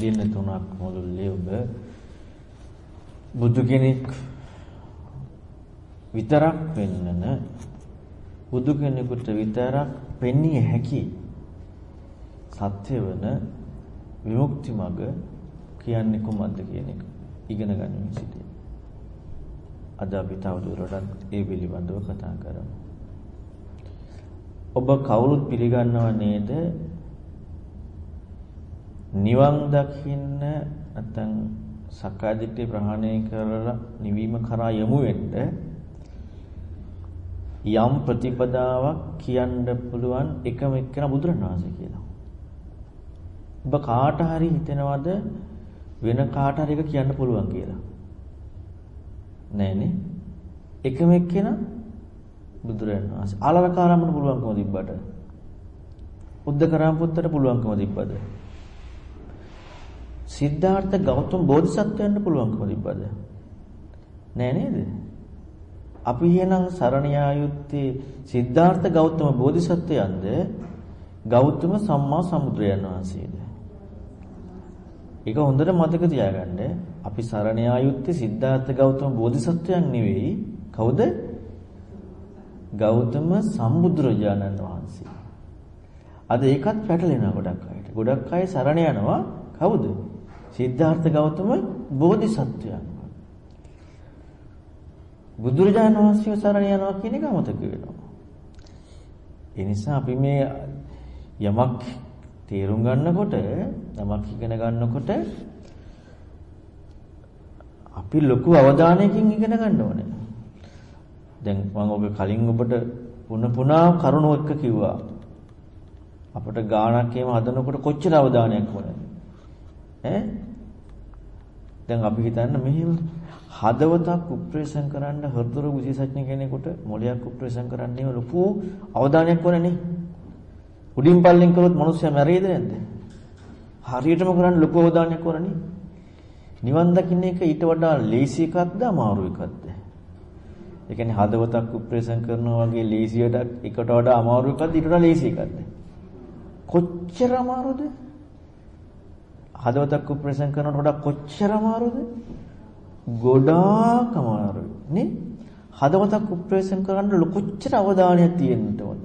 දින තුනක් මුළුල්ලේ ඔබ බුදු කෙනෙක් විතරක් පෙන්වන බුදු කෙනෙකුට විතරක් පෙන්විය හැකි සත්‍ය වන විමුක්ති මඟ කියන්නේ කුමක්ද කියන එක ඉගෙන ගනිමින් සිටිනවා. අද අපි තවදුරටත් ඒ පිළිබඳව කතා කරමු. ඔබ කවුරුත් පිළිගන්නව නේද නිවන් දකින්න නැත්නම් සක්කාය දිට්ඨිය ප්‍රහාණය කරලා නිවීම කරා යමු වෙන්න යම් ප්‍රතිපදාවක් කියන්න පුළුවන් එකම එක්කන බුදුරණවහන්සේ කියලා. ඔබ කාට හරි හිතෙනවද වෙන කාට හරි එක කියන්න පුළුවන් කියලා? නෑනේ. එකම එක්කන බුදුරණවහන්සේ. ආලවකාරම්මට පුළුවන්කම තිබ්බට. උද්දකරාම පුත්තට පුළුවන්කම තිබ්බද? සිද්ධාර්ථ ගෞතම බෝධිසත්වයන්ට පුළුවන්කම තිබ්බද? නෑ නේද? අපි එහෙනම් සරණ යායුත්තේ සිද්ධාර්ථ ගෞතම බෝධිසත්වයන්ද ගෞතම සම්මා සම්බුදුරයන් වහන්සේද? ඒක හොඳට මතක තියාගන්න. අපි සරණ යායුත්තේ සිද්ධාර්ථ ගෞතම බෝධිසත්වයන් නෙවෙයි. කවුද? ගෞතම සම්බුදුරජාණන් වහන්සේ. අද ඒකත් පැටලෙනවා ගොඩක් අයට. ගොඩක් අය සරණ යනවා කවුද? සිද්ධාර්ථ ගෞතම බෝධිසත්වයන්. බුදුරජාණන් වහන්සේව සරණ යනවා කියන එක අමතක වෙනවා. ඒ නිසා අපි මේ යමක් තේරුම් ගන්නකොට යමක් ඉගෙන ගන්නකොට අපි ලොකු අවධානයකින් ඉගෙන ගන්න ඕනේ. දැන් මම ඔබ කලින් ඔබට පුන පුනා කරුණු එක්ක කිව්වා. අපිට ගානක් එහෙම හදනකොට කොච්චර අවධානයක් ඕනද? ඈ දැන් අපි හිතන්න මෙහෙම හදවතක් උප්‍රේෂණ කරන්න හෘදරෝග විශේෂඥ කෙනෙකුට මොළයක් උප්‍රේෂණ කරන්නේම ලොකු අවධානයක් ඕනනේ. උඩින් පල්ලෙන් කළොත් මිනිස්සයා මැරෙයිද නැද්ද? හරියටම කරන්න ලොකු අවධානයක් ඕනනේ. නිවන් දකින්න එක ඊට වඩා ලේසි එකක්ද අමාරු එකක්ද? ඒ කියන්නේ හදවතක් උප්‍රේෂණ කරනවා වගේ ලේසියට එකට වඩා අමාරු එකක්ද ඊට වඩා ලේසි එකක්ද? කොච්චර අමාරුද? හදවතක් උප්‍රේෂණ කරනකොට වඩා කොච්චර අමාරුද? ගොඩාක් අමාරුයි. නේ? හදවතක් උප්‍රේෂණ කරන්න කොච්චර අවධානයක් තියෙන්න ඕනද?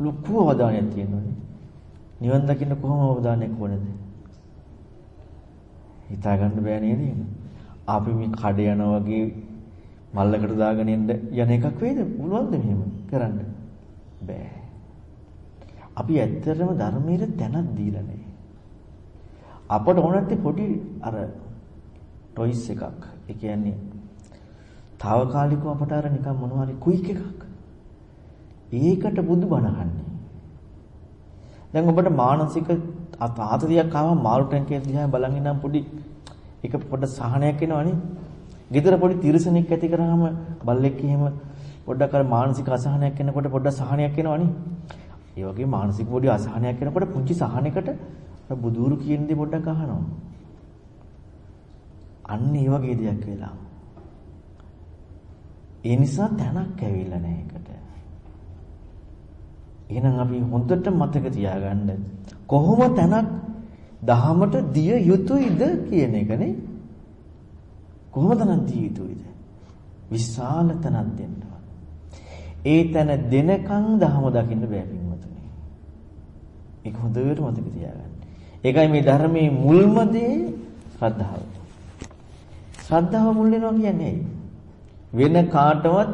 ලොකු අවධානයක් තියෙනවනේ. නිවන් දකින්න කොහොම අවධානයක් ඕනද? හිතා ගන්න බෑ නේද? අපි මේ කඩ යනවා වගේ මල්ලකට දාගෙන යන්න යන එකක් වේද? පුළුවන්ද මෙහෙම කරන්න? බෑ. අපි ඇත්තටම ධර්මයේ තැනක් දීලා නැහැ. අපට ඕන නැත්තේ පොඩි අර ටොයිස් එකක්. ඒ කියන්නේ తాවකාලිකව අපට අර නිකන් මොනවා හරි ක්වික් එකක්. ඒකට බුදුබණ අහන්නේ. දැන් ඔබට මානසික ආතතියක් ආවම මාළු ටැංකිය දිහා බලන් ඉන්නම් පොඩි එක පොඩ සහනයක් එනවනේ. ගෙදර පොඩි තිරසනෙක් ඇති කරාම බල්ලෙක් එහෙම පොඩ්ඩක් අර මානසික අසහනයක් එනකොට පොඩ්ඩක් සහනයක් එනවනේ. ඒ වගේ මානසික පොඩි අසහනයක් එනකොට පුංචි සහනයකට බුදුරු කියන දේ පොඩ්ඩක් අහනවා. අන්න ඒ වගේ දෙයක් වෙලා. ඒ නිසා තැනක් ඇවිල්ලා නැහැ ඒකට. එහෙනම් අපි හොඳට මතක තියාගන්න කොහොම තැනක් දහමට දිය යුතුයද කියන එකනේ. කොහොම තැනක් දිය යුතුයද? විශාල තැනක් දෙන්න ඒ තැන දෙනකන් දහම දකින්න බෑ පින්වතුනි. ඒක හොඳට මතක තියාගන්න. ඒකයි මේ ධර්මයේ මුල්ම දේ ශ්‍රද්ධාව. ශ්‍රද්ධාව මුල් වෙනවා කියන්නේ වෙන කාටවත්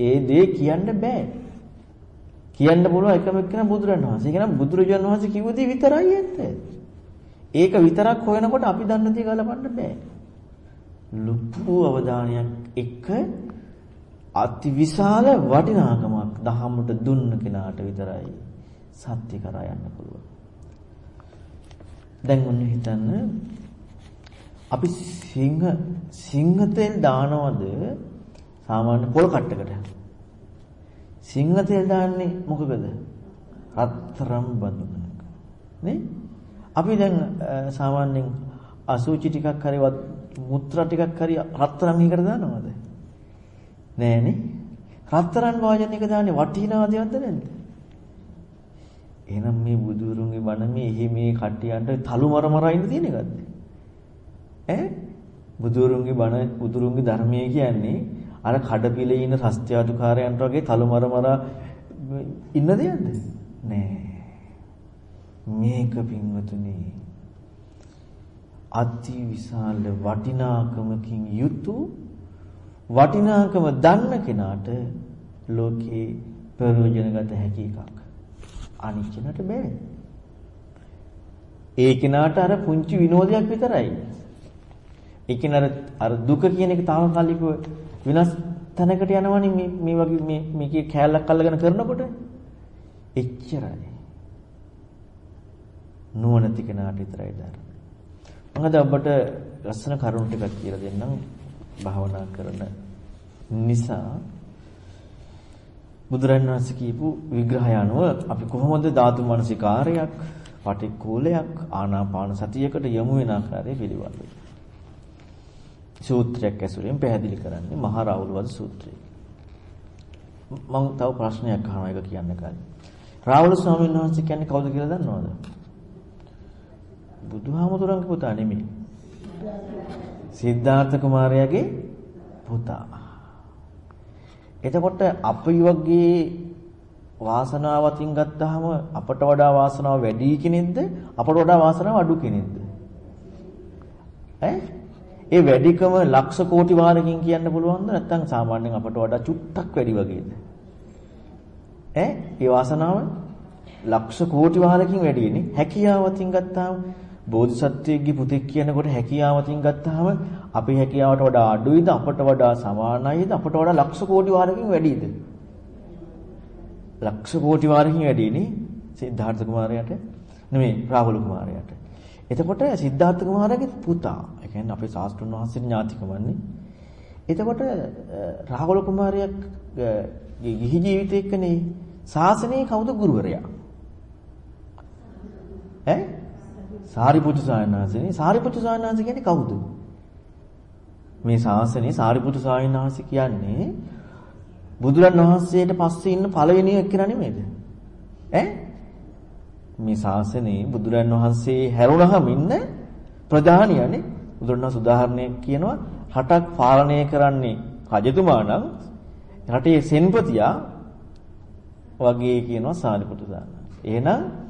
ඒ දේ කියන්න බෑ. කියන්න පුළුවන් එකම එක්කන බුදුරණන් වහන්සේ. ඒක නම් බුදුරජාණන් වහන්සේ කිව්ව දේ විතරයි ඇත්ත. ඒක විතරක් හොයනකොට අපි දන්න දේ ගලපන්න බෑ. ලොකු අවධානයක් එක අතිවිශාල වටිනාකමක් දහමට දුන්න කෙනාට විතරයි සත්‍ය කරා යන්න පුළුවන්. දැන් ඔන්න හිතන්න. අපි සිංහ සිංහ තෙල් දානවද? සාමාන්‍ය පොල් කට්ටකට. සිංහ තෙල් දාන්නේ මොකකද? රත්තරම් බඳුනක. නේ? අපි දැන් සාමාන්‍යයෙන් අසුචි ටිකක් හරි මුත්‍රා ටිකක් හරි රත්තරන් එකකට දානවද? නෑනේ රත්තරන් වාජන එක දාන්නේ වටිනා දෙයක්ද නැද්ද? එහෙනම් මේ බුදුරුන්ගේ බණ මේ එහි මේ කට්ටියන්ට තලු මර මර ඉන්න තියෙන එකක්ද? ඈ? බුදුරුන්ගේ බණ බුදුරුන්ගේ ධර්මයේ කියන්නේ අර කඩපිලේ ඉන්න සස්ත්‍යාදුකාරයන්ට වගේ තලු මර මර ඉන්න දෙයක්ද? නෑ. මේක පින්වතුනි අති විශාල වටිනාකමකින් යුතු වටිනාකම දන්න කෙනාට ලෝකේ ප්‍රයෝජනගත හැකි එකක්. අනිත් කෙනාට බෑ. ඒ කෙනාට අර පුංචි විනෝදයක් විතරයි. ඒ කෙනාට අර දුක කියන එක తాවකාලිකව විනාශ තැනකට යනවනේ මේ මේ වගේ මේ මේකේ කෑල්ලක් අල්ලගෙන කරනකොට එච්චරයි. නුවණති කෙනාට විතරයි දාර. මම අද ඔබට ලස්සන කරුණු ටිකක් කියලා දෙන්නම් භාවනා කරන නිසා බුදුරන් වහන්සේ කියපු විග්‍රහය අනුව අපි කොහොමද ධාතු මනසිකාරයක් පටික්කුලයක් ආනාපාන සතියකට යමු වෙන ආකාරය පිළිබඳව සූත්‍රයක් ඇසුරෙන් පැහැදිලි කරන්නේ මහා රාහුලවද සූත්‍රය. මම තව ප්‍රශ්නයක් අහනවා ඒක කියන්න කලින්. රාහුල ස්වාමීන් වහන්සේ කියන්නේ කවුද කියලා දන්නවද? බුදුහාමුදුරන්ගේ පුතා නෙමෙයි. සිද්ධාර්ථ කුමාරයාගේ පුතා. එතකොට අපි වගේ වාසනාවකින් ගත්තාම අපට වඩා වාසනාව වැඩි කෙනෙක්ද? අපට වඩා වාසනාව අඩු කෙනෙක්ද? ඈ? ඒ වැඩිකම ලක්ෂ කෝටි වාරකින් කියන්න පුළුවන්ද නැත්නම් සාමාන්‍යයෙන් අපට වඩා චුට්ටක් වැඩි වගේද? ඈ? ඒ වාසනාව ලක්ෂ කෝටි වාරකින් වැඩිනේ හැකියාවකින් ගත්තාම බෝධිසත්වයේ පුතෙක් කියනකොට හැකියාවකින් ගත්තාම අපේ හැකියාවට වඩා අඩුයිද අපට වඩා සමානයිද අපට වඩා ලක්ෂ කෝටි වාරකින් වැඩිද? ලක්ෂ කෝටි වාරකින් වැඩිනේ සිද්ධාර්ථ කුමාරයාට නෙමෙයි රාහුල කුමාරයාට. එතකොට සිද්ධාර්ථ කුමාරයාගේ පුතා. ඒ කියන්නේ අපේ ශාස්ත්‍රුන් වහන්සේගේ ඥාතිකමන්නේ. එතකොට රාහුල කුමාරයාගේ ගිහි ජීවිතයකනේ ශාසනයේ කවුද ගුරුවරයා? ඈ සාරිපුත්තු සායනාසනේ සාරිපුත්තු සායනාස කියන්නේ කවුද? මේ ශාසනයේ සාරිපුත්තු සායනාස කියන්නේ බුදුරන් වහන්සේට පස්සේ ඉන්න පළවෙනි එක්කෙනා නෙමෙයිද? ඈ මේ ශාසනයේ බුදුරන් වහන්සේ හැරුණහම ඉන්න ප්‍රධානියනේ බුදුරන් උදාහරණයක් කියනවා රටක් පාලනය කරන්නේ රජතුමා නම් රටේ සෙන්පතියා වගේ කියනවා සාරිපුත්තු සායනාස. එහෙනම්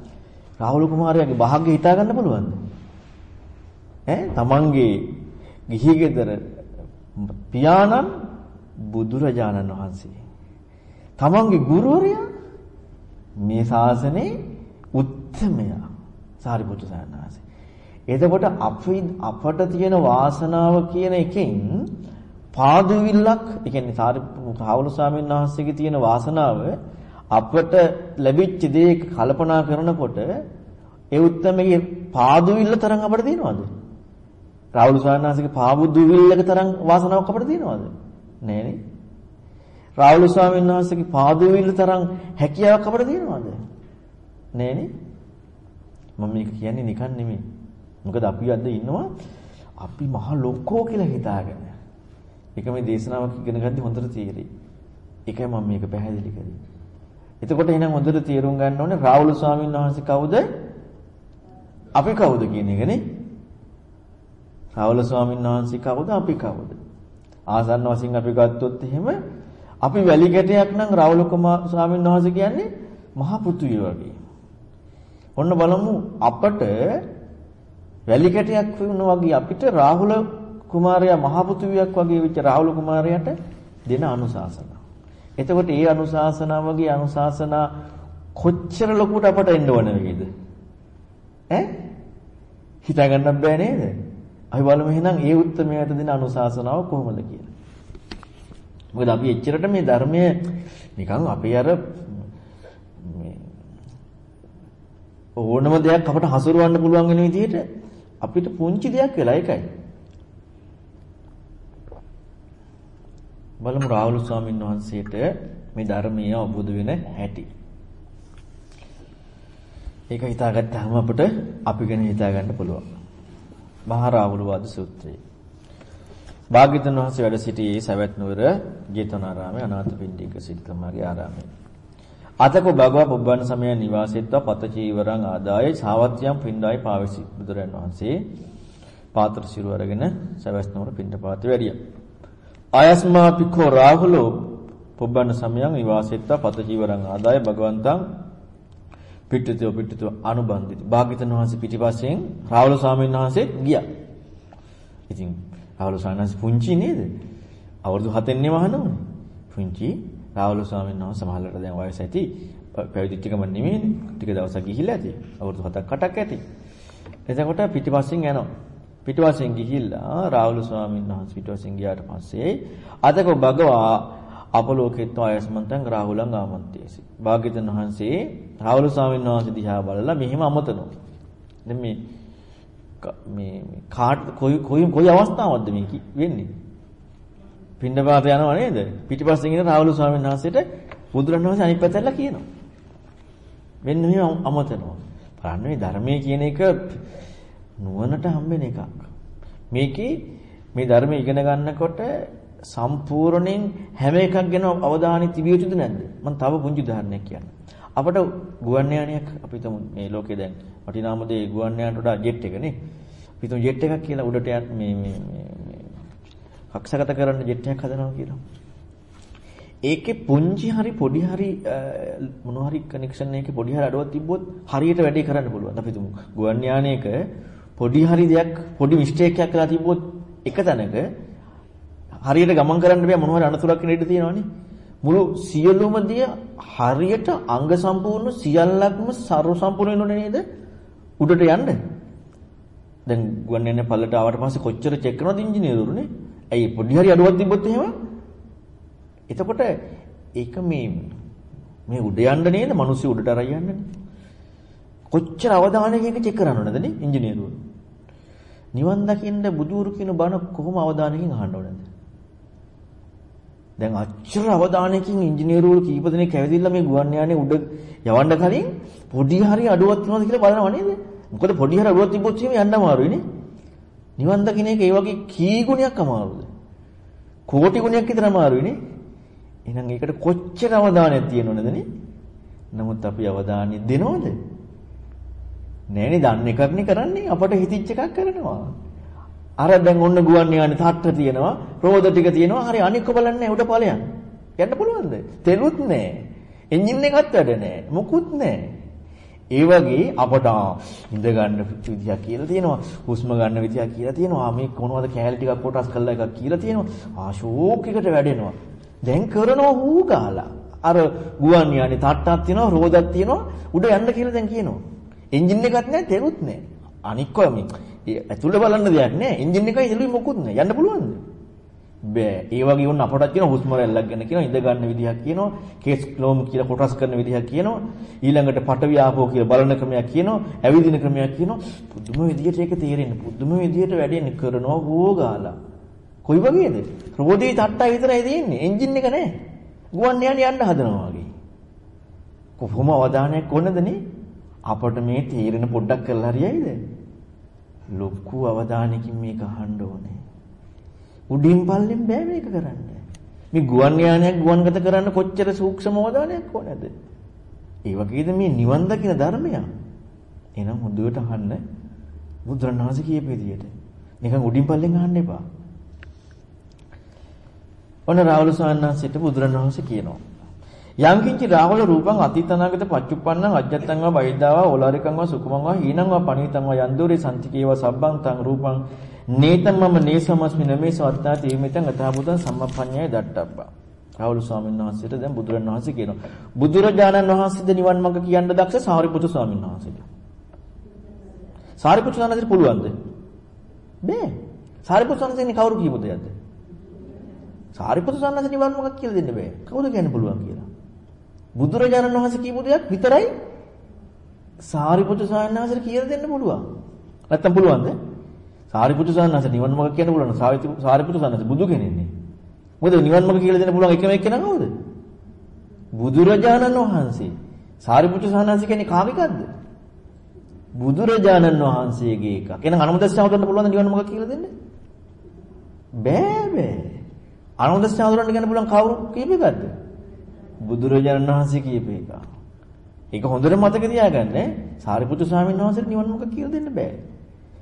රාහුල කුමාරයාගේ භාග්‍ය හිතා ගන්න පුළුවන්ද? ඈ තමන්ගේ ගිහි ගෙදර පියාණන් බුදුරජාණන් වහන්සේ. තමන්ගේ ගුරුවරයා මේ ශාසනයේ උත්තමයා සාරිපුත්‍ර සාරණාසේ. එතකොට අපි අපට තියෙන වාසනාව කියන එකෙන් පාදුවිල්ලක්, ඒ කියන්නේ සාරිපුත්‍ර රාහුල ස්වාමීන් වහන්සේගේ තියෙන වාසනාව අපට ලැබිච්ච දේ කල්පනා කරනකොට ඒ උත්තරමයේ පාදුවිල්ල තරම් අපට තියෙනවද? රාහුල ස්වාමීන් පාදුවිල්ලක තරම් වාසනාවක් අපට තියෙනවද? නෑනේ. රාහුල ස්වාමීන් වහන්සේගේ පාදුවිල්ල තරම් හැකියාවක් අපට තියෙනවද? නෑනේ. මම මේක කියන්නේ නිකන් නෙමෙයි. මොකද අපි අද ඉන්නවා අපි මහ ලොක්කෝ කියලා හිතාගෙන. ඒක මේ දේශනාවක් ඉගෙන ගද්දි හොඳට තේරෙයි. ඒකයි මම මේක පැහැදිලි කරේ. එතකොට එහෙනම් හොඳට තේරුම් ගන්න ඕනේ රාහුල ස්වාමීන් වහන්සේ කවුද? අපි කවුද කියන එකනේ. රාහුල ස්වාමීන් වහන්සේ කවුද? අපි කවුද? ආසන්න වශයෙන් අපි ගත්තොත් එහෙම අපි වැලි ගැටයක් නම් රාහුල කුමාර ස්වාමීන් වහන්සේ කියන්නේ මහ පුතුය වගේ. ඔන්න බලමු අපට වැලි ගැටයක් වුණා වගේ අපිට රාහුල කුමාරයා මහ පුතුවියක් වගේ වෙච්ච රාහුල කුමාරයාට දෙන අනුශාසන. එතකොට ඒ අනුශාසනා වගේ අනුශාසනා කොච්චර ලොකුට අපට එන්න ඕන වේද? ඈ? හිතා ගන්නත් බෑ නේද? අපි බලමු එහෙනම් ඒ උත්තරමයට දෙන අනුශාසනාව කොහොමද කියලා. මොකද අපි එච්චරට මේ ධර්මයේ නිකන් අපි අර මේ ඕනම දෙයක් අපට හසුරවන්න පුළුවන් වෙන විදිහට අපිට පුංචි දෙයක් වෙලා ඒකයි. බලමු රාහුල ස්වාමීන් වහන්සේට මේ ධර්මීය අවබෝධ වෙන හැටි. ඒක හිතාගත්තාම අපිට අපි ගැන හිතා ගන්න පුළුවන්. මහා රාහුල වාද සූත්‍රය. භාග්‍යවතුන් වහන්සේ වැඩ සිටියේ සවැත් නුවර ජේතවනාරාමයේ අනාථපිණ්ඩික සිට්කමාගේ ආරාමයේ. අතක භගවා පුබ්බන් සමය නිවාසෙත්වා පත චීවරං ආදාය සාවත්‍යම් පින්ඩායි පාවිසි බුදුරන් වහන්සේ පාත්‍ර සිරු අරගෙන සවැත් නුවර පින්ඩ පාති වැඩියා. ආයස්මාපිකෝ රාහුලෝ පුබ්බන් සමයං නිවාසෙත්වා පත චීවරං ආදාය භගවන්තං පිට්ඨිතෝ පිට්ඨිතෝ අනුබන්දිත. භාග්‍යවතුන් වහන්සේ පිටිපස්සෙන් රාහුල ස්වාමීන් වහන්සේ ගියා. ඉතින් රාහුල ස්වාමීන් වහන්සේ පුංචි නේද? අවුරුදු 7න් නේ වහනෝනේ. පුංචි රාහුල ස්වාමීන් වහන්සේ සමහරවිට දැන් වයස ඇති. පැවිදි ටිකම නෙමෙයිනේ. ටික දවසක් ගිහිල්ලා ඇති. අවුරුදු 7ක් 8ක් ඇති. එතකොට පිටිපස්සෙන් යනවා. පිටිපස්සෙන් ගිහිල්ලා රාහුල ස්වාමීන් වහන්සේ පිටිපස්සෙන් ගියාට පස්සේ අදක භගවා අපලෝකෙත් ආයස්මන්තං රාහුලං ආමන්ත්‍යසි. භාග්‍යවතුන් වහන්සේ රාහුල ස්වාමීන් වහන්සේ දිහා බලලා මෙහෙම අමතනවා. දැන් මේ මේ කාට කොයි කොයි කොයි අවස්ථාවක්ද මේ වෙන්නේ? පින්නපාත යනවා නේද? පිටිපස්සෙන් ඉන්න රාහුල ස්වාමීන් වහන්සේට බුදුරණවහන්සේ අනිත් පැත්තට කියනවා. මෙන්න මෙහෙම අමතනවා. බලන්න මේ ධර්මයේ කියන එක නුවණට හම්බෙන එකක්. මේකේ මේ ධර්මය ඉගෙන ගන්නකොට සම්පූර්ණයෙන් හැම එකක් ගැන අවධානය තිබිය යුතුද නැද්ද? මම තව පුංචි උදාහරණයක් කියන්නම්. අපට ගුවන් යානයක් අපි හිතමු මේ ලෝකේ දැන් වටිනාම දේ ගුවන් යානට වඩා ජෙට් එක නේ. අපි හිතමු ජෙට් එකක් කියලා උඩට යන මේ මේ මේ කක්ෂගත කරන්න ජෙට් එකක් හදනවා කියලා. ඒකේ පුංචි හරි පොඩි හරි මොනවා හරි කනෙක්ෂන් එකේ පොඩි හරි අඩුවක් තිබ්බොත් හරියට වැඩේ කරන්න පුළුවන්. අපි හිතමු ගුවන් යානයක පොඩි හරි දෙයක් පොඩි මිස්ටේක් එකක් කරලා තිබ්බොත් එක තැනක හරියට ගමන් කරන්න බෑ මොනවා හරි අනතුරක් වෙන ඉඩ තියෙනවනේ. මුළු සියලුම දේ හරියට අංග සම්පූර්ණ සියල්ලක්ම ਸਰව සම්පූර්ණ වෙනවනේ නේද? උඩට යන්න. දැන් ගුවන් යන්නේ පල්ලට ආවට පස්සේ කොච්චර චෙක් කරනවද ඉංජිනේරුනේ? ඇයි පොඩි හරි අඩුවක් තිබ්බොත් එහෙම? එතකොට ඒක මේ මේ උඩ යන්න නේද? මිනිස්සු උඩට අරයි යන්නේ. කොච්චර අවධානයකින් චෙක් කරන්න ඕනද නේ ඉංජිනේරුවෝ? නිවන් දකින්න බුදුරු කියන බණ කොහොම අවධානයකින් අහන්න ඕනද? දැන් අච්චර අවධානයකින් ඉංජිනේරුවෝ කීප දෙනෙක් ඇවිදින්න මේ ගුවන් යානේ උඩ යවන්න කලින් පොඩි හරි අඩුවක් තියෙනවද කියලා බලනවා නේද? මොකද පොඩි හරි අඩුවක් තිබ්බොත් එහෙම යන්න අමාරුයි නේ. නිවන් දකින්න එක ඒ වගේ කී ගුණයක් අමාරුද? කෝටි ගුණයක් විතර අමාරුයි නේ. එහෙනම් ඒකට කොච්චර අවධානයක් තියෙනවද නේ? නමුත් අපි අවධානය දෙනවද? නෑනේ දන්න එකක් නේ කරන්නේ අපට හිතිච්ච එකක් කරනවා. අර දැන් ඔන්න ගුවන් යානේ තාට්ට තියෙනවා, රෝද ටික තියෙනවා. හරි අනික බලන්නේ උඩ ඵලයන්. යන්න පුළුවන්ද? තෙලුත් නෑ. එන්ජින් එකත් වැඩ නෑ. මුකුත් නෑ. ඒ වගේ අපට ඉඳ ගන්න විදියක් කියලා තියෙනවා. හුස්ම ගන්න විදියක් කියලා තියෙනවා. මේ කොනවද කෑලි ටිකක් කොටස් කරලා එකක් කියලා තියෙනවා. ආ ෂෝක් එකට වැඩෙනවා. දැන් කරනවා හූ ගාලා. අර ගුවන් යානේ තාට්ටක් තියෙනවා, රෝදක් තියෙනවා. උඩ යන්න කියලා දැන් කියනවා. එන්ජින් එකක් නැහැ, තෙරුත් නැහැ. අනික් ඔය මේ ඇතුළේ බලන්න දෙයක් නැහැ. එන්ජින් එකයි එළුයි මොකුත් නැහැ. යන්න පුළුවන්ද? බෑ. ඒ වගේ වුණ අපටත් කියන හුස්ම රැල්ලක් ගැන කියනවා, ඉඳ ගන්න විදිහක් කියනවා, කේස් ක්ලෝම් කියලා කොටස් කරන විදිහක් කියනවා, ඊළඟට පටවි ආපෝ කියලා බලන ක්‍රමයක් කියනවා, ඇවිදින ක්‍රමයක් කියනවා. පුදුම විදිහට ඒක තේරෙන්නේ. පුදුම විදිහට වැඩෙන්නේ කරනවා හොගාලා. කොයි වගේද? රෝදේ තට්ටා විතරයි තියෙන්නේ. එන්ජින් එක නැහැ. ගුවන් යානේ යන්න හදනවා වගේ. කොහොම අවධානයක් ඕනද නේ? අපට මේ තීරණ පොඩ්ඩක් කරලා හරියයිද? ලොකු අවධානයකින් මේක අහන්න ඕනේ. උඩින් පල්ලෙන් බෑ මේක කරන්න. මේ ගුවන් යානයක් ගුවන්ගත කරන්න කොච්චර සූක්ෂම අවධානයක් ඕනද? ඒ වගේද මේ නිවන් දකින ධර්මය. එහෙනම් හොඳට අහන්න බුදුරණවහන්සේ කියපු විදියට. නිකන් උඩින් පල්ලෙන් අහන්න එපා. ඔන්න රාහුල සාන්නාසිට බුදුරණවහන්සේ කියනවා. යංකින්චි රාහුල රූපං අතීතනාගත පච්චුප්පන්නං අජ්ජත්තං වා බයිද්දාවා ඕලාරිකං වා සුකුමං වා හීනං වා පණීතං වා යන්දෝරේ සම්තිකේව සබ්බං තං රූපං නේතම්මම නේසමස්මි නමේ සවත්තා තීමිතං අතහබුතං සම්මප්පඤ්ඤය දට්ටබ්බා. රාහුල ස්වාමීන් වහන්සේට දැන් බුදුරන් වහන්සේ කියනවා. බුදුරජාණන් වහන්සේද නිවන් මඟ කියන්න දක්ෂ සාරිපුත්‍ර ස්වාමීන් වහන්සේට සාරිපුත්‍ර ස්වාමීන් වහන්සේට පුළුවන්ද? බෑ. සාරිපුත්‍ර ස්වාමීන් වහන්සේ කවුරු කියපු දෙයක්ද? සාරිපුත්‍ර ස්වාමීන් වහන්සේ නිවන් මඟ කියලා දෙන්න බෑ. කවුද කියන්න පුළුවන් කියලා? බුදුරජාණන් වහන්සේ කියපු දෙයක් විතරයි සාරිපුත්‍ර සාන්නාසට කියලා දෙන්න පුළුවන්. නැත්තම් පුළුවන්ද? සාරිපුත්‍ර සාන්නාස නිවන් මාර්ග කියන්න පුළුවන්. සාරිපුත්‍ර සාන්නාස බුදු කෙනෙක්නේ. මොකද නිවන් මාර්ග කියලා දෙන්න පුළුවන් එකම එක්කෙනා කවුද? බුදුරජාණන් වහන්සේ. සාරිපුත්‍ර සාන්නාස කියන්නේ කාවිකද්ද? බුදුරජාණන් වහන්සේගේ එකක්. එහෙනම් අනුමදස්සාව ගන්න පුළුවන් නිවන් මාර්ග කියලා දෙන්න? බෑ බෑ. අනුමදස්සාව ගන්න ගන්න පුළුවන් කවුරු කීප එකක්ද? බුදුරජාණන් වහන්සේ කියපු එක. ඒක හොඳට මතක තියාගන්න. සාරිපුත්‍ර ස්වාමීන් වහන්සේට නිවන් මාර්ග කියලා දෙන්න බෑ.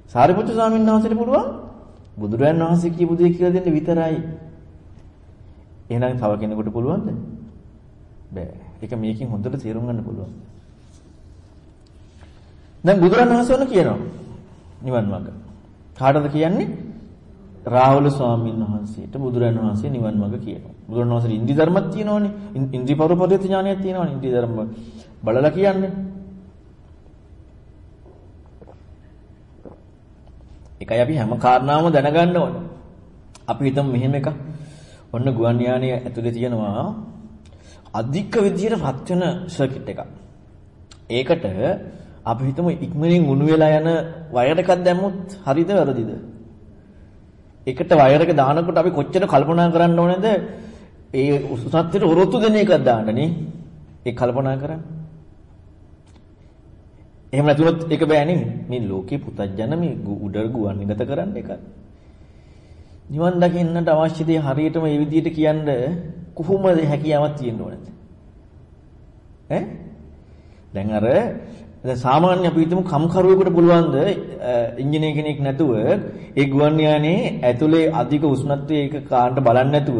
සාරිපුත්‍ර ස්වාමීන් වහන්සේට පුළුවන් බුදුරජාණන් වහන්සේ කියපු දේ කියලා දෙන්න විතරයි. එහෙනම් තව කෙනෙකුට පුළුවන්ද? බෑ. ඒක මේකෙන් හොඳට තේරුම් ගන්න පුළුවන්. දැන් බුදුරජාණන් වහන්සේ වුණ කියනවා නිවන් මාර්ග. කාටද කියන්නේ? රාහුල ස්වාමීන් වහන්සේට බුදුරජාණන් වහන්සේ නිවන් මාර්ග කියනවා. බුදුරජාණන් වහන්සේ ඉන්ද්‍රිය ධර්මයක් තියෙනවනේ. ඉන්ද්‍රිය පරපරිත ඥානයක් තියෙනවනේ. ඉන්ද්‍රිය ධර්ම බලලා කියන්නේ. ඒකයි අපි හැම කාරණාවම දැනගන්න ඕනේ. අපි හිතමු මෙහෙම එකක්. ඔන්න ගුවන් යානයේ ඇතුලේ තියෙනවා අධික විදියට රත් වෙන සර්කිට් එකක්. ඒකට අපි හිතමු ඉක්මනින් උණු වෙලා යන වයර් එකක් දැම්මොත් හරිද වැරදිද? එකට වයර් එක දානකොට අපි කොච්චර කල්පනා කරන්න ඕනේද? ඒ උසුත්ත්වයට ඔරොත්තු දෙන එකක් දාන්නනේ. ඒ කල්පනා කරන්න. එහෙම නැතුනොත් ඒක බෑනේ. මේ ලෝකේ පුතඥන මේ උඩ ගුවන් නිගත කරන්න එකක්. නිවන් දකින්නට අවශ්‍ය දේ හරියටම මේ විදිහට කියන්න කොහොමද හැකියාවක් තියෙන්න ඕනද? ඈ? දැන් අර දැන් සාමාන්‍ය අපි හිතමු කම්කරුවෙකුට පුළුවන්ද ඉංජිනේර කෙනෙක් නැතුව ඒ ගුවන් යානේ ඇතුලේ අධික උෂ්ණත්වයේ ඒක කාණ්ඩ බලන්නේ නැතුව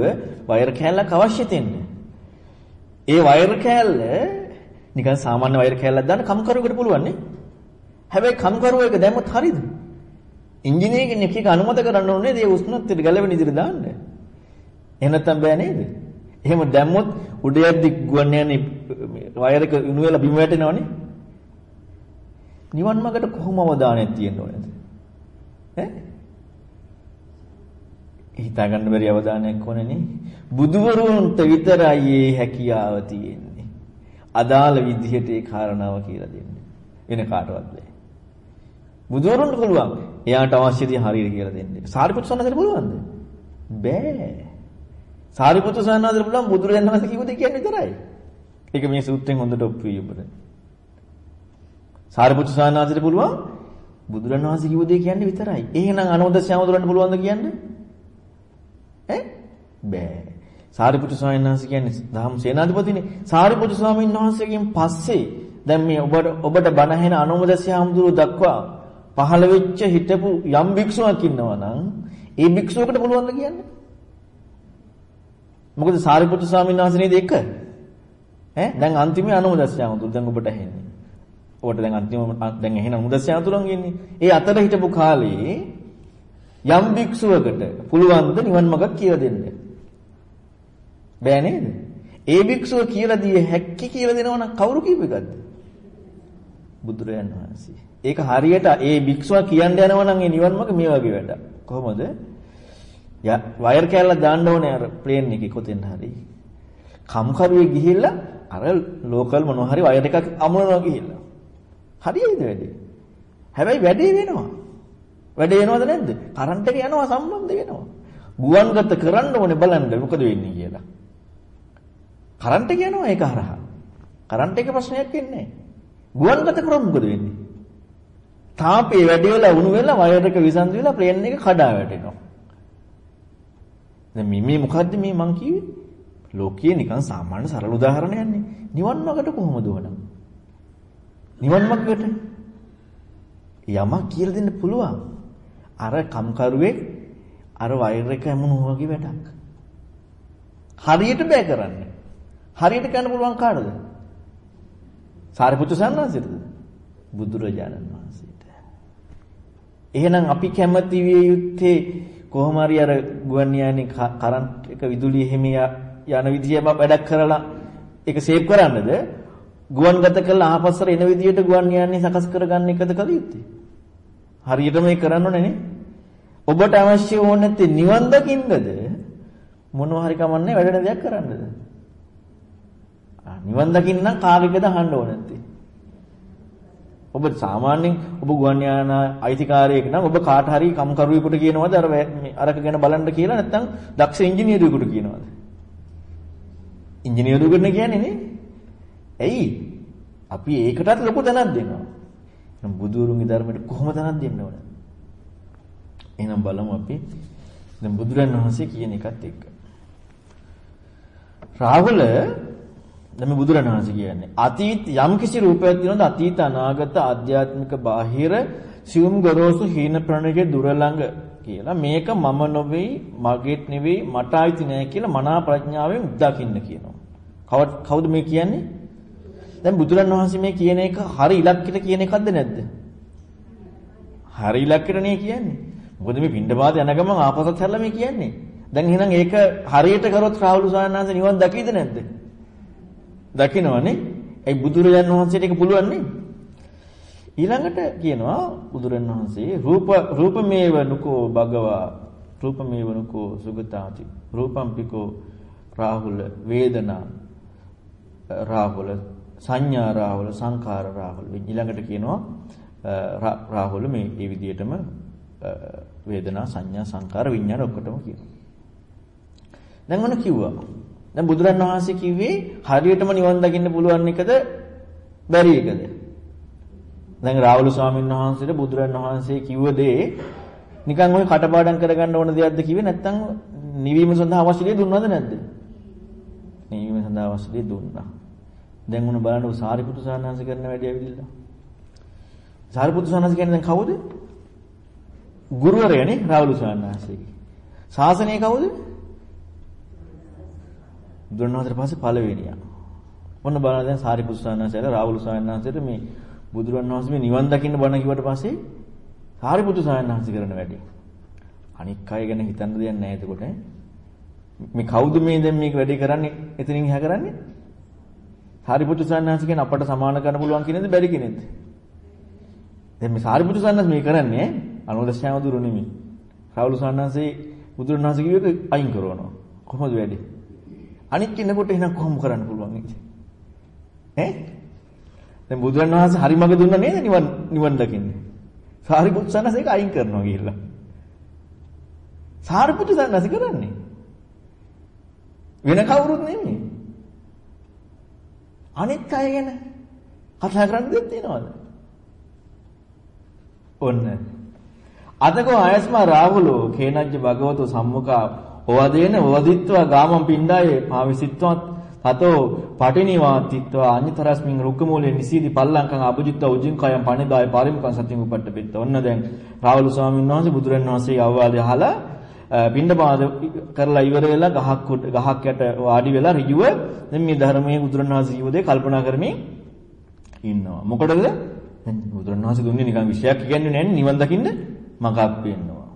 වයර් කෑල්ලක් අවශ්‍ය දෙන්නේ. ඒ වයර් කෑල්ල නිකන් සාමාන්‍ය වයර් කෑල්ලක් දාන්න කම්කරුවෙකුට පුළුවන් නේ. හැබැයි කම්කරුවා එක දැම්මොත් හරියද? ඉංජිනේර කෙනෙක් එක අනුමත කරන්න ඕනේ ඒ උෂ්ණත්වයට ගැලවෙන විදිහට දාන්න. එහෙම නැත්නම් බෑ නේද? එහෙම දැම්මොත් උඩ යද්දි ගුවන් යානේ වයර් එක උණු වෙලා බිම වැටෙනවනේ. නිවන් මාර්ගට කොහොම අවධානයක් තියෙන්න ඕනේද? ඈ? හිතා ගන්න බැරි අවධානයක් ඕනේනේ. බුදුවරුන්ට විතරයි මේ හැකියාව තියෙන්නේ. අදාළ විදිහට ඒ කාරණාව කියලා දෙන්න. වෙන කාටවත් බෑ. බුදුවරුන්ට පුළුවන්. එයාට අවශ්‍ය දේ හරියට කියලා දෙන්න. සාරිපුත්‍ර සන්නදට පුළුවන්ද? බෑ. සාරිපුත්‍ර සන්නදට පුළුවන් බුදුරජාණන් වහන්සේ කිව්ව දේ කියන්නේ විතරයි. ඒක මේ සූත්‍රයෙන් හොඳට ඔප්පු වෙයි ඔබට. සාරිපුත්‍ර සානාසිට පුළුවන් බුදුරන් වහන්සේ කිව්ව දේ කියන්නේ විතරයි. එහෙනම් අනුමත ශ්‍යාමදුරන්ට පුළුවන්ද කියන්නේ? ඈ? බෑ. සාරිපුත්‍ර ස්වාමීන් වහන්සේ කියන්නේ දහම් සේනාධිපතිනේ. සාරිපුත්‍ර ස්වාමීන් වහන්සේගෙන් පස්සේ දැන් මේ ඔබට ඔබට බණ ඇහෙන අනුමත ශ්‍යාමදුර දක්වා පහළ වෙච්ච හිටපු යම් භික්ෂුවක් ඉන්නවා නම් ඒ භික්ෂුවකට පුළුවන්ද කියන්නේ? මොකද සාරිපුත්‍ර ස්වාමීන් වහන්සේ නේද එක? ඈ දැන් අන්තිමේ අනුමත ශ්‍යාමදුර දැන් ඔබට ඇහෙන්නේ. ඔකට දැන් අන්තිම දැන් එහෙනම් මුදස්ස යතුරුන් ඉන්නේ. ඒ අතර හිටපු කාලේ යම් භික්ෂුවකට පුළුවන් ද නිවන් මාර්ග කියලා දෙන්න. බෑ නේද? ඒ භික්ෂුව කියලා දී හැක්කි කියලා දෙනවනම් කවුරු කියප එකක්ද? බුදුරයන් වහන්සේ. ඒක හරියට ඒ භික්ෂුව කියන්න යනවා නම් ඒ නිවන් මාර්ග මේ වගේ වැඩ. කොහොමද? යා වයර් කෑල්ල දාන්න ඕනේ අර ප්ලේන් එකේ කොතෙන් හරි. කම්කරුවේ ගිහිල්ලා අර ලෝකල් මොනවා හරි වයර් එකක් අමුණනවා ගිහිල්ලා. හරියයිද වැඩේ? හැබැයි වැඩේ වෙනවා. වැඩේ වෙනවද නැද්ද? කරන්ට් එක යනවා සම්බන්ධ වෙනවා. ගුවන්ගත කරන්න ඕනේ බලන්න මොකද වෙන්නේ කියලා. කරන්ට් එක යනවා ඒක හරහා. කරන්ට් එක ප්‍රශ්නයක් වෙන්නේ නැහැ. ගුවන්ගත කරොත් මොකද වෙන්නේ? තාපේ වැඩි වෙලා උණු වෙලා වයර් එක විසන්දි වෙලා ප්ලේන් එක කඩා වැටෙනවා. දැන් මේ මේ මොකද්ද මේ මං කිව්වේ? ලෝකයේ නිකන් සාමාන්‍ය සරල උදාහරණයක් නේ. නිවන් මාර්ගට කොහොමද වුණා? නිවන් මාර්ගයට යමක් කියලා දෙන්න පුළුවන්. අර කම්කරුවෙක් අර වෛර් එක හැමුණු වගේ වැඩක්. හරියට බෑ කරන්න. හරියට කරන්න පුළුවන් කාටද? සාරිපුත්‍ර සන්නාසිටද? බුදුරජාණන් වහන්සේට. එහෙනම් අපි කැමති විය යුත්තේ කොහොම හරි අර ගුවන් යානේ කරන්ට් එක විදුලි එහෙම යන විදිහම වැඩක් කරලා ඒක සේව් කරන්නද? ගුවන්ගත කළා ආපස්සට එන විදියට ගුවන් යාන්නේ සකස් කරගන්න එකද කල යුත්තේ. හරියට මේ කරන්න ඕනේ නේ. ඔබට අවශ්‍ය ඕන නැත්තේ නිවන් දකින්නද මොනවා හරි කමන්නේ වැඩන දෙයක් කරන්නද? ආ නිවන් දකින්න නම් කාගෙකද අහන්න ඕන නැත්තේ. ඔබ සාමාන්‍යයෙන් ඔබ ගුවන් යාන අයිතිකාරයෙක් නම් ඔබ කාට හරි කම්කරුවෙකුට කියනවද අර අරක ගැන බලන්න කියලා නැත්නම් දක්ෂ ඉංජිනේරුවෙකුට කියනවද? ඉංජිනේරුවෙකුට කියන්නේ නේ. ඇයි? අපි ඒකටත් ලොකු තැනක් දෙනවා. එහෙනම් බුදුරුන්ගේ ධර්මයට කොහොම තැනක් දෙන්න ඕන? එහෙනම් බලමු අපි දැන් බුදුරන් වහන්සේ කියන එකත් එක්ක. රාහුල දැන් බුදුරන් වහන්සේ කියන්නේ අතීත යම් කිසි රූපයක් තියෙනවද අතීත අනාගත ආධ්‍යාත්මික බාහිර සියුම් ගොරෝසු හීන ප්‍රණයේ දුර ළඟ කියලා මේක මම නොවේ මගේත් නෙවෙයි මට ආйти නෑ කියලා මනා ප්‍රඥාවෙන් දකින්න කියනවා. කවුද මේ කියන්නේ? දැන් බුදුරන් වහන්සේ මේ කියන එක හරි ඉලක්කයට කියන එකක්ද නැද්ද? හරි ඉලක්කයටනේ කියන්නේ. මොකද මේ පින්ඩපාත යන ගමන් ආපසත් හැරලා මේ කියන්නේ. දැන් එහෙනම් ඒක හරියට කරොත් රාහුල සානන්ද නිවන් දකීද නැද්ද? දකින්නවනේ. ඒ බුදුරජාන් වහන්සේට ඒක පුළුවන් නේ. ඊළඟට කියනවා බුදුරන් වහන්සේ රූප රූපමේව නුකෝ භගවා රූපමේව නුකෝ සුගතාති රූපම්පිකෝ රාහුල වේදනා රාහුල සංඥා රාහුල සංඛාර රාහුල ඊළඟට කියනවා රාහුල මේ මේ විදිහටම වේදනා සංඥා සංකාර විඥාන ඔක්කොටම කියනවා. දැන් මොන කිව්වා? දැන් බුදුරන් වහන්සේ කිව්වේ හරියටම නිවන් දකින්න පුළුවන් එකද බැරි එකද? දැන් රාහුල ස්වාමීන් වහන්සේට බුදුරන් වහන්සේ කිව්ව දේ නිකන් ඔය කටපාඩම් කරගන්න ඕන දෙයක්ද කිව්වේ නැත්නම් නිවීම සඳහා අවශ්‍ය දේ දුන්නවද නැද්ද? නිවීම සඳහා අවශ්‍ය දේ දුන්නා. දැන් උන බලන්න සාරිපුත්තු සානහස කරන වැඩි ඇවිදිලා. සාරිපුත්තු සානහස කියන්නේ දැන් කවුද? ගුරුවරයානේ රාහුල සානහසගේ. ශාසනය කවුද? දුන්නාතර පස්සේ පළවෙනියා. ඔන්න බලන්න දැන් සාරිපුත්තු සානහසට රාහුල සානහසට මේ බුදුරන් වහන්සේ මේ නිවන් දකින්න බණ කිව්වට පස්සේ සාරිපුත්තු සානහස කරන වැඩි. අනික් අය ගැන හිතන්න දෙයක් නැහැ එතකොට. මේ කවුද මේ දැන් මේක වැඩි කරන්නේ? එතනින් එහා කරන්නේ? සාරිපුත්තු සානහස කියන අපට සමාන කරන්න පුළුවන් කෙනෙක්ද බැරි කෙනෙක්ද? දැන් මේ සාරිපුත්තු සානහස මේ කරන්නේ අනුදස්සයම දුරු නෙමෙයි. රාහුල සානහසේ බුදුරණවහන්සේ කිව්ව එක අයින් කරනවා. කොහොමද වැඩි? අනිත් කෙනෙකුට එහෙනම් කොහොම කරන්න පුළුවන් ඉතින්? ඈ? දැන් බුදුරණවහන්සේ හරි මඟ දුන්නා නේද නිවන් නිවන් දකින්නේ? සාරිපුත්තු සානහස ඒක අයින් කරනවා කියලා. සාරිපුත්තු සානහස කරන්නේ වෙන කවුරුත් නෙමෙයි. අනිත් අය ගැන කතා කරන්න දෙයක් තියනවද? ඔන්න. අතකෝ ආයස්මා රාහුලෝ කේනජ්ජ භගවතු සම්මුඛා ඕවදේන ඕවදිත්වා ගාමම් පිණ්ඩායේ පාවිසිත්වා තතෝ පටිනිවාතිත්වා අඤ්‍යතරස්මින් රුක්කමූලේ නිසීදි පල්ලංකං අබුජිත්වා උජින් කයම් පණිදාය පරිමුඛං සතින් උපට්ඨපෙත්ත. ඔන්න දැන් රාහුල ස්වාමීන් වහන්සේ බුදුරන් වහන්සේ අවවාදය අහලා පින්ඩපාත කරලා ඉවර වෙලා ගහක් ගහක් යට වාඩි වෙලා ඍජුව දැන් මේ ධර්මයේ බුදුරණවහන්සේ කියව දේ කල්පනා කරමින් ඉන්නවා. මොකටද? දැන් බුදුරණවහන්සේ දුන්නේ නිකන් විශයක් කියන්නේ නැහැ නිවන් දකින්න මගක් පෙන්නවා.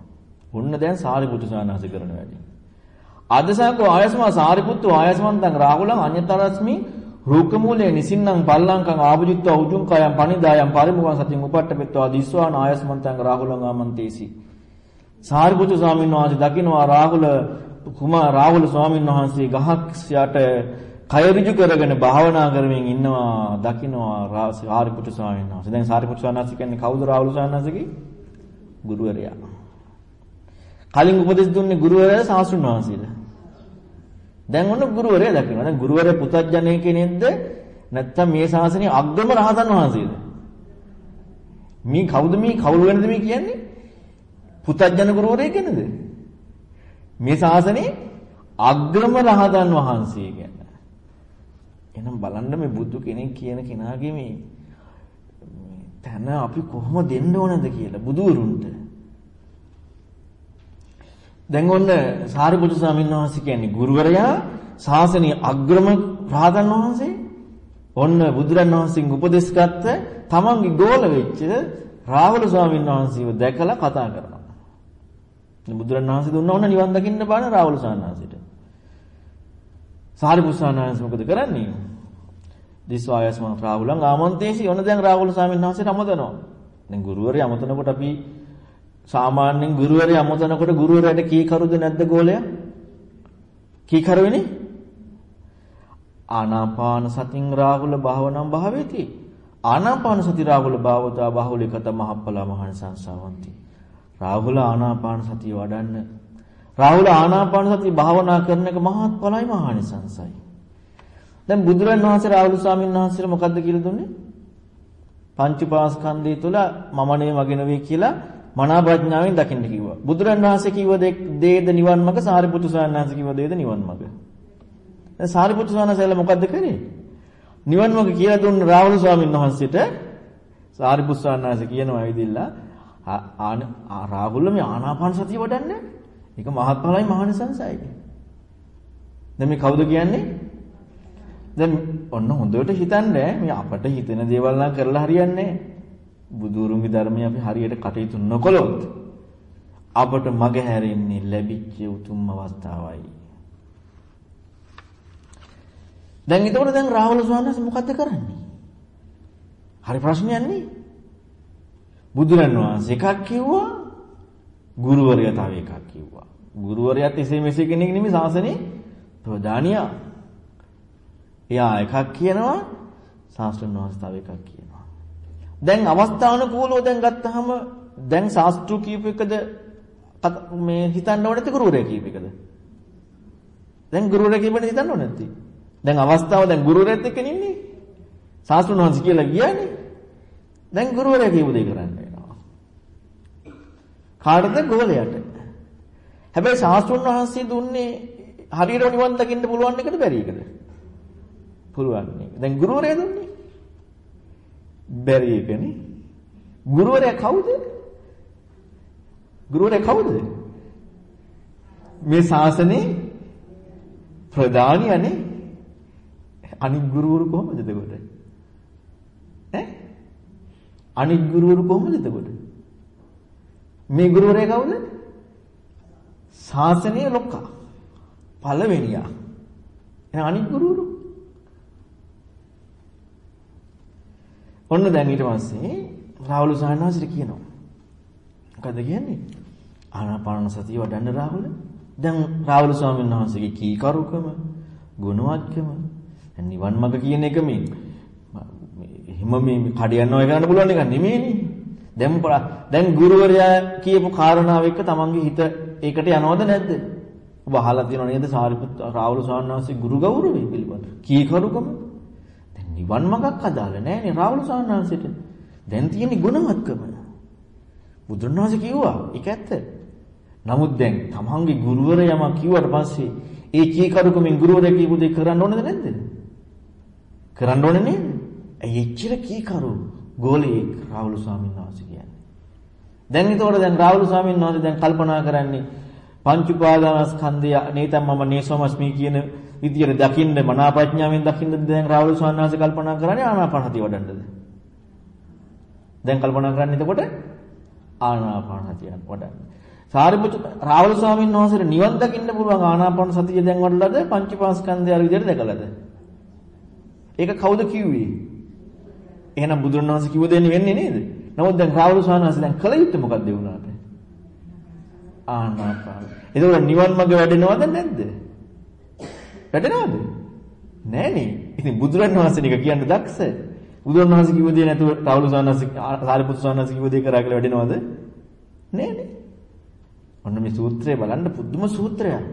ඔන්න දැන් සාරිපුත්තු සානහස කරන වැඩි. අදසකෝ ආයස්මා සාරිපුත්තු ආයස්මන්තං රාහුලං අඤ්‍යතරස්මි රූකමූලේ නිසින්නම් පල්ලංකං ආභුජිත්වා උජුං කයම් පනිදායම් පරිමුඛං සතින් උපට්ඨපෙත්වා දිස්වාන ආයස්මන්තං රාහුලං ආමන්තේසි සාරිපුත්තු ස්වාමීන් වහන්සේ දකින්නවා රාහුල කුමා රාහුල ස්වාමීන් වහන්සේ ගහක් යට කය ඍජු කරගෙන භාවනා කරමින් ඉන්නවා දකින්නවා සාරිපුත්තු ස්වාමීන් වහන්සේ. දැන් සාරිපුත්තු ස්වාමීන් වහන්සේ කියන්නේ කවුද රාහුල ස්වාමීන් වහන්සේගේ ගුරුවරයා. කලින් උපදෙස් දුන්නේ ගුරුවරයා සාස්ෘණ වහන්සේලා. දැන් ඔන්න ගුරුවරයා දකින්නවා. දැන් ගුරුවරයා පුතත්ජනය කෙනෙක්ද නැත්නම් මේ ශාසනයේ අග්‍රම රහතන් වහන්සේද? මේ කවුද මේ කවුරු වෙනද මේ කියන්නේ? පුතඥ ගුරුවරයෙක් ගැනද? මේ ශාසනයේ අග්‍රම රහතන් වහන්සේ ගැන. එහෙනම් බලන්න මේ බුදු කෙනෙක් කියන කෙනාගේ මේ තැන අපි කොහොම දෙන්න ඕනද කියලා බුදුරුන්ට. දැන් ඔන්න සාරිපුත්‍ර ස්වාමීන් වහන්සේ කියන්නේ ගුරුවරයා ශාසනයේ අග්‍රම රහතන් වහන්සේ ඔන්න බුදුරන් වහන්සේගෙන් උපදෙස් ගත්ත තමන්ගේ ගෝල වෙච්ච රාහුල ස්වාමීන් වහන්සේව දැකලා කතා කරනවා. බුදුරණවහන්සේ දුන්නා ඕන නිවන් දකින්න බාන රාහුල සානහසට. සාරිපුත් සානහස මොකද කරන්නේ? දිස්වායස්ම රාහුලං ආමන්තේසි ඔන්න දැන් රාහුල ස්වාමීන් වහන්සේට අමතනවා. දැන් ගුරුවරයා අමතනකොට අපි සාමාන්‍යයෙන් ගුරුවරයා අමතනකොට ගුරුවරයාට කී කරුද නැද්ද ගෝලයා? කී කරුවනේ? ආනාපාන සතින් රාහුල භාවනම් භාවේති. ආනාපාන සති රාහුල භාවතා බාහුලිකත මහප්පලා මහණ සංසාවಂತಿ. රාහුල ආනාපාන සතිය වඩන්න. රාහුල ආනාපාන සතිය භාවනා කරන එක මහත්ඵලයි මහානිසංසයි. දැන් බුදුරන් වහන්සේ රාහුල ස්වාමීන් වහන්සේට මොකද්ද කියලා දුන්නේ? පංච පාස්කන්ධය තුල මමනේ මගේ නෙවෙයි කියලා මනා ප්‍රඥාවෙන් දකින්න කිව්වා. බුදුරන් වහන්සේ කිව්ව දේද නිවන් මඟ සාරිපුත්තු ස්වාමීන් වහන්සේ කිව්ව දේද නිවන් මඟ. දැන් සාරිපුත්තු ස්වාමීන් වහන්සේලා මොකද්ද කරේ? නිවන් මඟ කියලා දුන්න රාහුල ස්වාමීන් වහන්සේට සාරිපුත්තු ස්වාමීන් වහන්සේ කියනවා ඇවිදිලා රාහුල මේ ආනාපාන සතිය වඩන්නේ. ඒක මහත්ඵලයි මහානිසංසයි. දැන් මේ කවුද කියන්නේ? දැන් ඔන්න හොඳට හිතන්නේ මේ අපට හිතෙන දේවල් නම් කරලා හරියන්නේ බුදුරුන්ගේ ධර්මය අපි හරියට කටයුතු නොකළොත් අපට මග හැරෙන්නේ ලැබිච්ච උතුම් අවස්ථාවයි. දැන් එතකොට දැන් රාහුල ස්වාමීන් මොකද්ද කරන්නේ? හරි ප්‍රශ්නයක් නේ. බුදුරන් වහන්සේ එකක් කිව්වා ගුරුවරයා තව එකක් කිව්වා. ගුරුවරයාත් එසේ මෙසේ කෙනෙක් නෙමෙයි සාසනේ ප්‍රධානියා. එයා එකක් කියනවා ශාස්ත්‍රඥ වහන්සේ තව එකක් කියනවා. දැන් අවස්ථානුකූලව දැන් ගත්තාම දැන් ශාස්ත්‍රු කීප එකද මේ හිතන්න ඕනේ නැති ගුරුවරයා කීප එකද? දැන් ගුරුවරයා කීපෙන් හිතන්න ඕනේ නැති. දැන් අවස්ථාව දැන් ගුරුවරයාත් එක්ක ඉන්නේ. ශාස්ත්‍රඥ වහන්සේ කියලා ගියානේ. දැන් ගුරුවරයා කියපු දේ කරන්න වෙනවා. කාටද ගෝලයට? හැබැයි ශාස්ත්‍රඥ වහන්සේ දුන්නේ හරියට නිවන් දකින්න පුළුවන් එකද බැරි එකද? පුළුවන් එක. දැන් ගුරුවරයා දුන්නේ බැරි එකනේ. ගුරුවරයා කවුද? ගුරුවරයා කවුද? මේ ශාසනේ ප්‍රධානියනේ. අනිත් ගුරුවරු කොහොමද එතකොට? ඈ? අනිත් ගුරුවරු කොහොමද එතකොට? මේ ගුරුවරයා කවුද? ශාසනීය ලොක්කා. පළවෙනියා. එහෙනම් අනිත් ගුරුවරු ඔන්න දැන් ඊට පස්සේ රාහුල සාහනාසිට කියනවා. මොකද කියන්නේ? ආනාපාන සතිය වඩන්න රාහුල. දැන් රාහුල ස්වාමීන් වහන්සේගේ කීකරුකම, ගුණවත්කම, නිවන් මඟ කියන එක මේ හිම මේ කඩයන්නවා කරන්න පුළුවන් එක නෙමෙයිනේ. දැන් දැන් ගුරුවරයා කියපු කාරණාව එක්ක තමන්ගේ හිත ඒකට යනවද නැද්ද? ඔබ අහලා තියෙනව නේද සාරිපුත් රාහුල ස්වාමීන් වහන්සේ ගුරු ගෞරවය පිළිබඳ. කීකරුකම නිවන් මාර්ගක් අදාළ නැහැනේ රාහුල සාන්නාංශයට. දැන් තියෙන්නේ ගුණවත්කම. බුදුරණවහන්සේ කිව්වා ඒක ඇත්ත. නමුත් දැන් තමන්ගේ ගුරුවරයා යමක් කිව්වට පස්සේ ඒ කීකරුකමින් ගුරුවරයා කියපු දේ කරන්න ඕනද නැද්ද? කරන්න ඕනේ නේද? ඇයි එච්චර කීකරු ගෝලී රාහුල ස්වාමීන් වහන්සේ කියන්නේ. දැන් ඒතකොට දැන් රාහුල ස්වාමීන් වහන්සේ දැන් කල්පනා කරන්නේ පංච උපාදානස්කන්ධය නේතම් මම නේසෝමස්මි කියන විදියට දකින්න මනා ප්‍රඥාවෙන් දකින්නද දැන් රාහුල ස්වාමීන් වහන්සේ කල්පනා කරන්නේ ආනාපානසතිය වඩන්නද? දැන් කල්පනා කරන්නේ එතකොට ආනාපානසතිය වඩන්න. සාරිපුත්‍ර රාහුල ස්වාමීන් වහන්සේට නිවන් දකින්න පුළුවන් ආනාපාන සතිය දැන් වඩලාද පංචපාස්කන්ධය අර විදියට දැකලාද? ඒක කවුද කිව්වේ? එහෙනම් බුදුරණවහන්සේ කිව්ව දෙන්නේ වෙන්නේ නේද? නමුත් දැන් රාහුල ස්වාමීන් වහන්සේ දැන් කල යුත්තේ මොකක්ද වුණාට? ආනාපාන. එතකොට නිවන් මඟ වැඩෙනවද නැද්ද? වැටෙනවද? නෑනේ. ඉතින් බුදුරන් වහන්සේ නික කියන්න දක්ෂ. බුදුරන් වහන්සේ කිව්ව දේ නැතුව රාහුල සානස් සාරිපුත්තු සානස් කිව්ව දේ කරා කියලා වැටෙනවද? නෑනේ. ඔන්න මේ සූත්‍රය බලන්න පුදුම සූත්‍රයක්.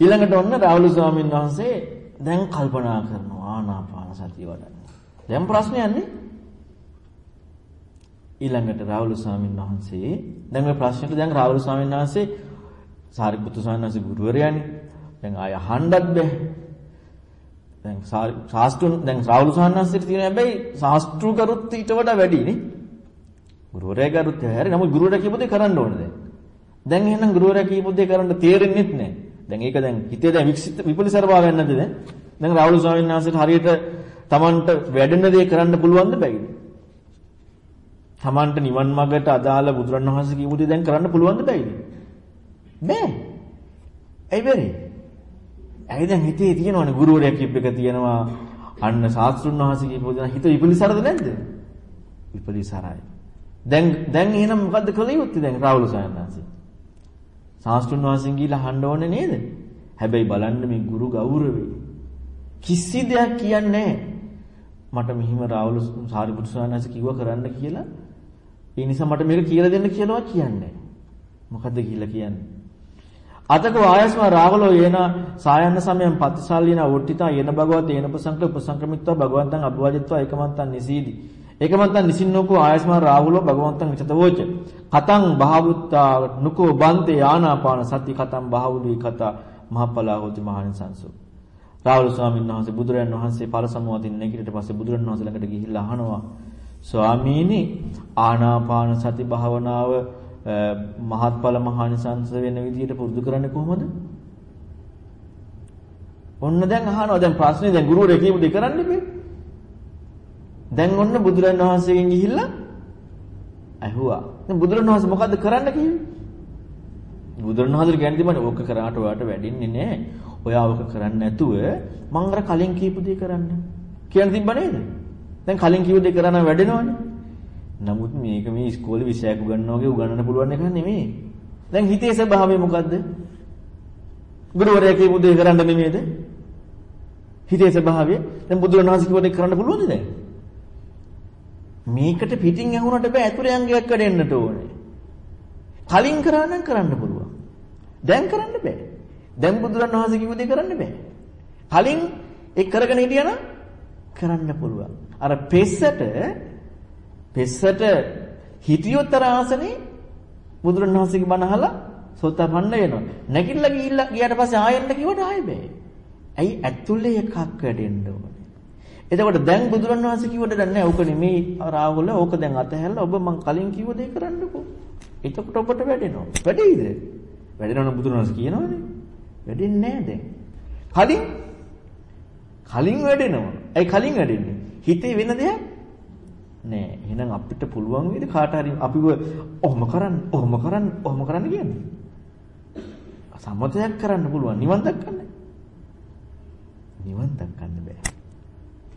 ඊළඟට ඔන්න රාහුල ස්වාමීන් වහන්සේ දැන් කල්පනා කරනවා ආනාපාන සතිය වඩන්න. දැන් ප්‍රශ්නයක් නේ? ඊළඟට රාහුල ස්වාමීන් වහන්සේ දැන් මේ ප්‍රශ්නෙට දැන් රාහුල ස්වාමීන් වහන්සේ සාරිපුත්තු සාන්නසේ ගුරුවරයානේ. දැන් ආය අහන්නත් බෑ. දැන් ශාස්ත්‍රුන් දැන් රාහුල සාන්නසෙට තියෙන හැබැයි ශාස්ත්‍රු කරුත් ඊට වඩා වැඩි නේ. ගුරුවරයා කරුත් හැරි නමුත් ගුරුවරයා කියපු දේ කරන්න ඕනේ දැන්. දැන් එහෙනම් ගුරුවරයා කියපු දේ කරන්න තේරෙන්නේත් නැහැ. දැන් ඒක දැන් හිතේ දැන් වික්සිත විපලිසර භාවයක් නැද්ද දැන්? දැන් රාහුල ස්වාමීන් වහන්සේට හරියට Tamanට වැඩෙන දේ කරන්න පුළුවන්ද බැයිද? Tamanට නිවන් මාර්ගයට අදාළ බුදුරණවහන්සේ කියපු දේ දැන් කරන්න පුළුවන්ද බැයිද? බෑ. ඇයි බැරි? ඇයි දැන් හිතේ තියෙනවනේ ගුරුවරයා කියප එක තියෙනවා අන්න ශාස්ත්‍රුන් වහන්සේ කියපු දේ හිත විපලිසරද නැද්ද? විපලිසරයි. දැන් දැන් එහෙනම් මොකද්ද කළ යුත්තේ දැන් රාහුල සයන්නාංශي? ශාස්ත්‍රුන් වහන්සේගෙන් ගිහිල්ලා අහන්න ඕනේ නේද? හැබැයි බලන්න මේ ගුරු ගෞරවේ කිසි දෙයක් කියන්නේ මට මෙහිම රාහුල සාරිපුත්‍ර ස්වාමීන් කිව්වා කරන්න කියලා. ඒ නිසා මට මේක කියලා දෙන්න කියලාවත් කියන්නේ මොකද්ද කියලා කියන්නේ? අතකෝ ආයස්ම රාහුලෝ යේන සායන්න සමයන් පතිසාලින වොට්ටිතා යේන භගවත යේන ප්‍රසංක උපසංක්‍රමිත්වා භගවන්තං අභවජිත්වා ඒකමන්තං නිසීදි. ඒකමන්තං නිසින්නෝකෝ ආයස්ම රාහුලෝ භගවන්තං විචතවෝච. කතං භාවුත්තා නුකෝ බන්තේ ආනාපාන සති කතං භාවුලී කතා මහපලා හොති මහණසංසෝ. රාහුල ස්වාමීන් වහන්සේ බුදුරයන් වහන්සේ පරසමුවතින් නැගිටිට පස්සේ බුදුරන් වහන්සේ ළඟට ගිහිල්ලා අහනවා ස්වාමීනි ආනාපාන සති භාවනාව මහත්ඵල මහානිසංස වෙන විදිහට පුරුදු කරන්නේ කොහොමද? ඔන්න දැන් අහනවා දැන් ප්‍රශ්නේ දැන් ගුරුවරයා කියපු දෙය කරන්න බෑ. දැන් ඔන්න බුදුරන් වහන්සේගෙන් ගිහිල්ලා ඇහුවා. දැන් බුදුරන් වහන්සේ මොකද්ද කරන්න කිව්වේ? බුදුරන් වහන්සේ කියන්නේ තිබුණේ ඕක කරාට ඔයාට වැඩින්නේ නැහැ. ඔයා ඕක කරන්නේ නැතුව මං අර කලින් කියපු දේ කරන්න. කියන්න තිබ්බ නේද? දැන් කලින් කිව්ව දේ කරා නම් වැඩෙනවනේ. නමුත් මේක මේ ඉස්කෝලේ විෂයක් උගන්වනවා වගේ උගන්වන්න පුළුවන් එකක් නෙමෙයි. දැන් හිතේ ස්වභාවය මොකද්ද? ගුරුවරයා කියපු දේ කරන්න නෙමෙයිද? හිතේ ස්වභාවය දැන් බුදුරණවහන්සේ කිව්ව දේ කරන්න පුළුවන්ද දැන්? මේකට පිටින් ඇහුනට බෑ ඇතුලේ අංගයක් කඩෙන්නට ඕනේ. කලින් කරා නම් කරන්න පුළුවන්. දැන් කරන්න බෑ. දැන් බුදුරණවහන්සේ කිව්ව දේ කරන්න බෑ. කලින් ඒ කරගෙන හිටියනම් කරන්න පුළුවන්. අර පෙස්සට පෙස්සට හිටියොත් අර ආසනේ බුදුරණවහන්සේගේ බණ අහලා සෝතපන්න වෙනවා. නැගිටලා ගිහිල්ලා ගියාට පස්සේ ආයෙන්න කිව්වට ආයෙ බෑ. ඇයි ඇතුලේ එකක් වැඩෙන්න ඕනේ. එතකොට දැන් බුදුරණවහන්සේ කිව්වට දැන් නෑ ඕක නෙමෙයි රාහුල ඕක දැන් අතහැරලා ඔබ මං කලින් කිව්ව දේ කරන්නකෝ. එතකොට ඔබට වැඩෙනවා. වැඩෙයිද? වැඩෙනවනම් බුදුරණවහන්සේ කියනවනේ. වැඩෙන්නේ නෑ දැන්. කලින් කලින් වැඩෙනවා. ඇයි කලින් වැඩෙන්නේ? හිතේ වෙන දෙයක් නෑ. එහෙනම් අපිට පුළුවන් වේද කාට හරි අපිව ඔහොම කරන්න, ඔහොම කරන්න, ඔහොම කරන්න කියන්නේ. සම්මතයක් කරන්න පුළුවන්. නිවන් දක්කන්න. නිවන් දක්කන්න බෑ.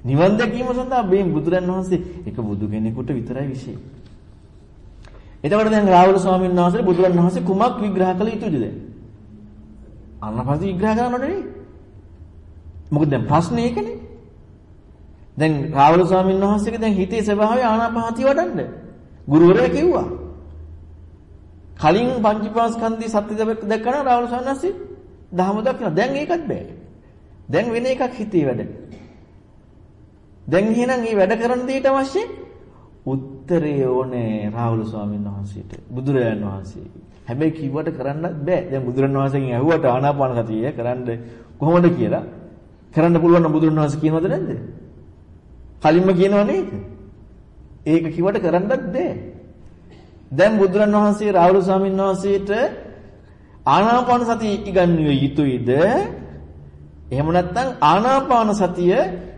නිවන් දැකීම සඳහා මේ බුදුරන් වහන්සේ එක බුදු කෙනෙකුට විතරයි විශේෂ. එතකොට දැන් රාහුල ස්වාමීන් වහන්සේ බුදුරන් වහන්සේ කුමක් විග්‍රහ කළ යුතුද දැන්? අනපසි විග්‍රහ කරනවද නෙවෙයි. මොකද දැන් ප්‍රශ්නේ ඒකනේ. දැන් රාහුල ස්වාමීන් වහන්සේගේ දැන් හිතේ ස්වභාවය ආනාපානසතිය වඩන්න. ගුරුවරයා කිව්වා. කලින් පංචීපාස්කන්ධي සත්‍ය දැක්කම රාහුල ස්වාමීන් වහන්සේ දහම දක්වනවා. දැන් ඒකත් බෑ. දැන් වෙන එකක් හිතේ වැඩ. දැන් එහෙනම් මේ වැඩ කරන දෙයට අවශ්‍ය උත්තරය ඕනේ රාහුල ස්වාමීන් වහන්සේට. බුදුරජාණන් වහන්සේ. හැබැයි කිව්වට කරන්නත් බෑ. දැන් බුදුරජාණන් වහන්සේගෙන් ඇහුවට ආනාපාන සතිය කරන්න කොහොමද කියලා කරන්න පුළුවන් නම් බුදුරජාණන් වහන්සේ කියනවද නැද්ද? කලින්ම කියනව නේද? ඒක කිව්වට කරන්නත් බෑ. දැන් බුදුරන් වහන්සේ රාහුල ස්වාමීන් වහන්සේට ආනාපාන සතිය ඉගන්විය යුතුයිද? එහෙම නැත්නම් ආනාපාන සතිය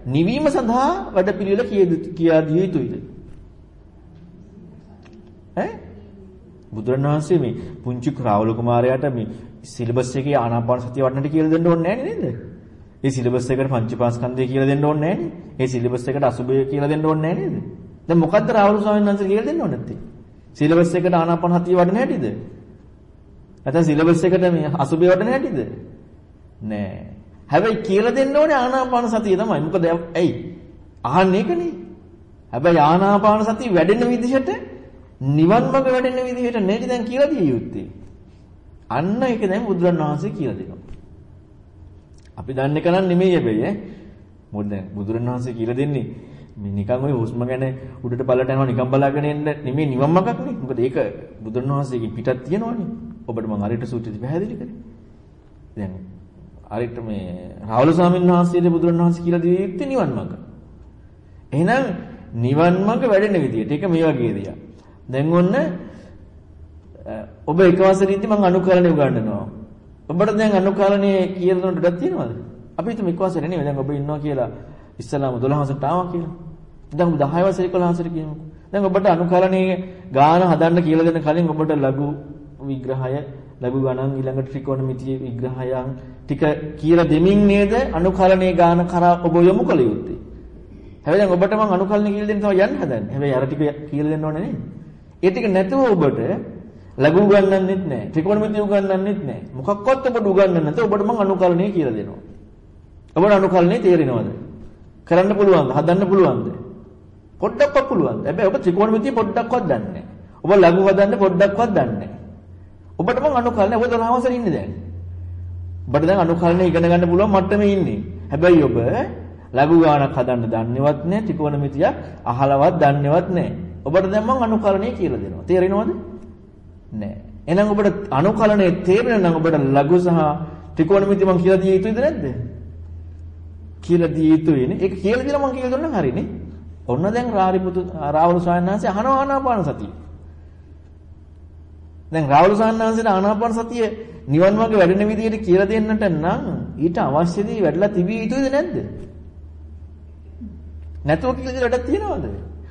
නිවීම සඳහා වැඩපිළිවෙල කියා දිය යුතුයිද? ඈ බුදුරන් වහන්සේ මේ පුංචි රාහුල කුමාරයාට මේ සිලබස් එකේ ආනාපාන සතිය වඩන්නට කියලා දෙන්න ඕනේ නැහැ නේද? ඒ සිලබස් එකට පංචපාස්කන්ධය කියලා දෙන්න ඕනේ නැහැ නේ. ඒ සිලබස් එකට අසුබය කියලා දෙන්න ඕනේ නැහැ නේද? දැන් මොකද්ද රාහුල ස්වාමීන් වහන්සේ කියලා දෙන්න ඕනේ නැත්තේ? සිලබස් එකට ආනාපාන හතිය වඩන හැටිද? නැත්නම් සිලබස් එකට මේ අසුබය වඩන හැටිද? නෑ. හැබැයි කියලා දෙන්න ඕනේ ආනාපාන සතිය තමයි. මොකද ඇයි? අහන්නේ ඒකනේ. හැබැයි ආනාපාන සතිය වැඩෙන විදිහට නිවන් මඟ වැඩෙන විදිහට නේද දැන් කියලා දිය යුත්තේ. අන්න ඒක දැන් බුදුරන් වහන්සේ කියලා දෙනවා. අපි දන්නේ කනන් නෙමෙයි හැබැයි ඈ. මොකද දැන් බුදුරණවහන්සේ කියලා දෙන්නේ මේ නිකන් ওই හුස්ම ගැන උඩට බලට යනවා නිකන් බලාගෙන ඉන්න නෙමෙයි නිවන් මාර්ගක් නේ. මොකද ඒක බුදුරණවහන්සේගෙන් පිටත් තියෙනවනේ. ඔබට මම අරිට සූත්‍රෙදි පැහැදිලි කරේ. දැන් අරිට මේ රාහුල ස්වාමීන් වහන්සේට බුදුරණවහන්සේ කියලා දී යුත්තේ නිවන් මාර්ග. එහෙනම් නිවන් මාර්ග වැඩෙන විදියට ඒක මේ වගේ දෙයක්. දැන් ඔන්න ඔබ එක වසරේදී මම අනුකරණය උගන්වනවා. ඔබට දැන් අනුකාලනේ කියලා දුන්නට ඩක් තියනවද? අපි හිතමු එක් වසරේ නෙමෙයි දැන් ඔබ ඉන්නවා කියලා ඉස්සලාම 12 වසරට ආවා කියලා. දැන් ඔබ 10 වසරේ 11 වසරේ කියමුකෝ. දැන් ඔබට අනුකාලනේ ගාන හදන්න කියලා දෙන කලින් ඔබට ලඝු විග්‍රහය, ලඝු ගණන් ඊළඟට ත්‍රිකෝණමිතිය විග්‍රහයන් ටික කියලා දෙමින් නේද අනුකාලනේ ගාන කරා ඔබ යොමු කළ යුත්තේ. හැබැයි දැන් ඔබට මම අනුකල්පන කියලා දෙන්න තමයි යන්න හදන්නේ. හැබැයි අර ටික කියලා දෙන්න ඕනේ නේද? ඒ ටික නැතුව ඔබට ලඝු උගන්වන්නෙත් නැහැ. ත්‍රිකෝණමිතිය උගන්වන්නෙත් නැහැ. මොකක්වත් ඔබට උගන්වන්න නැත. ඔබට මම අනුකල්පනය කියලා දෙනවා. ඔබට අනුකල්පනේ තේරෙනවද? කරන්න පුළුවන්ද? හදන්න පුළුවන්ද? පොඩ්ඩක්වත් පුළුවන්ද? හැබැයි ඔබ ත්‍රිකෝණමිතිය පොඩ්ඩක්වත් දන්නේ නැහැ. ඔබ ලඝු හදන්න පොඩ්ඩක්වත් දන්නේ නැහැ. ඔබට මං අනුකල්නේ ඔබ 12 වසරේ ඉන්නේ දැන්. ඔබට දැන් අනුකල්නේ ඉගෙන ගන්න පුළුවන් මට්ටමේ ඉන්නේ. හැබැයි ඔබ ලඝු ගානක් හදන්න දන්නේවත් නැහැ, ත්‍රිකෝණමිතියක් අහලවත් දන්නේවත් නැහැ. ඔබට දැන් මං අනුකලණය කියලා දෙනවා. තේරෙනවද? නැහැ. එහෙනම් ඔබට අනුකලණය තේරෙන නම් ඔබට ලඝු සහ ත්‍රිකෝණමිති මං කියලා දිය යුතුද නැද්ද? කියලා දිය යුතුයිනේ. ඒක කියලා දීලා මං කියලා දුන්නා හරිනේ. ඔන්න දැන් රාරිපුතු රාවුල ස්වාමීන් වහන්සේ අහනවා ආනාපාන සතිය. දැන් රාවුල ස්වාමීන් වහන්සේට ආනාපාන සතිය නිවන් මාර්ග වැඩෙන විදිහට කියලා දෙන්නට නම් ඊට අවශ්‍ය දේ වැඩලා තිබිය යුතුද නැද්ද? නැතුව කියලා දෙල වැඩක් තියනවද?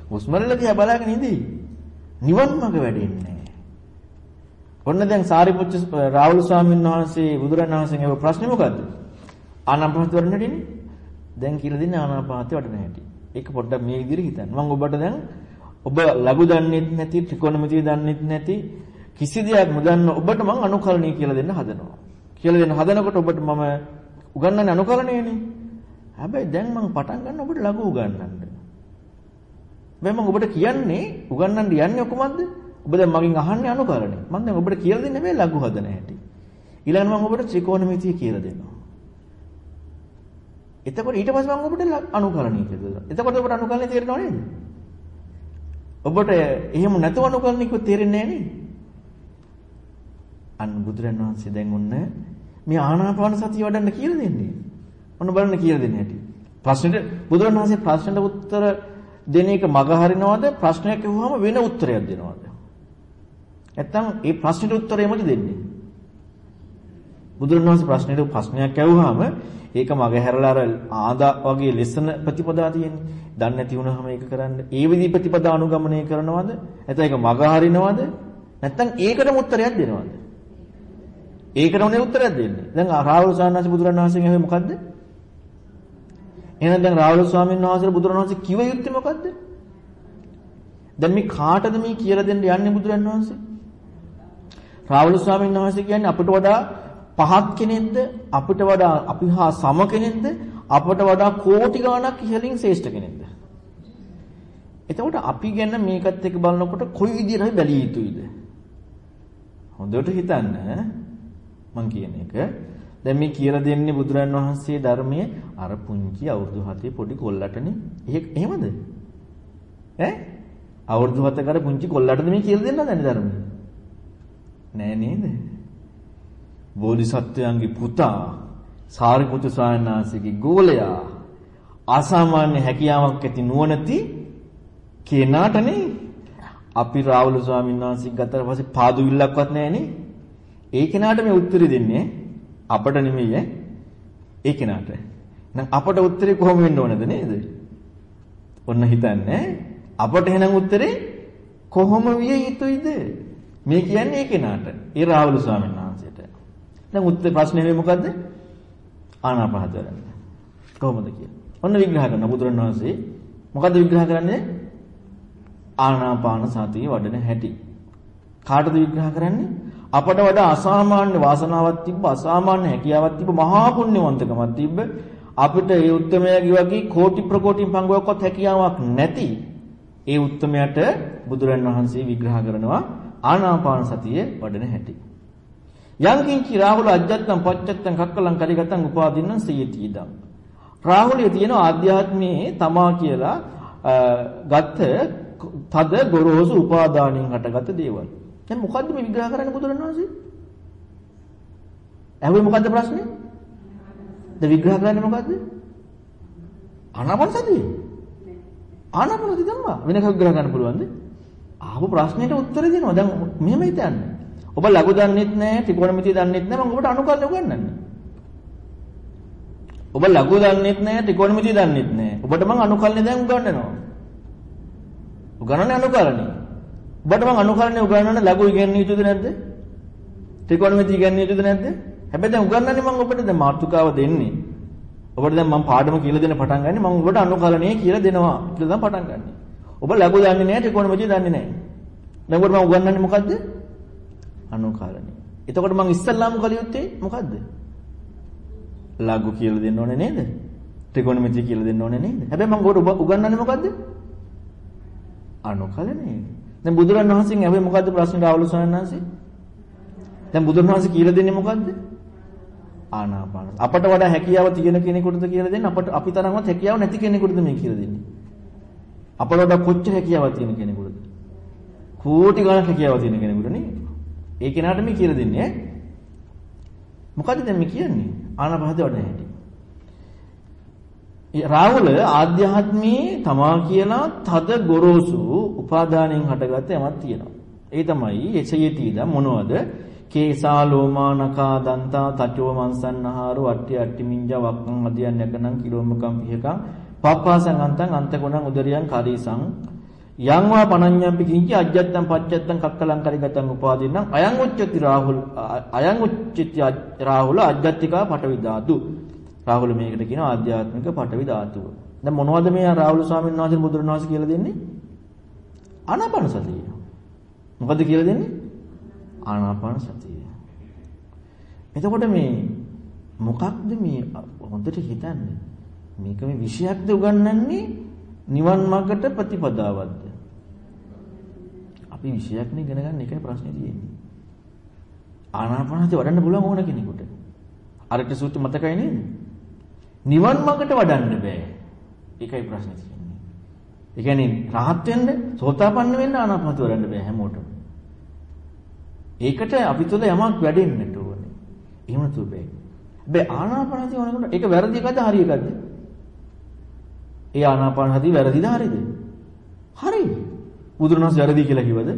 හුස්ම රැල්ල දිහා බලාගෙන ඉඳී. නිවන් මාර්ග වැඩෙන්නේ ඔන්න දැන් සාරිපුත්ත රාහුල ස්වාමීන් වහන්සේ බුදුරණන් වහන්සේගේ අහ ප්‍රශ්නේ මොකද්ද? ආනාපානසති වඩන හැටිනේ. දැන් කියලා දෙන්නේ ආනාපානසති වඩන හැටි. ඒක පොඩ්ඩක් මේ විදිහට හිතන්න. මම ඔබට දැන් ඔබ ලඝු දන්නෙත් නැති ත්‍රිකෝණමිතිය දන්නෙත් නැති කිසි දෙයක් නොදන්න ඔබට මම අනුකලණය කියලා දෙන්න හදනවා. කියලා දෙන්න හදනකොට ඔබට මම උගන්වන්නේ අනුකලණයනේ. හැබැයි දැන් මම පටන් ගන්න ඔබට ලඝු උගන්වන්න. හැබැයි මම ඔබට කියන්නේ උගන්වන්න යන්නේ කොහොමද? ඔබ දැන් මගෙන් අහන්නේ අනුකරණය. මම දැන් ඔබට කියලා දෙන්නේ මේ ලඝු හදන හැටි. ඊළඟට මම ඔබට ත්‍රිකෝණමිතිය කියලා දෙනවා. එතකොට ඊට පස්සේ මම ඔබට අනුකරණය කියලා දෙනවා. එතකොට ඔබට අනුකරණය තේරෙනව නේද? ඔබට එහෙම නැතුව අනුකරණය කිව්වොත් තේරෙන්නේ නැහැ නේද? අන්න බුදුරන් වහන්සේ දැන් ඔන්න මේ ආනාපාන සතිය වඩන්න කියලා දෙන්නේ. ඔන්න බලන්න කියලා දෙන්නේ හැටි. ප්‍රශ්නෙට බුදුරන් වහන්සේ ප්‍රශ්නෙට උත්තර දෙන එක මග හරිනවද ප්‍රශ්නයක් අහුවම වෙන උත්තරයක් දෙනවද? නැත්තම් ඒ ප්‍රශ්නෙට උත්තරය මොකද දෙන්නේ? බුදුරණවහන්සේ ප්‍රශ්නෙට ප්‍රශ්නයක් ඇහුවාම ඒක මග හැරලා අර ආදා වගේ ලෙසන ප්‍රතිපදා තියෙන්නේ. දන්නේ නැති වුණාම ඒක කරන්න. ඒ විදි ප්‍රතිපදා අනුගමනය කරනවද? නැත්නම් ඒක මග හරිනවද? නැත්නම් ඒකටම උත්තරයක් දෙනවද? ඒකටමනේ උත්තරයක් දෙන්නේ. දැන් රාහුල සාන්නාසි බුදුරණවහන්සේගෙන් ඇහුවේ මොකද්ද? එහෙනම් දැන් රාහුල ස්වාමීන් වහන්සේට බුදුරණවහන්සේ කිව යුත්තේ මොකද්ද? දැන් මේ කාටද මේ කියලා දෙන්න යන්නේ බුදුරණවහන්සේ? රාහුල ස්වාමීන් වහන්සේ කියන්නේ අපිට වඩා පහත් කෙනෙක්ද අපිට වඩා අපි හා සම කෙනෙක්ද අපට වඩා කෝටි ගණක් ඉහළින් ශ්‍රේෂ්ඨ කෙනෙක්ද එතකොට අපි ගැන මේකත් එක්ක බලනකොට කොයි විදිහට බැලිය යුතුයිද හොඳට හිතන්න මං කියන එක. දැන් මේ කියලා දෙන්නේ බුදුරන් වහන්සේ ධර්මයේ අර පුංචි අවුරුදු 7 පොඩි කොල්ලටනේ. එහෙමද? ඈ? අවුරුදු 7 කර පුංචි කොල්ලටද මේ කියලා දෙන්න දැන් ධර්මයේ? නෑ නේද? බෝධිසත්වයන්ගේ පුතා සාරිපුත්‍ර ස්වාමීන් වහන්සේගේ ගෝලයා අසාමාන්‍ය හැකියාවක් ඇති නුවණති කෙනාටනේ අපි රාහුල ස්වාමීන් වහන්සේ ගතට පස්සේ පාදු විල්ලක්වත් නැහනේ. ඒ කෙනාට මේ උත්තරේ දෙන්නේ අපට නෙමෙයි ඈ. ඒ කෙනාට. එහෙනම් අපට උත්තරේ කොහොම වෙන්න ඕනද නේද? ඔන්න හිතන්නේ අපට එහෙනම් උත්තරේ කොහොම විය යුතුයිද? මේ කියන්නේ ඒ කෙනාට. ඒ රාහුල ස්වාමීන් වහන්සේට. දැන් උත්තර ප්‍රශ්නේ මේ මොකද්ද? ආනාපාන කරන්න. කොහොමද කියලා. ඔන්න විග්‍රහ කරන බුදුරණවහන්සේ මොකද්ද විග්‍රහ කරන්නේ? ආනාපාන සතිය වඩන හැටි. කාටද විග්‍රහ කරන්නේ? අපට වඩා අසාමාන්‍ය වාසනාවක් තිබ්බ අසාමාන්‍ය හැකියාවක් තිබ්බ මහා පුණ්‍යවන්තකමක් තිබ්බ අපිට ඒ උත්තරමයාගේ වගේ කෝටි ප්‍රකෝටි පංගුවක්වත් හැකියාවක් නැති ඒ උත්තරමයට බුදුරන් වහන්සේ විග්‍රහ කරනවා ආනාපාන සතිය වඩන හැටි. යංකින්චි රාහුල අජ්ජත්තම් පච්චත්තම් කක්කලං කරිගතං උපාදින්නම් සියති ඉදම්. රාහුලිය තියෙන ආධ්‍යාත්මයේ තමා කියලා ගත්ත තද ගොරෝසු උපාදානින් හටගත් දේවල්. දැන් මොකද්ද මේ විග්‍රහ කරන්න බුදුරණවහන්සේ? ඇහුවේ මොකද්ද ප්‍රශ්නේ? ද විග්‍රහ කරන්නේ මොකද්ද? ආනාපාන සතිය. ආනාපාන සතිය තමයි වෙන එකක් විග්‍රහ කරන්න පුළුවන්ද? ආපු ප්‍රශ්නෙට උත්තර දෙනවා. දැන් මෙහෙම හිතන්න. ඔබ ලඝු දන්නෙත් නැහැ, ත්‍රිකෝණමිතිය දන්නෙත් නැහැ. මම ඔබට අනුකල්ප උගන්වන්නේ. ඔබ ලඝු දන්නෙත් නැහැ, ත්‍රිකෝණමිතිය දන්නෙත් නැහැ. ඔබට මම අනුකල්පනේ දැන් උගන්වනවා. උගන්වන්නේ අනුකල්පනේ. ඔබට මම අනුකල්පනේ උගන්වන්න ලඝු ඉගෙනන්නේ යුතුද නැද්ද? ත්‍රිකෝණමිතිය ඉගෙනන්නේ යුතුද නැද්ද? හැබැයි දැන් උගන්වන්නේ මම ඔබට දැන් මාතෘකාව දෙන්නේ. ඔබට දැන් මම පාඩම කියලා දෙන්න පටන් ගන්නේ මම ඔබට අනුකලණය කියලා දෙනවා. කියලා දැන් පටන් ගන්නෙ. ඔබ ලඝු දන්නේ නැහැ ත්‍රිකෝණමිතිය දන්නේ නැහැ. දැන් ඔබට මම උගන්වන්නේ මොකද්ද? අනුකාරණේ. එතකොට මම ඉස්සල්ලාම කළ යුත්තේ මොකද්ද? ලඝු කියලා දෙන්න ඕනේ නේද? ත්‍රිකෝණමිතිය කියලා දෙන්න ඕනේ නේද? හැබැයි මම ඔබට උගන්වන්නේ මොකද්ද? අනුකල නේද? දැන් බුදුරණන් වහන්සේගෙන් ඇහුවේ මොකද්ද ප්‍රශ්නේ රාහුල ස්වාමීන් වහන්සේ? දැන් බුදුරණන් වහන්සේ කියලා දෙන්නේ මොකද්ද? ආනාපාන. අපට වඩා හැකියාව තියෙන කෙනෙකුටද කියලා දෙන්නේ අපට අපි තරම්වත් හැකියාව නැති කෙනෙකුටද මේ කියලා දෙන්නේ? අපට වඩා කොච්චර හැකියාවක් තියෙන කෙනෙකුටද? කෝටි ගණන් හැකියාවක් තියෙන කෙනෙකුට නේ. ඒ කෙනාට මේ කියලා දෙන්නේ ඈ. මොකද්ද දැන් මේ කියන්නේ? ආනාපානද වඩා හැටි. රාහුල ආධ්‍යාත්මී තමා කියලා තද ගොරෝසු උපාදානයෙන් හටගත්ත යමක් තියෙනවා. ඒ තමයි එසයේතීද මොනවද? කේසා ලෝමානකා දන්තා තචෝ මන්සන්නහාරෝ අට්ටි අට්ටි මිංජා වක්කං අධියන් යකනං කිලෝමකම් පිහකං පප්පාසං අන්තං අන්තකොණං උදරියං කාරීසං යංවා පනඤ්ඤම්පි කිංචි අජ්ජත්තං පච්චත්තං කක්කලං කරිගතං උපාදින්නම් අයං උච්චති රාහුල් අයං උච්චති රාහුල අජ්ජත්තිකා පටවි ධාතු රාහුල මේකට කියනවා ආධ්‍යාත්මික පටවි ධාතුව දැන් මොනවද මේ රාහුල ස්වාමීන් වහන්සේ බුදුරණවහන්සේ කියලා දෙන්නේ ආනාපාන සතිය මොකද කියලා දෙන්නේ ආනාපාන සතිය එතකොට මේ මොකක්ද මේ හොඳට හිතන්නේ මේක මේ විෂයක්ද උගන්වන්නේ නිවන් මාර්ගට ප්‍රතිපදාවක්ද? අපි විෂයක් නේ ඉගෙන ගන්න එකයි ප්‍රශ්නේ තියෙන්නේ. ආනාපානසති වඩන්න පුළුවන් ඕන කෙනෙකුට. අරට සූත්‍ර මතකයි නේද? නිවන් මාර්ගට වඩන්න බෑ. ඒකයි ප්‍රශ්නේ තියෙන්නේ. ඒ කියන්නේ රහත් වෙන්න, සෝතාපන්න වෙන්න ආනාපානසති වඩන්න බෑ හැමෝටම. ඒකට අපි තුල යමක් වැඩෙන්නට ඕනේ. එහෙම තු බෑ. හැබැයි ආනාපානසති වනකොට ඒක වැරදි එකද හරි එකද? ඒ ආනාපාන හතිය වැරදිද හරිද? හරි. බුදුරණස් වැරදි කියලා කිව්වද?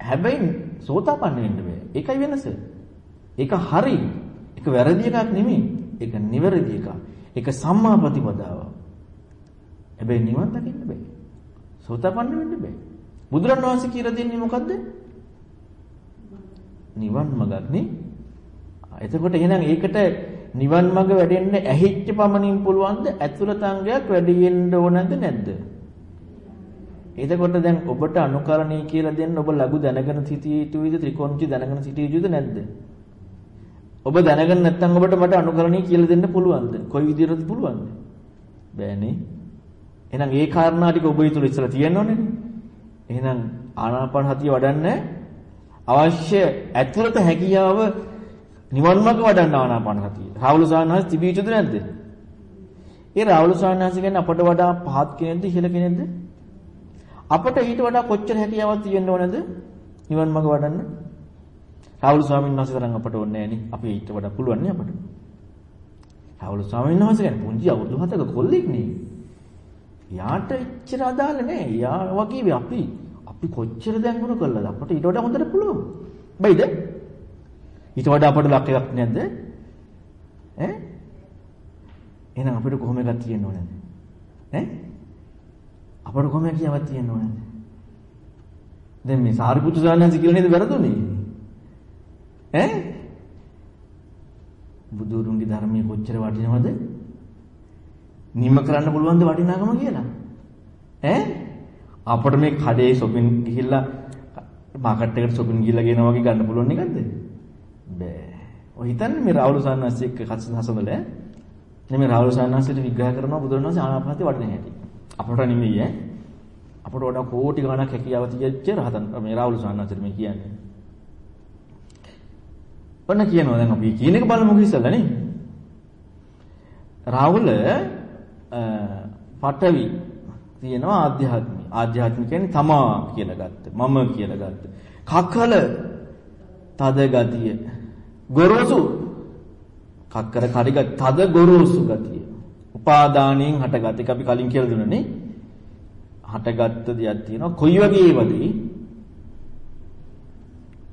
හැබැයි සෝතාපන්න වෙන්න බෑ. ඒකයි වෙනස. ඒක හරි. ඒක වැරදි එකක් නෙමෙයි. ඒක නිවැරදි එකක්. ඒක සම්මා ප්‍රතිපදාව. හැබැයි නිවන් දකින්න බෑ. සෝතාපන්න වෙන්න බෑ. බුදුරණවහන්සේ කියලා දෙන්නේ මොකද්ද? නිවන් මඟක් නේ. එතකොට එහෙනම් ඒකට නිවන් මඟ වැඩෙන්න ඇහිච්ච පමණින් පුළුවන්ද ඇතුළත අංගයක් වැඩි වෙන්න ඕනද නැද්ද? එතකොට දැන් ඔබට අනුකරණී කියලා දෙන්න ඔබ ලඝු දැනගෙන සිටිය යුතුද ත්‍රිකෝණචි දැනගෙන සිටිය යුතුද නැද්ද? ඔබ දැනගෙන නැත්නම් ඔබට මට අනුකරණී කියලා දෙන්න පුළුවන්ද? කොයි විදිහටද පුළුවන්ද? බෑනේ. එහෙනම් ඒ කාරණා ටික ඔබ ඊතුල ඉස්සලා තියෙනවනේ. එහෙනම් ආනාපාන හතිය වඩන්න අවශ්‍ය ඇතුළත හැකියාව නිවන් මාර්ග වඩන්න ආනාපාන සතිය. රාහුල සානහස් තිබී යුතුද නැද්ද? ඒ රාහුල සානහස් කියන්නේ අපට වඩා පහත් කෙනෙක්ද ඉහළ කෙනෙක්ද? අපට ඊට වඩා කොච්චර හැකියාවක් තියෙන්න ඕනද? නිවන් මාර්ග වඩන්න. රාහුල ස්වාමීන් වහන්සේ තරම් අපට ඕනේ නෑනේ. අපි ඊට වඩා පුළුවන් නේ අපට. රාහුල ස්වාමීන් වහන්සේ කියන්නේ පුංචි අවුරුදු 7ක කොල්ලෙක් නේ. යාට ඉච්චර අදාළ නෑ. යා වගේ අපි අපි කොච්චර දැන්ගුණ කළාද? අපට ඊට වඩා හොඳට පුළුවන්. බයිද? ඊට වඩා අපට ලක් එකක් නැද්ද? ඈ? එහෙනම් අපිට කොහොම එකක් තියෙන්න ඕනද? ඈ? අපට කොහොම කියාවක් තියෙන්න ඕනද? දැන් මේ සාරිපුත්තු සානන්ද කියලා නේද වැරදුනේ? ඈ? බුදුරුන්ගේ ධර්මයේ කොච්චර වටිනවද? නිම කරන්න පුළුවන්ද වටිනාකම කියලා? ඈ? අපිට මේ කඩේ shopping ගිහිල්ලා මාකට් එකට shopping ගිහිල්ලා ගෙනා වගේ ගන්න පුළුවන් එකක්ද? බෑ. ඔය හිතන්නේ මේ රාහුල සාන්නාස් එක්ක හසඳල නේ මේ රාහුල සාන්නාස්ට විග්‍රහ කරනවා බුදුරණවහන්සේ ආනාපානසති වඩන හැටි. අපට නෙමෙයි ඈ. අපට වඩා කෝටි ගණක් හැකියාව තියෙච්ච රහතන් මේ රාහුල සාන්නාස්ට මේ කියන්නේ. ඔන්න කියනවා දැන් අපි කියන එක බලමු ඉස්සෙල්ලා නේ. රාහුල පටවි තියෙනවා ආධ්‍යාත්මික. ආධ්‍යාත්මික කියන්නේ තමා කියලා ගත්ත. මම කියලා ගත්ත. කකල තද ගතිය ගොරෝසු කක්කර කරිග තද ගොරෝසු ගතිය. උපාදානයෙන් හටගත් එක අපි කලින් කියලා දුන්නනේ. හටගත්ත දෙයක් තියෙනවා. කොයි වගේ වදී?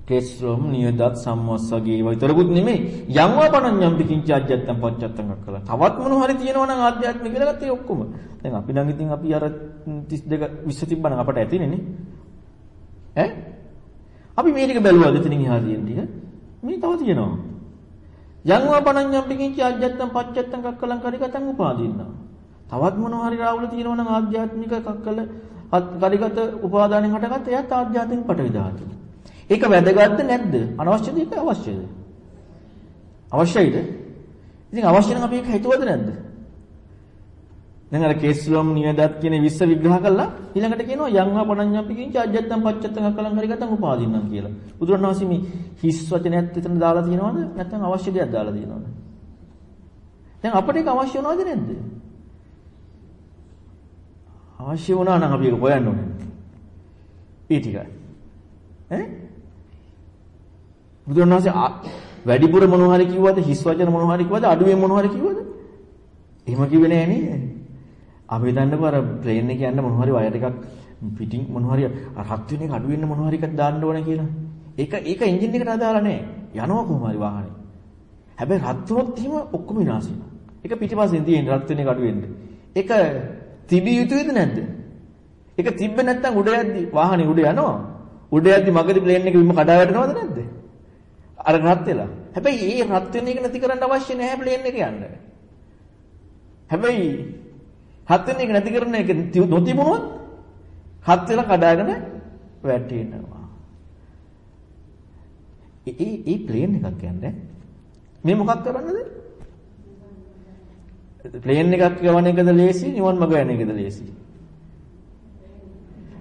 කෙස්රොම් නියදත් සම්මස්සගේ ඒවා විතරකුත් නෙමෙයි. යම්වා පණඤ්ඤම් පිකින්ච අජ්ජත්තම් පච්චත්තම් කළා. තවත් මොන හරි තියෙනවා නම් ආධ්‍යාත්මික කියලා ගත්තේ ඔක්කොම. දැන් අපි නම් ඉතින් අපි අර 32 20 තිබ්බනම් අපට ඇතිනේ නේ. ඈ? අපි මේ ටික බැලුවාද එතනින් එහා තියෙන ටික? මේ තව තියෙනවා. යංවා පණඤ්ඤම් පිකින්ච ආජ්ජත්තම් පච්චත්තම් කක්කලං කරිගතං උපාදීන්නා. තවත් මොනවා හරි රාවුල තියෙනවා නම් ආධ්‍යාත්මික කක්කල කරිගත උපාදානෙන් හටගත්ත එයත් ආධ්‍යාත්මික පටවි ධාතු. ඒක වැදගත්ද නැද්ද? අනවශ්‍යද ඒක අවශ්‍යද? අවශ්‍යයිද? ඉතින් අවශ්‍ය නම් අපි ඒක හිතුවද නැද්ද? දැන් අර කේස්ලොම් නියදත් කියන 20 විග්‍රහ කළා ඊළඟට කියනවා යංවා පණඤ්ඤම්පි කිංච අජ්ජත්තම් පච්චත්තම් අකලං හරිගතම් උපාදින්නම් කියලා. බුදුරණවහන්සේ මේ හිස් වචනයත් එතන දාලා තියෙනවද? නැත්නම් අවශ්‍ය දෙයක් දාලා තියෙනවද? දැන් අපිට ඒක අවශ්‍ය වුණාද නැද්ද? අවශ්‍ය වුණා නම් අපි ඒක හොයන්න ඕනේ. ඒ ටිකයි. ඈ? බුදුරණවහන්සේ වැඩිපුර මොනවා හරි කිව්වද හිස් වචන මොනවා හරි කිව්වද අඩුවෙන් මොනවා හරි කිව්වද? එහෙම කිව්වේ නෑ නේද? අපි හිතන්නකෝ අර ප්ලේන් එකේ යන්න මොනවා හරි වයර් එකක් පිටින් මොනවා හරි රත් වෙන එක අඩු වෙන්න මොනවා හරි එකක් දාන්න ඕන කියලා. ඒක ඒක එන්ජින් එකට අදාළ නෑ. යනවා කොහොම හරි වාහනේ. හැබැයි රත් වුණොත් එහෙම ඔක්කොම විනාශ වෙනවා. ඒක පිටිපස්සෙන් තියෙන රත් වෙන එක අඩු වෙන්න. ඒක තිබිය යුතුද නැද්ද? ඒක තිබ්බ නැත්නම් උඩ යද්දි වාහනේ උඩ යනවා. උඩ යද්දි මගදී ප්ලේන් එක බිම කඩා වැටෙනවද නැද්ද? අර රත් වෙලා. හැබැයි ඒ රත් වෙන එක නැති කරන්න අවශ්‍ය නැහැ ප්ලේන් එක යන්න. හැබැයි හත් වෙන එක නැති කරන එක නොතිබුණොත් හත් වෙලා කඩාගෙන වැටෙනවා. ඒ ඒ ප්ලේන් එකක් කියන්නේ මේ මොකක් කරන්නද? ප්ලේන් එකක් යවන එකද ලේසි නිවන් මඟ යන එකද ලේසි?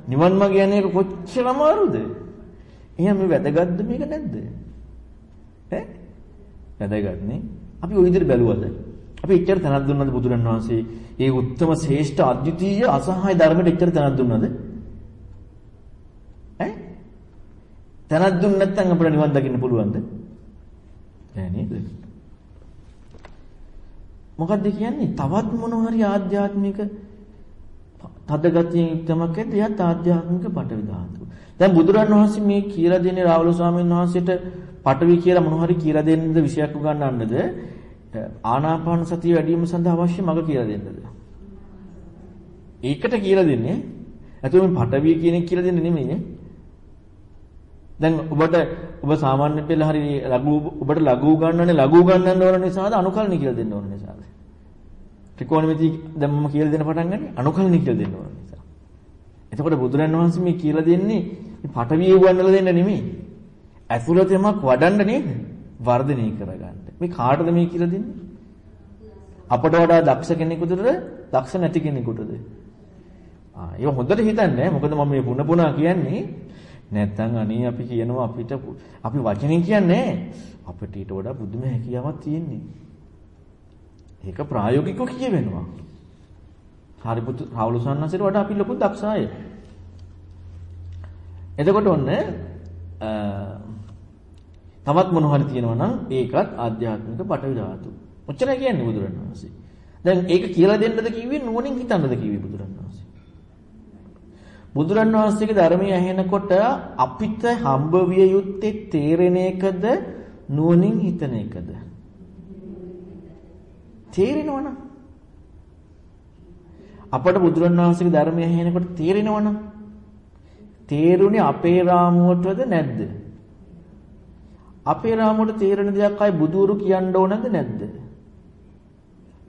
නිවන් මඟ යන එක කොච්චර අමාරුද? එහෙනම් මේ වැදගත්ද මේක නැද්ද? ඈ වැදගත් නේ? අපි ওই විදිහට බැලුවද? අපි එච්චර තනක් දුන්නද බුදුරන් වහන්සේ ඒ උත්තම ශ්‍රේෂ්ඨ අද්විතීය අසහාය ධර්මයට එච්චර තනක් දුන්නද? ඈ? තනක් දුන්න නැත්නම් අපිට නිවන් දකින්න පුළුවන්ද? නෑ නේද? මොකද්ද කියන්නේ? තවත් මොන හරි ආධ්‍යාත්මික තදගතියෙන් යුක්තමක් ඇද්ද? එයත් ආධ්‍යාත්මික පටවි ධාතු. දැන් බුදුරන් වහන්සේ මේ කියලා දෙන්නේ රාහුල ස්වාමීන් වහන්සේට පටවි කියලා මොන හරි කියලා දෙන්නද විශයක් උගන්වන්නද? ආනාපාන සතිය වැඩි වීම සඳහා අවශ්‍ය මඟ කියලා දෙන්නද? ඒකට කියලා දෙන්නේ. නැත්නම් මේ පටවි කියන එක කියලා දෙන්නේ නෙමෙයි නේ. දැන් ඔබට ඔබ සාමාන්‍ය පෙළ හරි ලඝු ඔබට ලඝු ගන්නනේ ලඝු ගන්නන්න ඕන නිසාද අනුකල්නි කියලා දෙන්න ඕන නිසාද? ත්‍රිකෝණමිති දැන් මම කියලා දෙන්න පටන් ගන්නේ අනුකල්නි කියලා දෙන්න ඕන නිසා. එතකොට බුදුරන් වහන්සේ මේ කියලා දෙන්නේ මේ පටවිය උගන්වලා දෙන්න නෙමෙයි. ඇතුළතෙමක් වඩන්න නේද? වර්ධනය කරගන්න. මේ කාටද මේ කියලා දෙන්නේ? අපට වඩා දක්ෂ කෙනෙකුටද දක්ෂ නැති කෙනෙකුටද? ආ ඒක හොඳට හිතන්නේ මොකද මම මේ පුන පුනා කියන්නේ නැත්තම් අනේ අපි කියනවා අපිට අපි වචනෙන් කියන්නේ අපිට ඊට වඩා බුදුම හැකියාවක් තියෙන්නේ. ඒක ප්‍රායෝගිකව කියවෙනවා. හරිපුත් රාහුල සන්නසට වඩා අපි ලොකු දක්ෂ අය. එතකොට ඔන්න තවත් මොන හරි තියෙනවා නම් ඒකත් ආධ්‍යාත්මික පටවි ධාතු. ඔච්චරයි කියන්නේ බුදුරණවහන්සේ. දැන් ඒක කියලා දෙන්නද කිව්වේ නුවණින් හිතන්නද කිව්වේ බුදුරණවහන්සේ. බුදුරණවහන්සේගේ ධර්මය ඇහෙනකොට අපිට හම්බ විය යුත්තේ තේරෙන එකද නුවණින් හිතන එකද? තේරෙනවනම් අපට බුදුරණවහන්සේගේ ධර්මය ඇහෙනකොට තේරෙනවනම් තේරුණේ අපේ රාමුවටද නැද්ද? අපේ රාමුවට තේරෙන දෙයක් අය බුදුරු කියන්න ඕනද නැද්ද?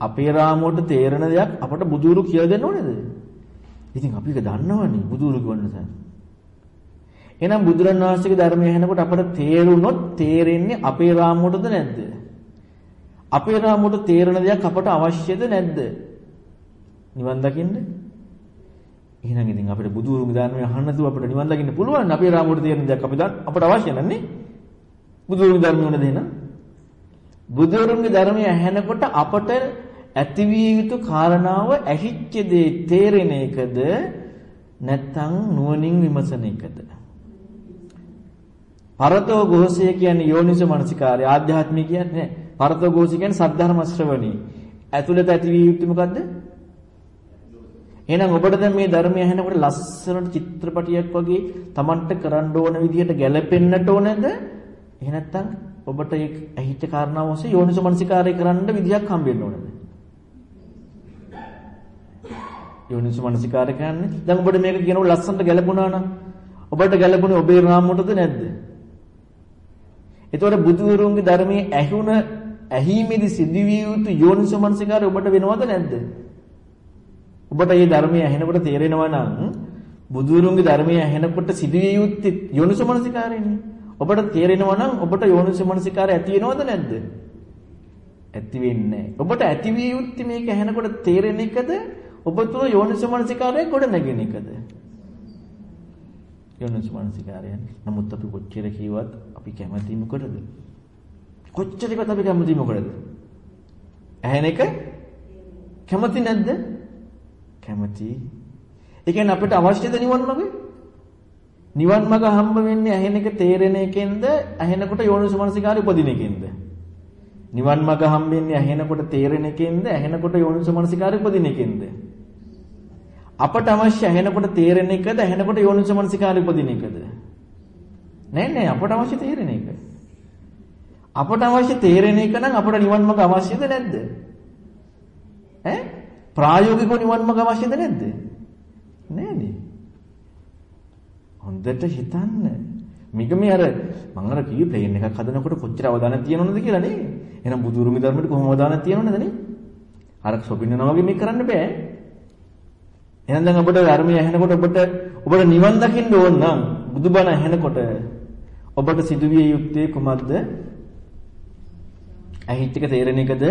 අපේ රාමුවට තේරෙන දෙයක් අපට බුදුරු කියලා දෙන්න ඕනේද? ඉතින් අපි ඒක දන්නවනේ බුදුරු කියවන්න සෑ. එහෙනම් බුදුරණවහන්සේගේ ධර්මය ඇහෙනකොට අපට තේරුනොත් තේරෙන්නේ අපේ රාමුවටද නැද්ද? අපේ රාමුවට තේරෙන දෙයක් අපට අවශ්‍යද නැද්ද? නිවන් දකින්න? එහෙනම් ඉතින් අපිට බුදුරුගේ ධර්මය අහන්න නැතුව අපිට නිවන් දකින්න පුළුවන්. අපේ රාමුවට තේරෙන දෙයක් අපි අපට අවශ්‍ය නැන්නේ. බුදුරුවෝ ධර්මවල දෙන බුදුරුවෝගේ ධර්මය ඇහෙනකොට අපට ඇතිවිය යුතු කාරණාව ඇහිච්ච දේ තේරෙන එකද නැත්නම් නුවණින් විමසන එකද? පරතෝ ഘോഷය කියන්නේ යෝනිසෝ මනසිකාරය. ආධ්‍යාත්මික කියන්නේ පරතෝ ഘോഷය කියන්නේ සද්ධර්ම ශ්‍රවණී. ඇතුළත ඇතිවිය යුතු මොකද්ද? එහෙනම් ඔබට දැන් මේ ධර්මය ඇහෙනකොට ලස්සනට චිත්‍රපටියක් වගේ Tamanට කරන්න ඕන විදිහට ගැලපෙන්නට ඕනද? එහෙ නැත්නම් ඔබට ඒ ඇහිච්ච කාරණාව ඔස්සේ යෝනිසෝ මනසිකාරය කරන්න විදිහක් හම්බෙන්න ඕනද? යෝනිසෝ මනසිකාරය කියන්නේ දැන් ඔබට මේක කියනකොට ලස්සනට ගැලපුණා නම් ඔබට ගැලපුණේ ඔබේ රාමුවටද නැද්ද? එතකොට බුදුරුන්ගේ ධර්මයේ ඇහුණ ඇහිමේදී සිදුවිය යුතු යෝනිසෝ මනසිකාරය ඔබට වෙනවද නැද්ද? ඔබට මේ ධර්මය ඇහෙනකොට තේරෙනවා නම් බුදුරුන්ගේ ධර්මය ඇහෙනකොට සිදුවිය යුත්තේ යෝනිසෝ මනසිකාරයනේ. ඔබට තේරෙනවා නම් ඔබට යෝනිසමනසිකාරය ඇති වෙනවද නැද්ද? ඇති වෙන්නේ නැහැ. ඔබට ඇති විය යුත්තේ මේක ඇහෙනකොට තේරෙන එකද? ඔබ තුල යෝනිසමනසිකාරය ගොඩ නැගෙන එකද? යෝනිසමනසිකාරය. නමුත් අපි කොච්චර කිව්වත් අපි කැමති මොකටද? කොච්චර කිව්වත් අපි කැමති මොකටද? ඇහෙන එක කැමති නැද්ද? කැමති. ඒ කියන්නේ අපිට අවශ්‍යද නිවන් මඟ? නිවන් මඟ හම්බ වෙන්නේ ඇහෙන එක තේරෙන එකෙන්ද? ඇහෙනකොට යෝනිසමනසිකාරය උපදින එකෙන්ද? නිවන් මඟ හම්බෙන්නේ ඇහෙනකොට තේරෙන එකෙන්ද? ඇහෙනකොට යෝනිසමනසිකාරය උපදින එකෙන්ද? අපට අවශ්‍ය ඇහෙනකොට තේරෙන එකද? ඇහෙනකොට යෝනිසමනසිකාරය උපදින එකද? නෑ නෑ අපට අවශ්‍ය තේරෙන එක. අපට අවශ්‍ය තේරෙන එක නම් අපට නිවන් මඟ අවශ්‍යද නැද්ද? ඈ ප්‍රායෝගිකව නිවන් මඟ අවශ්‍යද නැද්ද? නෑනේ. හොඳට හිතන්න. මිගමේ අර මම අර කිව්වේ ප්ලේන් එකක් හදනකොට කොච්චර අවධානයක් තියෙනවද කියලා නේ. එහෙනම් බුදුරුමි ධර්මයට කොහොම අවධානයක් තියෙනවද නේ? අර සොබින්නනවා වගේ මේක කරන්න බෑ. එහෙනම් දැන් ඔබට ධර්මය ඇහෙනකොට ඔබට ඔබට නිවන් දකින්න ඕන නම් බුදුබණ ඇහෙනකොට ඔබට සිදුවිය යුත්තේ කුමක්ද? ඇහිත් එක තේරෙන එකද?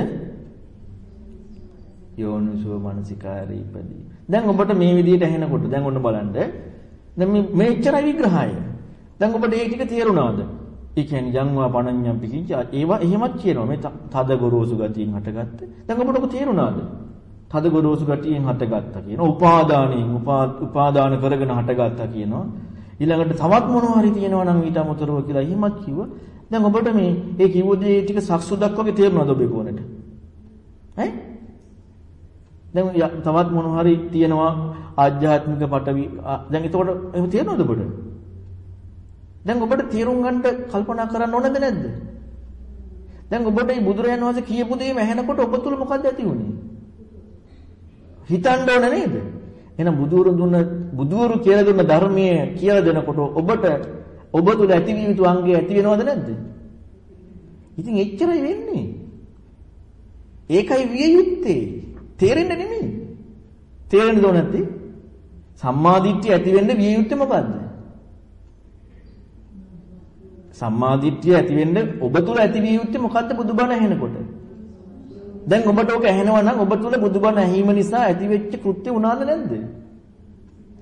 යෝනිසෝ මනසිකාරී ඉපදී. දැන් ඔබට මේ විදිහට ඇහෙනකොට දැන් ඔන්න බලන්න. දැන් මේ මෙච්චරයි විග්‍රහය. දැන් ඔබට ඒ ටික තේරුණාද? ඒ කියන්නේ යංවා පණඤ්ඤම් පිකිච්ච ඒවා එහෙමත් කියනවා. මේ තද ගොරෝසු ගතියෙන් හටගත්ත. දැන් ඔබට ඔක තේරුණාද? තද ගොරෝසු ගතියෙන් හටගත්තා කියනවා. උපාදානයෙන් උපාදාන කරගෙන හටගත්තා කියනවා. ඊළඟට තවත් මොනවා හරි තියෙනවා නම් ඊට අමතරව කියලා එහෙමත් කිව්වා. දැන් ඔබට මේ ඒ කිව්ව දේ ටික සක්සුදක් වගේ තේරුණාද ඔබේ කොනට? ඈ? දැන් තවත් මොනවා හරි තියෙනවා ආධ්‍යාත්මික පටවි දැන් එතකොට එහෙම තේරෙනවද ඔබට? දැන් ඔබට තේරුම් ගන්න කල්පනා කරන්න ඕනද නැද්ද? දැන් ඔබට මේ බුදුරජාණන් වහන්සේ කියපු දේම ඇහෙනකොට ඔබ තුල මොකක්ද ඇති වුනේ? හිතන්න ඕන නේද? එහෙනම් බුදුරු දුන්න බුදුරු කියලා දුන්න ධර්මයේ කියලා දෙනකොට ඔබට ඔබ තුල ඇති විය යුතු අංගය ඇති වෙනවද නැද්ද? ඉතින් එච්චරයි වෙන්නේ. ඒකයි විය යුත්තේ. තේරෙන්නේ නෙමෙයි. තේරෙන්න ඕන නැත්තේ? සම්මාදිට්ඨිය ඇති වෙන්න විය යුත්තේ මොකද්ද? සම්මාදිට්ඨිය ඇති වෙන්න ඔබ තුල ඇති විය යුත්තේ මොකද්ද බුදුබණ ඇහෙනකොට? දැන් ඔබට ඕක ඇහෙනවා නම් ඔබ තුල බුදුබණ ඇහිම නිසා ඇති වෙච්ච කෘත්‍ය උනාද නැද්ද?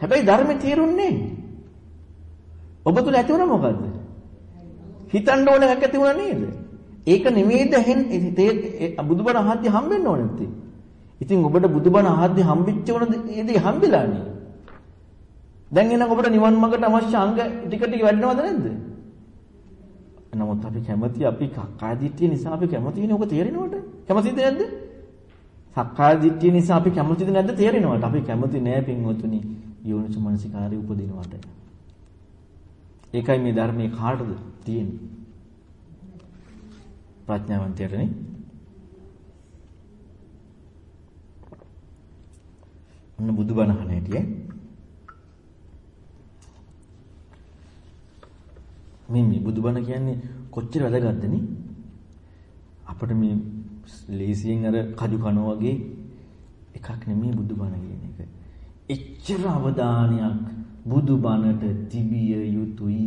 හැබැයි ධර්මේ තේරුන්නේ ඔබ තුල ඇති වුණා මොකද්ද? හිතන්න ඕන එකක් ඇති වුණා නේද? ඒක නෙමෙයිද ඇහෙන්නේ බුදුබණ අහද්දි හම්බෙන්න ඕන නැත්තේ. ඉතින් ඔබට බුදුබණ අහද්දි හම්බෙච්ච උන දේ හම්බෙලානේ. දැන් එනක ඔබට නිවන් මාර්ගට අවශ්‍ය අංග ටික ටික වැඩනවද නැද්ද? නමුත් අපි කැමති අපි සක්කාය දිට්ඨිය නිසා අපි කැමතිනේ ඔක තේරෙනවට. කැමතිද නැද්ද? සක්කාය දිට්ඨිය නිසා අපි කැමතිද නැද්ද තේරෙනවට. අපි කැමති නෑ පින්වතුනි යෝනිසු මනසිකාරය උපදිනවට. ඒකයි මේ ධර්මයේ කාටද තියෙන්නේ? ප්‍රඥාවන්තයටනේ. අන්න බුදුබණ අහන හැටියේ මේ මේ බුදුබණ කියන්නේ කොච්චර වැදගත්ද නේ? අපිට මේ ලේසියෙන් අර කජු කනවා වගේ එකක් නෙමෙයි බුදුබණ කියන එක. එච්චර අවධානයක් බුදුබණට තිබිය යුතුයි.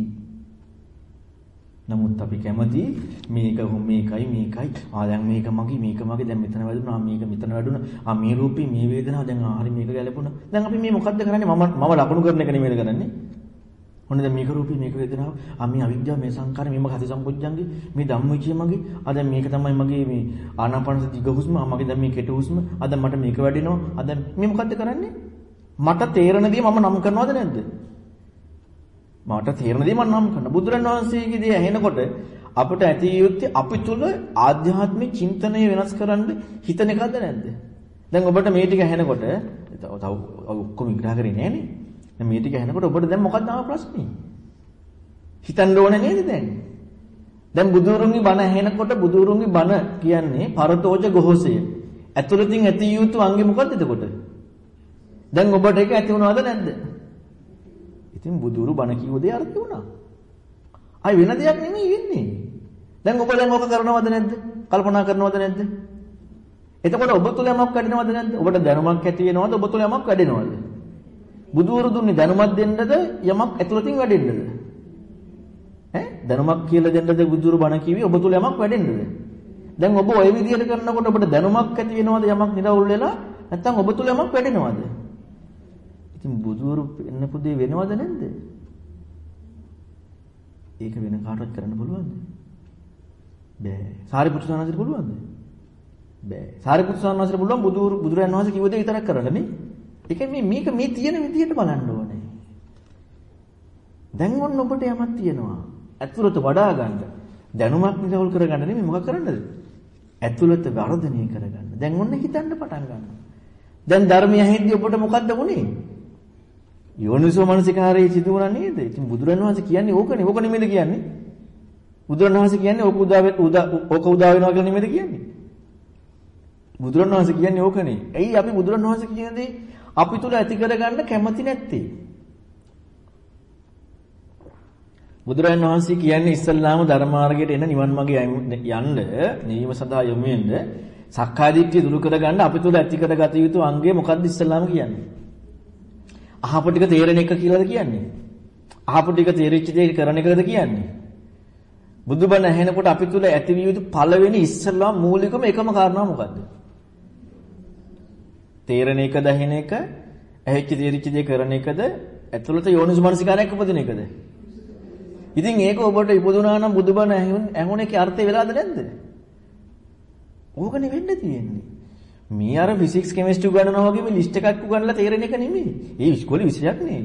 නමුත් අපි කැමති මේක මේකයි මේකයි. ආ දැන් මේක මගේ මේක මගේ. දැන් මෙතන වැදුනා මේක මෙතන වැදුනා. ආ මේ රූපේ මේ වේදනාව දැන් ආහරි මේක ගැලපුණා. දැන් අපි මේ මොකද්ද කරන්නේ? මම මම ලකුණු කරන එක නෙමෙයිද කරන්නේ? ඔන්න දැන් මේක රූපේ මේක වේදනාව. ආ මේ අවිද්‍යාව මේ සංකාර මේ මගති සම්පොච්චංගේ මේ ධම්මවිචය මගේ. ආ දැන් මේක තමයි මගේ මේ ආනාපාන දිග හුස්ම. ආ මගේ දැන් මේ කෙට හුස්ම. ආ දැන් මට මේක වැඩිනවා. ආ දැන් මේ මොකද්ද කරන්නේ? මට තේරෙන දේ මම නම් කරනවද නැද්ද? මට තේරෙන දේ මම නම් කරනවා බුදුරන් වහන්සේගේ දේ ඇහෙනකොට අපිට ඇති යුත්තේ අපි තුල ආධ්‍යාත්මික චින්තනය වෙනස් කරන්න හිතන එකද නැද්ද දැන් ඔබට මේ ටික ඇහෙනකොට තව ඔක්කොම විග්‍රහ කරේ නෑනේ දැන් මේ ටික ඇහෙනකොට ඔබට දැන් මොකක්ද ආව ප්‍රශ්නේ? හිතන්න ඕනේ නේද දැන්? දැන් බුදුරුන්ගේ බණ ඇහෙනකොට බුදුරුන්ගේ බණ කියන්නේ පරතෝජ ගොහසය. ඇතුළතින් ඇති යුතු අංගෙ මොකද්ද එතකොට? දැන් ඔබට ඒක ඇති වුණාද නැද්ද? ඉතින් බුදුරු බණ කිව්ව දේ අර්ථ වුණා. අය වෙන දෙයක් නෙමෙයි වෙන්නේ. දැන් ඔබ දැන් ඔක කරනවද නැද්ද? කල්පනා කරනවද නැද්ද? එතකොට ඔබ තුල යමක් වැඩෙනවද නැද්ද? ඔබට දැනුමක් ඇති වෙනවද? ඔබ තුල යමක් වැඩෙනවද? බුදුවරු දුන්නේ දැනුමක් දෙන්නද යමක් ඇතුළතින් වැඩෙන්නද? ඈ දැනුමක් කියලා දෙන්නද බුදුවරු බණ කිව්වේ ඔබ තුල යමක් වැඩෙන්නද? දැන් ඔබ ওই විදිහට කරනකොට ඔබට දැනුමක් ඇති වෙනවද යමක් නිරවුල් වෙලා? නැත්නම් ඔබ තුල යමක් වැඩෙනවද? ඉතින් බුදුවරු වෙන්නපු දේ වෙනවද නැද්ද? ඒක වෙන කාටවත් කරන්න පුළුවන්ද? බෑ. සාරිපුත්‍ර සානසිට පුළුවන්ද? බෑ. සාරිපුත්‍ර සානසිට පුළුවන් බුදුරු බුදුරයන් වහන්සේ කිව්ව දේ විතරක් කරන්න නේ. ඒක මේ මේක මේ තියෙන විදිහට බලන්න ඕනේ. දැන් ඔන්න ඔබට යමක් තියෙනවා. ඇතුළත වඩා ගන්න. දැනුමක් නිරවුල් කරගන්න නෙමෙයි මොකක් කරන්නද? ඇතුළත වර්ධනය කරගන්න. දැන් ඔන්න හිතන්න පටන් ගන්නවා. දැන් ධර්මය ඇහිද්දි ඔබට මොකද්ද වුනේ? යෝනිසෝ මනසිකාරයේ සිදු වුණා නේද? ඉතින් බුදුරණවහන්සේ කියන්නේ ඕකනේ. ඕක නෙමෙයිද කියන්නේ? බුදුරණවහන්සේ කියන්නේ ඕක උදා උදා ඕක උදා වෙනවා කියලා නෙමෙයිද කියන්නේ? බුදුරණවහන්සේ කියන්නේ ඕකනේ. ඇයි අපි බුදුරණවහන්සේ කියන දේ අපි තුල ඇති කරගන්න කැමති නැත්තේ? බුදුරජාණන් වහන්සේ කියන්නේ ඉස්සල්ලාම ධර්මාර්ගයට එන නිවන් මාගේ යන්න නිවීම සඳහා යොමු වෙන්න සක්කාය දිට්ඨිය දුරු කරගන්න අපි තුල ඇති කරගත යුතු අංගය මොකක්ද ඉස්සල්ලාම කියන්නේ? අහපු ටික තේරෙන එක කියලාද කියන්නේ? අහපු ටික තේරිච්ච දේ කරන එකද කියන්නේ? බුදුබණ ඇහෙනකොට අපි තුල ඇති විය යුතු පළවෙනි ඉස්සල්ලාම මූලිකම එකම කාරණා මොකද්ද? තේරෙන එක දහින එක, ඇහිච්ච තේරිච්ච දේ කරන එකද, ඇතුළත යෝනිස් මනසිකාරයක් උපදින එකද? ඉතින් ඒක ඔබට ඉපදුනා නම් බුදුබණ ඇහුණ එකේ අර්ථය වෙලාද නැද්ද? ඕකනේ වෙන්න තියෙන්නේ. මේ අර ෆිසික්ස් කෙමිස්ට්‍රි උගන්වනවා වගේ මේ ලිස්ට් එකක් උගන්වලා තේරෙන එක නෙමෙයි. ඒ ඉස්කෝලේ විෂයක් නේ.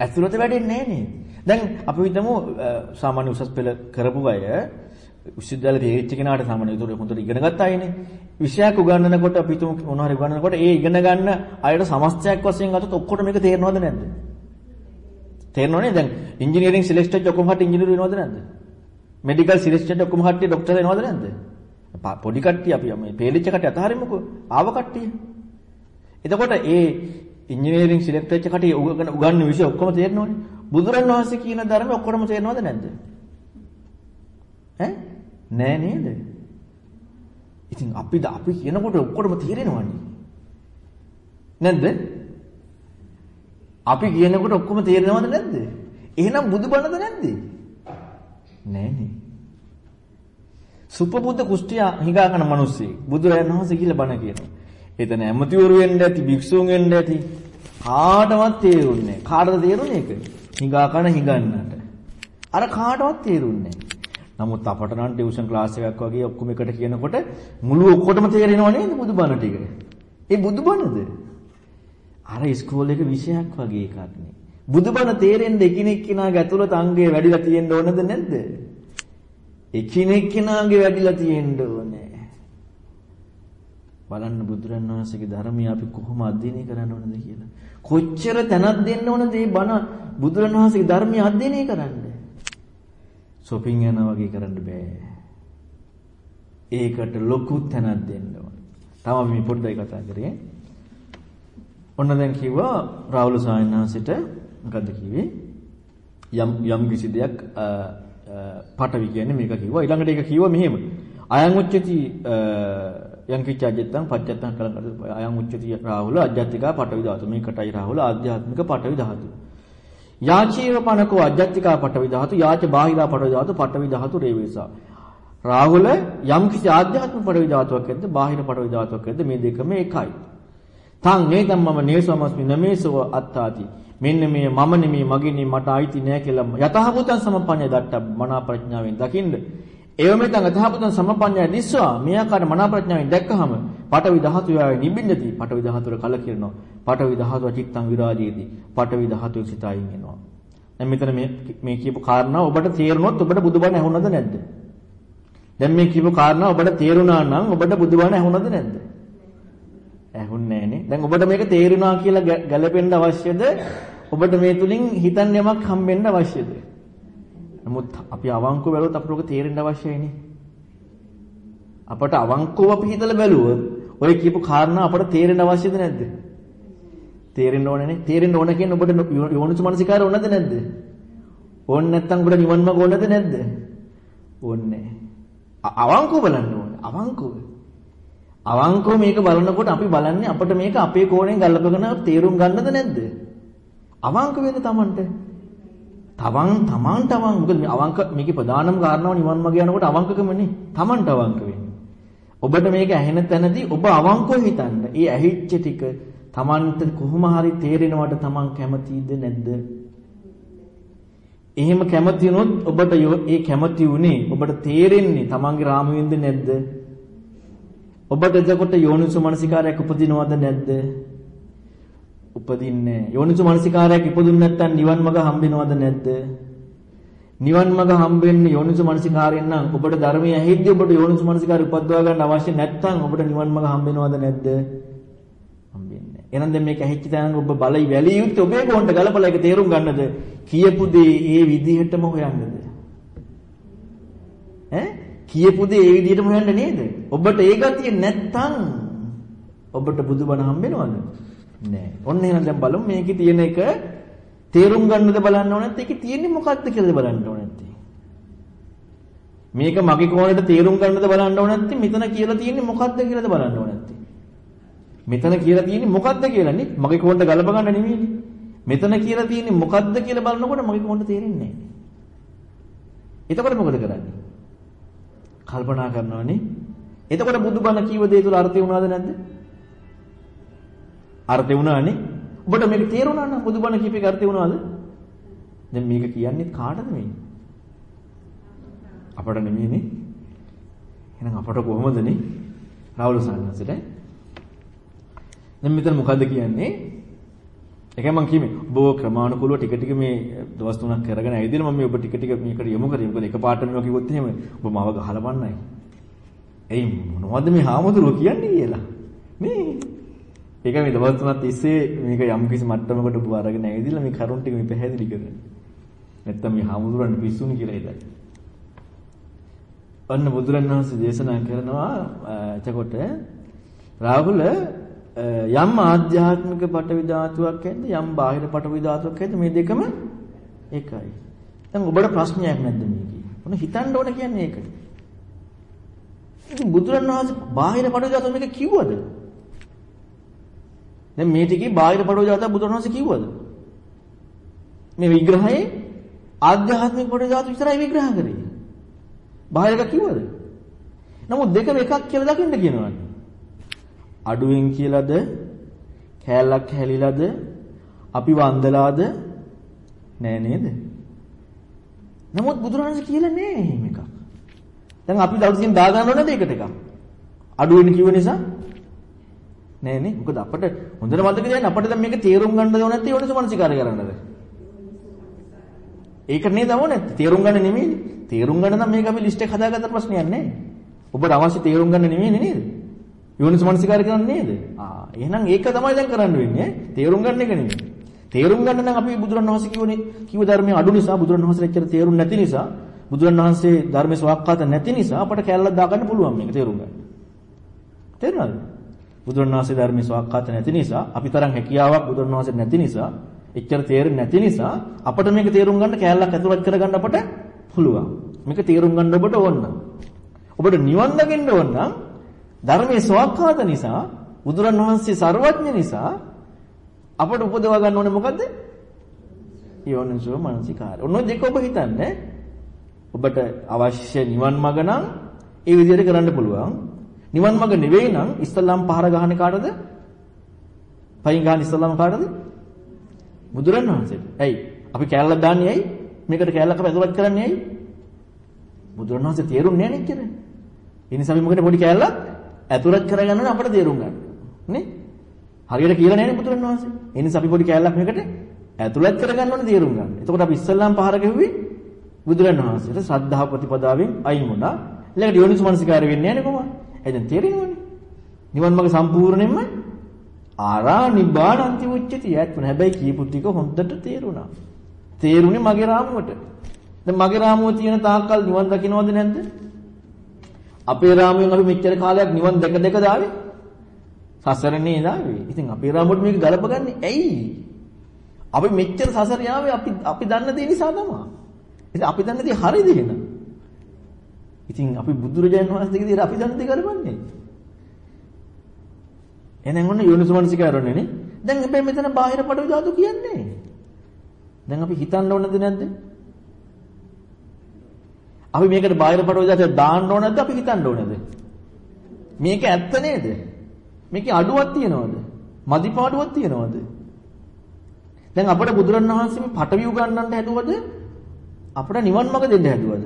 ඇතුළත වැඩෙන්නේ නැහැ දැන් අපි හිතමු සාමාන්‍ය උසස් පෙළ කරපු අය විශ්වවිද්‍යාලේ PhD කෙනාට සාමාන්‍ය උතුරු හොඳට ඉගෙන ගත්ත අයනේ. විෂයක් උගන්වනකොට අපි හිතමු මොනවා හරි උගන්වනකොට ඒ ඉගෙන ගන්න අයට සමස්තයක් වශයෙන් ගත්තොත් ඔක්කොට මේක තේරෙනවද නැද්ද? තේරෙනවනේ දැන් ඉංජිනේරිං සිලෙක්ට් වෙච්ච ඔක්කොම හරියට ඉංජිනේරු වෙනවද නැද්ද? මෙඩිකල් සිලෙක්ට් වෙච්ච ඔක්කොම හරියට ડોක්ටර් වෙනවද නැද්ද? පොඩි කට්ටිය අපි මේ පේලිච්ච කට්ටිය අතහරිමුකෝ. ආව කට්ටිය. එතකොට ඒ ඉංජිනේරිං සිලෙක්ට් වෙච්ච කට්ටිය උගන්වන විෂය ඔක්කොම තේරෙනවනේ. බුදුරන් වහන්සේ කියන ධර්ම ඔක්කොම තේරෙනවද නැද්ද? ඈ? නෑ නේද? ඉතින් අපි අපි කියනකොට ඔක්කොම තේරෙනවනේ. නැද්ද? අපි කියනකොට ඔක්කොම තේරෙනවද නැද්ද? එහෙනම් බුදුබණද නැද්ද? නෑනේ. සුපබුද්ධ කුෂ්ඨිය හිඟා කරන මිනිස්සෙක් බුදුරජාණන් වහන්සේ කියලා බණ කියනවා. එතන ඇමතිවරු වෙන්න ඇති, භික්ෂුන් වෙන්න ඇති. කාටවත් තේරුන්නේ නැහැ. කාටද තේරුනේ ඒක? හිඟා කරන හිඟන්නට. අර කාටවත් තේරුන්නේ නමුත් අපට නම් ටියුෂන් ක්ලාස් එකක් වගේ ඔක්කොම එකට කියනකොට මුළු ඔක්කොටම තේරෙනව නේද බුදුබණ ටික? ඒ බුදුබණද? අර ඉස්කෝලේ එක විෂයක් වගේ එකක් නේ. බුදුබණ තේරෙන්න එකිනෙක කෙනාගේ ඇතුළත අංගය වැඩිලා තියෙන්න ඕනද නැද්ද? එකිනෙක කෙනාගේ වැඩිලා තියෙන්න ඕනේ. බලන්න බුදුරන් වහන්සේගේ ධර්මය අපි කොහොම අධ්‍යයනය කරන්න ඕනද කියලා. කොච්චර තැනක් දෙන්න ඕනද මේ බණ බුදුරන් වහන්සේගේ ධර්මය අධ්‍යයනය කරන්න. shopping යනවා වගේ කරන්න බෑ. ඒකට ලොකු තැනක් දෙන්න ඕන. තව අපි මේ පොඩ්ඩයි කතා කරේ. ඔන්න දැන් කිව්වා රාහුල සායනහන්සිට මොකද්ද කිව්වේ? යම් යම් කිසි දෙයක් පටවි කියන්නේ මේක කිව්වා. ඊළඟට ඒක කිව්වා මෙහෙම. අයං උච්චති යං කිච්ච අජත්තං පච්චත්තං කලං අයං උච්චති රාහුල අජ්ජත්තිකා පටවි ධාතු. මේකටයි රාහුල ආධ්‍යාත්මික පටවි ධාතු. යාචීව පනකෝ අජ්ජත්තිකා පටවි ධාතු යාච බාහිරා පටවි ධාතු පටවි ධාතු රේවේසා. රාහුල යම් කිසි ආධ්‍යාත්මික පටවි ධාතුවක් ඇද්ද බාහිර පටවි ධාතුවක් ඇද්ද මේ දෙකම එකයි. තං නේදම් මම නේසමස්මි නමේසව අත්තාති මෙන්න මේ මම නෙමේ මගේ නෙමේ මට අයිති නෑ කියලා යතහබුතං සමපඤ්ඤය දට්ට මනා ප්‍රඥාවෙන් දකින්ද? ඒව මෙතන යතහබුතං සමපඤ්ඤය දිස්වා මේ ආකාර මනා ප්‍රඥාවෙන් දැක්කහම පටවි ධාතු යාවේ නිබ්බින්දති පටවි ධාතුර කල කියනවා පටවි ධාතුව චිත්තං විරාජේති. පටවි ධාතුවේ සිතයින් එනවා. දැන් මෙතන මේ මේ කියපු කාරණා ඔබට තේරුණොත් ඔබට බුදුබණ ඇහුණද නැද්ද? දැන් මේ කියපු කාරණා ඔබට තේරුණා නම් ඔබට බුදුබණ ඇහුණද නැද්ද? ඇහුන්නේ නැහනේ. දැන් ඔබට මේක තේරුණා කියලා ගැළපෙන්න අවශ්‍යද? ඔබට මේ තුලින් හිතන්න යමක් හම්බෙන්න අවශ්‍යද? නමුත් අපි අවංකව බැලුවොත් අපට ඔක තේරෙන්න අවශ්‍යයිනේ. අපට අවංකව අපි හිතලා බැලුවොත් ඔය කියපු කාරණා අපට තේරෙන්න අවශ්‍යද නැද්ද? තේරෙන්න ඕනනේ. තේරෙන්න ඕන කියන්නේ ඔබට යෝනිසු මනසිකාරය ඕනද නැද්ද? ඕන නැත්තම් ඔබට නිවන් මාර්ග ඕනද නැද්ද? ඕනේ. අවංකව බලන්න ඕනේ. අවංකව. අවංකව මේක බලනකොට අපි බලන්නේ අපිට මේක අපේ කෝණයෙන් ගල්පගෙන තේරුම් ගන්නද නැද්ද? අවංක වෙන්න Tamanට. තවන් තමන් තමන් මොකද මේ අවංක මේකේ ප්‍රධානම කාරණාව නිවන් මාර්ගය යනකොට අවංකකමනේ. තමන්ට අවංක වෙන්නේ. ඔබට මේක ඇහෙන තැනදී ඔබ අවංකව හිතන්න. ඒ ඇහිච්ච ටික තමන්ට කොහොම හරි තේරෙනවට තමන් කැමතිද නැද්ද? එහෙම කැමති වුණොත් ඔබට ඒ කැමති උනේ ඔබට තේරෙන්නේ තමන්ගේ රාමුවෙන්ද නැද්ද? ඔබට එතකොට යෝනිසු මනසිකාරයක් උපදිනවද නැද්ද? උපදින්නේ යෝනිසු මනසිකාරයක් ඉපදුන්නේ නැත්නම් නිවන් මඟ හම්බෙනවද නැද්ද? නිවන් මඟ හම්බෙන්නේ යෝනිසු මනසිකාරයෙන් නම් ඔබට ධර්මයේ ඇහිද්දී ඔබට යෝනිසු මනසිකාරය උපදවා ගන්න අවශ්‍ය නැත්නම් ඔබට නිවන් මඟ හම්බෙනවද නැද්ද? හම්බෙන්නේ. එහෙනම් දැන් මේක ඇහිච්ච තැන ඔබ බලයි වැලිය යුත්තේ ඔබේ කොන්ට ගලපලා ඒක තේරුම් ගන්නද? කියපු දේ ඒ විදිහටම හොයන්නද? ඈ කියපු දේ ඒ විදිහටම හොයන්න නේද? ඔබට ඒ ගතිය නැත්තම් ඔබට බුදුබණ හම්බෙනවද? නෑ. ඔන්න එහෙනම් දැන් බලමු මේකේ තියෙන එක තේරුම් ගන්නද බලන්න ඕන නැත්නම් ඒකේ තියෙන්නේ මොකක්ද කියලාද බලන්න ඕන නැත්තේ. මේක මගේ කෝණයට තේරුම් ගන්නද බලන්න ඕන නැත්නම් මෙතන කියලා තියෙන්නේ මොකක්ද කියලාද බලන්න ඕන නැත්තේ. මෙතන කියලා තියෙන්නේ මොකක්ද කියලා නේ මගේ කෝණයට ගලප ගන්න නෙමෙයිනේ. මෙතන කියලා තියෙන්නේ මොකක්ද කියලා බලනකොට මගේ කෝණයට තේරෙන්නේ නැහැ. එතකොට මොකද කරන්නේ? කල්පනා කරනවානේ. එතකොට බුදුබණ කීව දේ තුල අර්ථය වුණාද නැද්ද? අර්ථය වුණානේ. ඔබට මේක තේරුණා නම් බුදුබණ කීපේක අර්ථය වුණාද? දැන් මේක කියන්නේ කාටද මේ? අපට නෙමෙයිනේ. එහෙනම් අපට කොහොමදනේ? රාහුල සාන්නසට. දැන් මෙතන මොකද්ද කියන්නේ? ඒකයි මම කිව්වේ ඔබ ක්‍රමානුකූලව ටික ටික මේ දවස් තුනක් කරගෙන ඇවිදින මම මේ ඔබ ටික ටික මේකට යොමු කරේ. මොකද එකපාරට මේවා කිව්වොත් එහෙම ඔබ මාව ගහලා බන්නයි. එයි මොනවද මේ හාමුදුරුවෝ කියන්නේ කියලා. මේ ඒක මේ දවස් තුනක් තිස්සේ මේක යම් කිසි මට්ටමකට ඔබ අරගෙන ඇවිදලා මේ කරුණ ටික මේ පැහැදිලි කරන්නේ. නැත්තම් මේ හාමුදුරන් පිස්සුනි කියලා හිතයි. අන්න බුදුරණවහන්සේ දේශනා කරනවා එතකොට රාහුල යම් ආධ්‍යාත්මික පටවි ධාතුවක් ඇද්ද යම් බාහිර පටවි ධාතුවක් ඇද්ද මේ දෙකම එකයි. දැන් ඔබට ප්‍රශ්නයක් නැද්ද මේකේ? මොන හිතන්න ඕන කියන්නේ ඒකයි. ඉතින් බුදුරණවහන්සේ බාහිර පටවි ධාතුව මේක කිව්වද? දැන් මේ ටිකේ බාහිර පටවි ධාතුව බුදුරණවහන්සේ කිව්වද? මේ විග්‍රහයේ ආධ්‍යාත්මික පටවි ධාතුව විතරයි විග්‍රහ කරේ. බාහිර එක කිව්වද? නමුත් දෙකම එකක් කියලා දකින්න කියනවානේ. අඩුවෙන් කියලාද කෑල්ලක් හැලිලාද අපි වන්දලාද නෑ නේද? නමුත් බුදුරජාණන් කියලා නෑ එහෙම එකක්. දැන් අපි දවසින් දා ගන්න ඕනද ඒකට එකක්? අඩුවෙන් කිව්ව නිසා නෑ නේ. මොකද අපිට හොඳට මතක තියාගන්න අපිට දැන් මේක තේරුම් ගන්න ඕන නැත්නම් යෝනිසෝ මනසිකාරය කරන්නද? ඒක නේද ඕනේ. තේරුම් ගන්න නෙමෙයි. තේරුම් ගන්න නම් මේක අපි ලිස්ට් එක හදාගත්ත ප්‍රශ්නයක් නෑ. ඔබට අවශ්‍ය තේරුම් ගන්න නෙමෙයි නේද? යෝනිස මනසිකාරය කරන්නේ නේද? ආ එහෙනම් ඒක තමයි දැන් කරන්න වෙන්නේ. තේරුම් ගන්න එක නෙමෙයි. තේරුම් ගන්න නම් අපි බුදුරණවහන්සේ කියෝනේ කිව්ව ධර්මයේ අඩු නිසා බුදුරණවහන්සේ එච්චර තේරුම් නැති නිසා බුදුරණවහන්සේ ධර්මයේ ස්වාක්කාත නැති නිසා අපට කැලලක් දාගන්න පුළුවන් මේක තේරුම් ගන්න. තේරුණාද? බුදුරණවහන්සේ ධර්මයේ ස්වාක්කාත නැති නිසා අපි තරම් හැකියාවක් බුදුරණවහන්සේ නැති නිසා එච්චර තේරෙන්නේ නැති නිසා අපට මේක තේරුම් ගන්න කැලලක් ඇතුළත් කරගන්න අපට පුළුවන්. මේක තේරුම් ගන්න ඔබට ඕන නම්. ඔබට නිවන් දකින්න ඕන නම් ධර්මයේ ස්වකහාත නිසා බුදුරන් වහන්සේ ਸਰවඥ නිසා අපට උපදවා ගන්න ඕනේ මොකද්ද? යෝනිසෝ මනසිකාර. ඔන්න දෙක ඔබ හිතන්නේ ඔබට අවශ්‍ය නිවන් මඟ නම් ඒ විදිහට කරන්න පුළුවන්. නිවන් මඟ නෙවෙයි නම් ඉස්ලාම් පහර ගහන්නේ කාටද? පයින් ගහන ඉස්ලාම් කාටද? බුදුරන් වහන්සේට. ඇයි? අපි කැලලක් දාන්නේ ඇයි? මේකට කැලලක් අපි ඇතුළත් කරන්නේ ඇයි? බුදුරන් වහන්සේ තේරුන්නේ නැහැ නේද? ඒ නිසා අපි මොකද පොඩි කැලලක් ඇතුළත් කරගන්න ඕනේ අපිට තේරුම් ගන්න. නේ? හරියට කියලා නැහැ නේ බුදුරණවහන්සේ. ඒ නිසා අපි පොඩි කැලලක් මේකට ඇතුළත් කරගන්න ඕනේ තේරුම් ගන්න. එතකොට අපි ඉස්සල්ලාම් පහර ගැහුවේ බුදුරණවහන්සේට ශ්‍රද්ධාව ප්‍රතිපදාවෙන් අයින් වුණා. ඊළඟට යෝනිසු මනසිකාරය වෙන්නේ නැහැ නේ කොහොමද? එහෙනම් තේරෙනවනේ. නිවන් මාර්ග සම්පූර්ණයෙන්ම ආරා නිබ්බානන්ති උච්චති. ඈත්ම හැබැයි කියපු ටික හොඳට තේරුණා. තේරුණේ මගේ රාමුවට. දැන් මගේ රාමුව තියෙන තාක්කල් නිවන් දකින්නවද නැද්ද? අපේ රාමුවෙන් අපි මෙච්චර කාලයක් නිවන් දැක දැක දාවේ. සසරනේ දාවේ. ඉතින් අපේ රාමුවට මේක ගලපගන්නේ ඇයි? අපි මෙච්චර සසර යාවේ අපි අපි දන්න දේ නිසා තමයි. ඉතින් අපි දන්න දේ හරිද එහෙනම්? ඉතින් අපි බුදුරජාණන් වහන්සේගේ දේ අපි දන්න දේ කරපන්නේ. එහෙනම් ඔන්න යෝනිසමනසිකාරෝනේ නේ. දැන් හැබැයි මෙතන බාහිර පඩවි ධාතු කියන්නේ. දැන් අපි හිතන්න ඕනද නැද්ද? අපි මේකට බාහිර පටවිදාට දාන්න ඕනද අපි හිතන්න ඕනද? මේක ඇත්ත නේද? මේකේ අඩුවක් තියනවද? මදිපාඩුවක් තියනවද? දැන් අපිට බුදුරණවහන්සේ මේ පටවිය උගන්වන්න හැදුවද? අපිට නිවන් මඟ දෙන්න හැදුවද?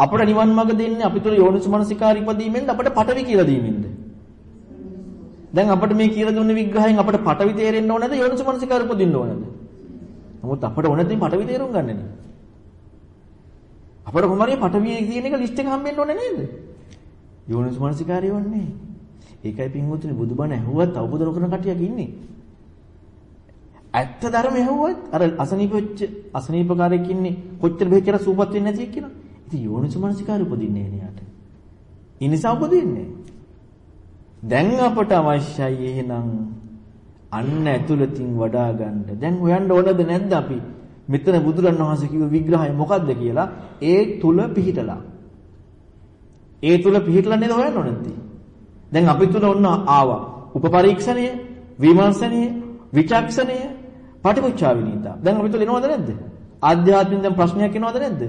අපිට නිවන් මඟ දෙන්නේ අපි තුල යෝනිසමනසිකාර ඉපදීමෙන්ද අපිට පටවි කියලා දීමෙන්ද? දැන් අපිට මේ කියලා දුන්න විග්‍රහයෙන් අපිට පටවි තේරෙන්න ඕනද යෝනිසමනසිකාර උපදින්න ඕනද? නමුත් අපිට ඕන දෙයින් පටවි තේරුම් ගන්න නේ. අපිට කොහොමරි පටවිය කියන එක ලිස්ට් එක හම්බෙන්න ඕනේ නේද? යෝනිසමනසිකාරය වන්නේ. ඒකයි පින්වතුනි බුදුබණ ඇහුවත් අවබෝධ කරන කටියක් ඉන්නේ. ඇත්ත ධර්ම ඇහුවත් අර අසනීප වෙච්ච අසනීපකාරයෙක් ඉන්නේ කොච්චර බෙහෙච්චර සූපත් වෙන්නේ නැති කියලා. ඉතින් යෝනිසමනසිකාරය උපදින්නේ නෑ යාට. ඒ නිසා උපදින්නේ. දැන් අපට අවශ්‍යයි එහෙනම් අන්න ඇතුළතින් වඩා ගන්න. දැන් හොයන්න ඕනද නැද්ද අපි? මෙතන බුදුරණවහන්සේ කිව්ව විග්‍රහය මොකද්ද කියලා ඒ තුල පිහිටලා. ඒ තුල පිහිටලා නේද හොයන්න ඕනේ දැන් අපි තුල ඔන්න ආවා. උපපරීක්ෂණය, විමර්ශනය, විචක්ෂණය, පටිපුච්චා විනීතා. දැන් අපි තුල එනවද නැද්ද? ආධ්‍යාත්මික දැන් ප්‍රශ්නයක් එනවද නැද්ද?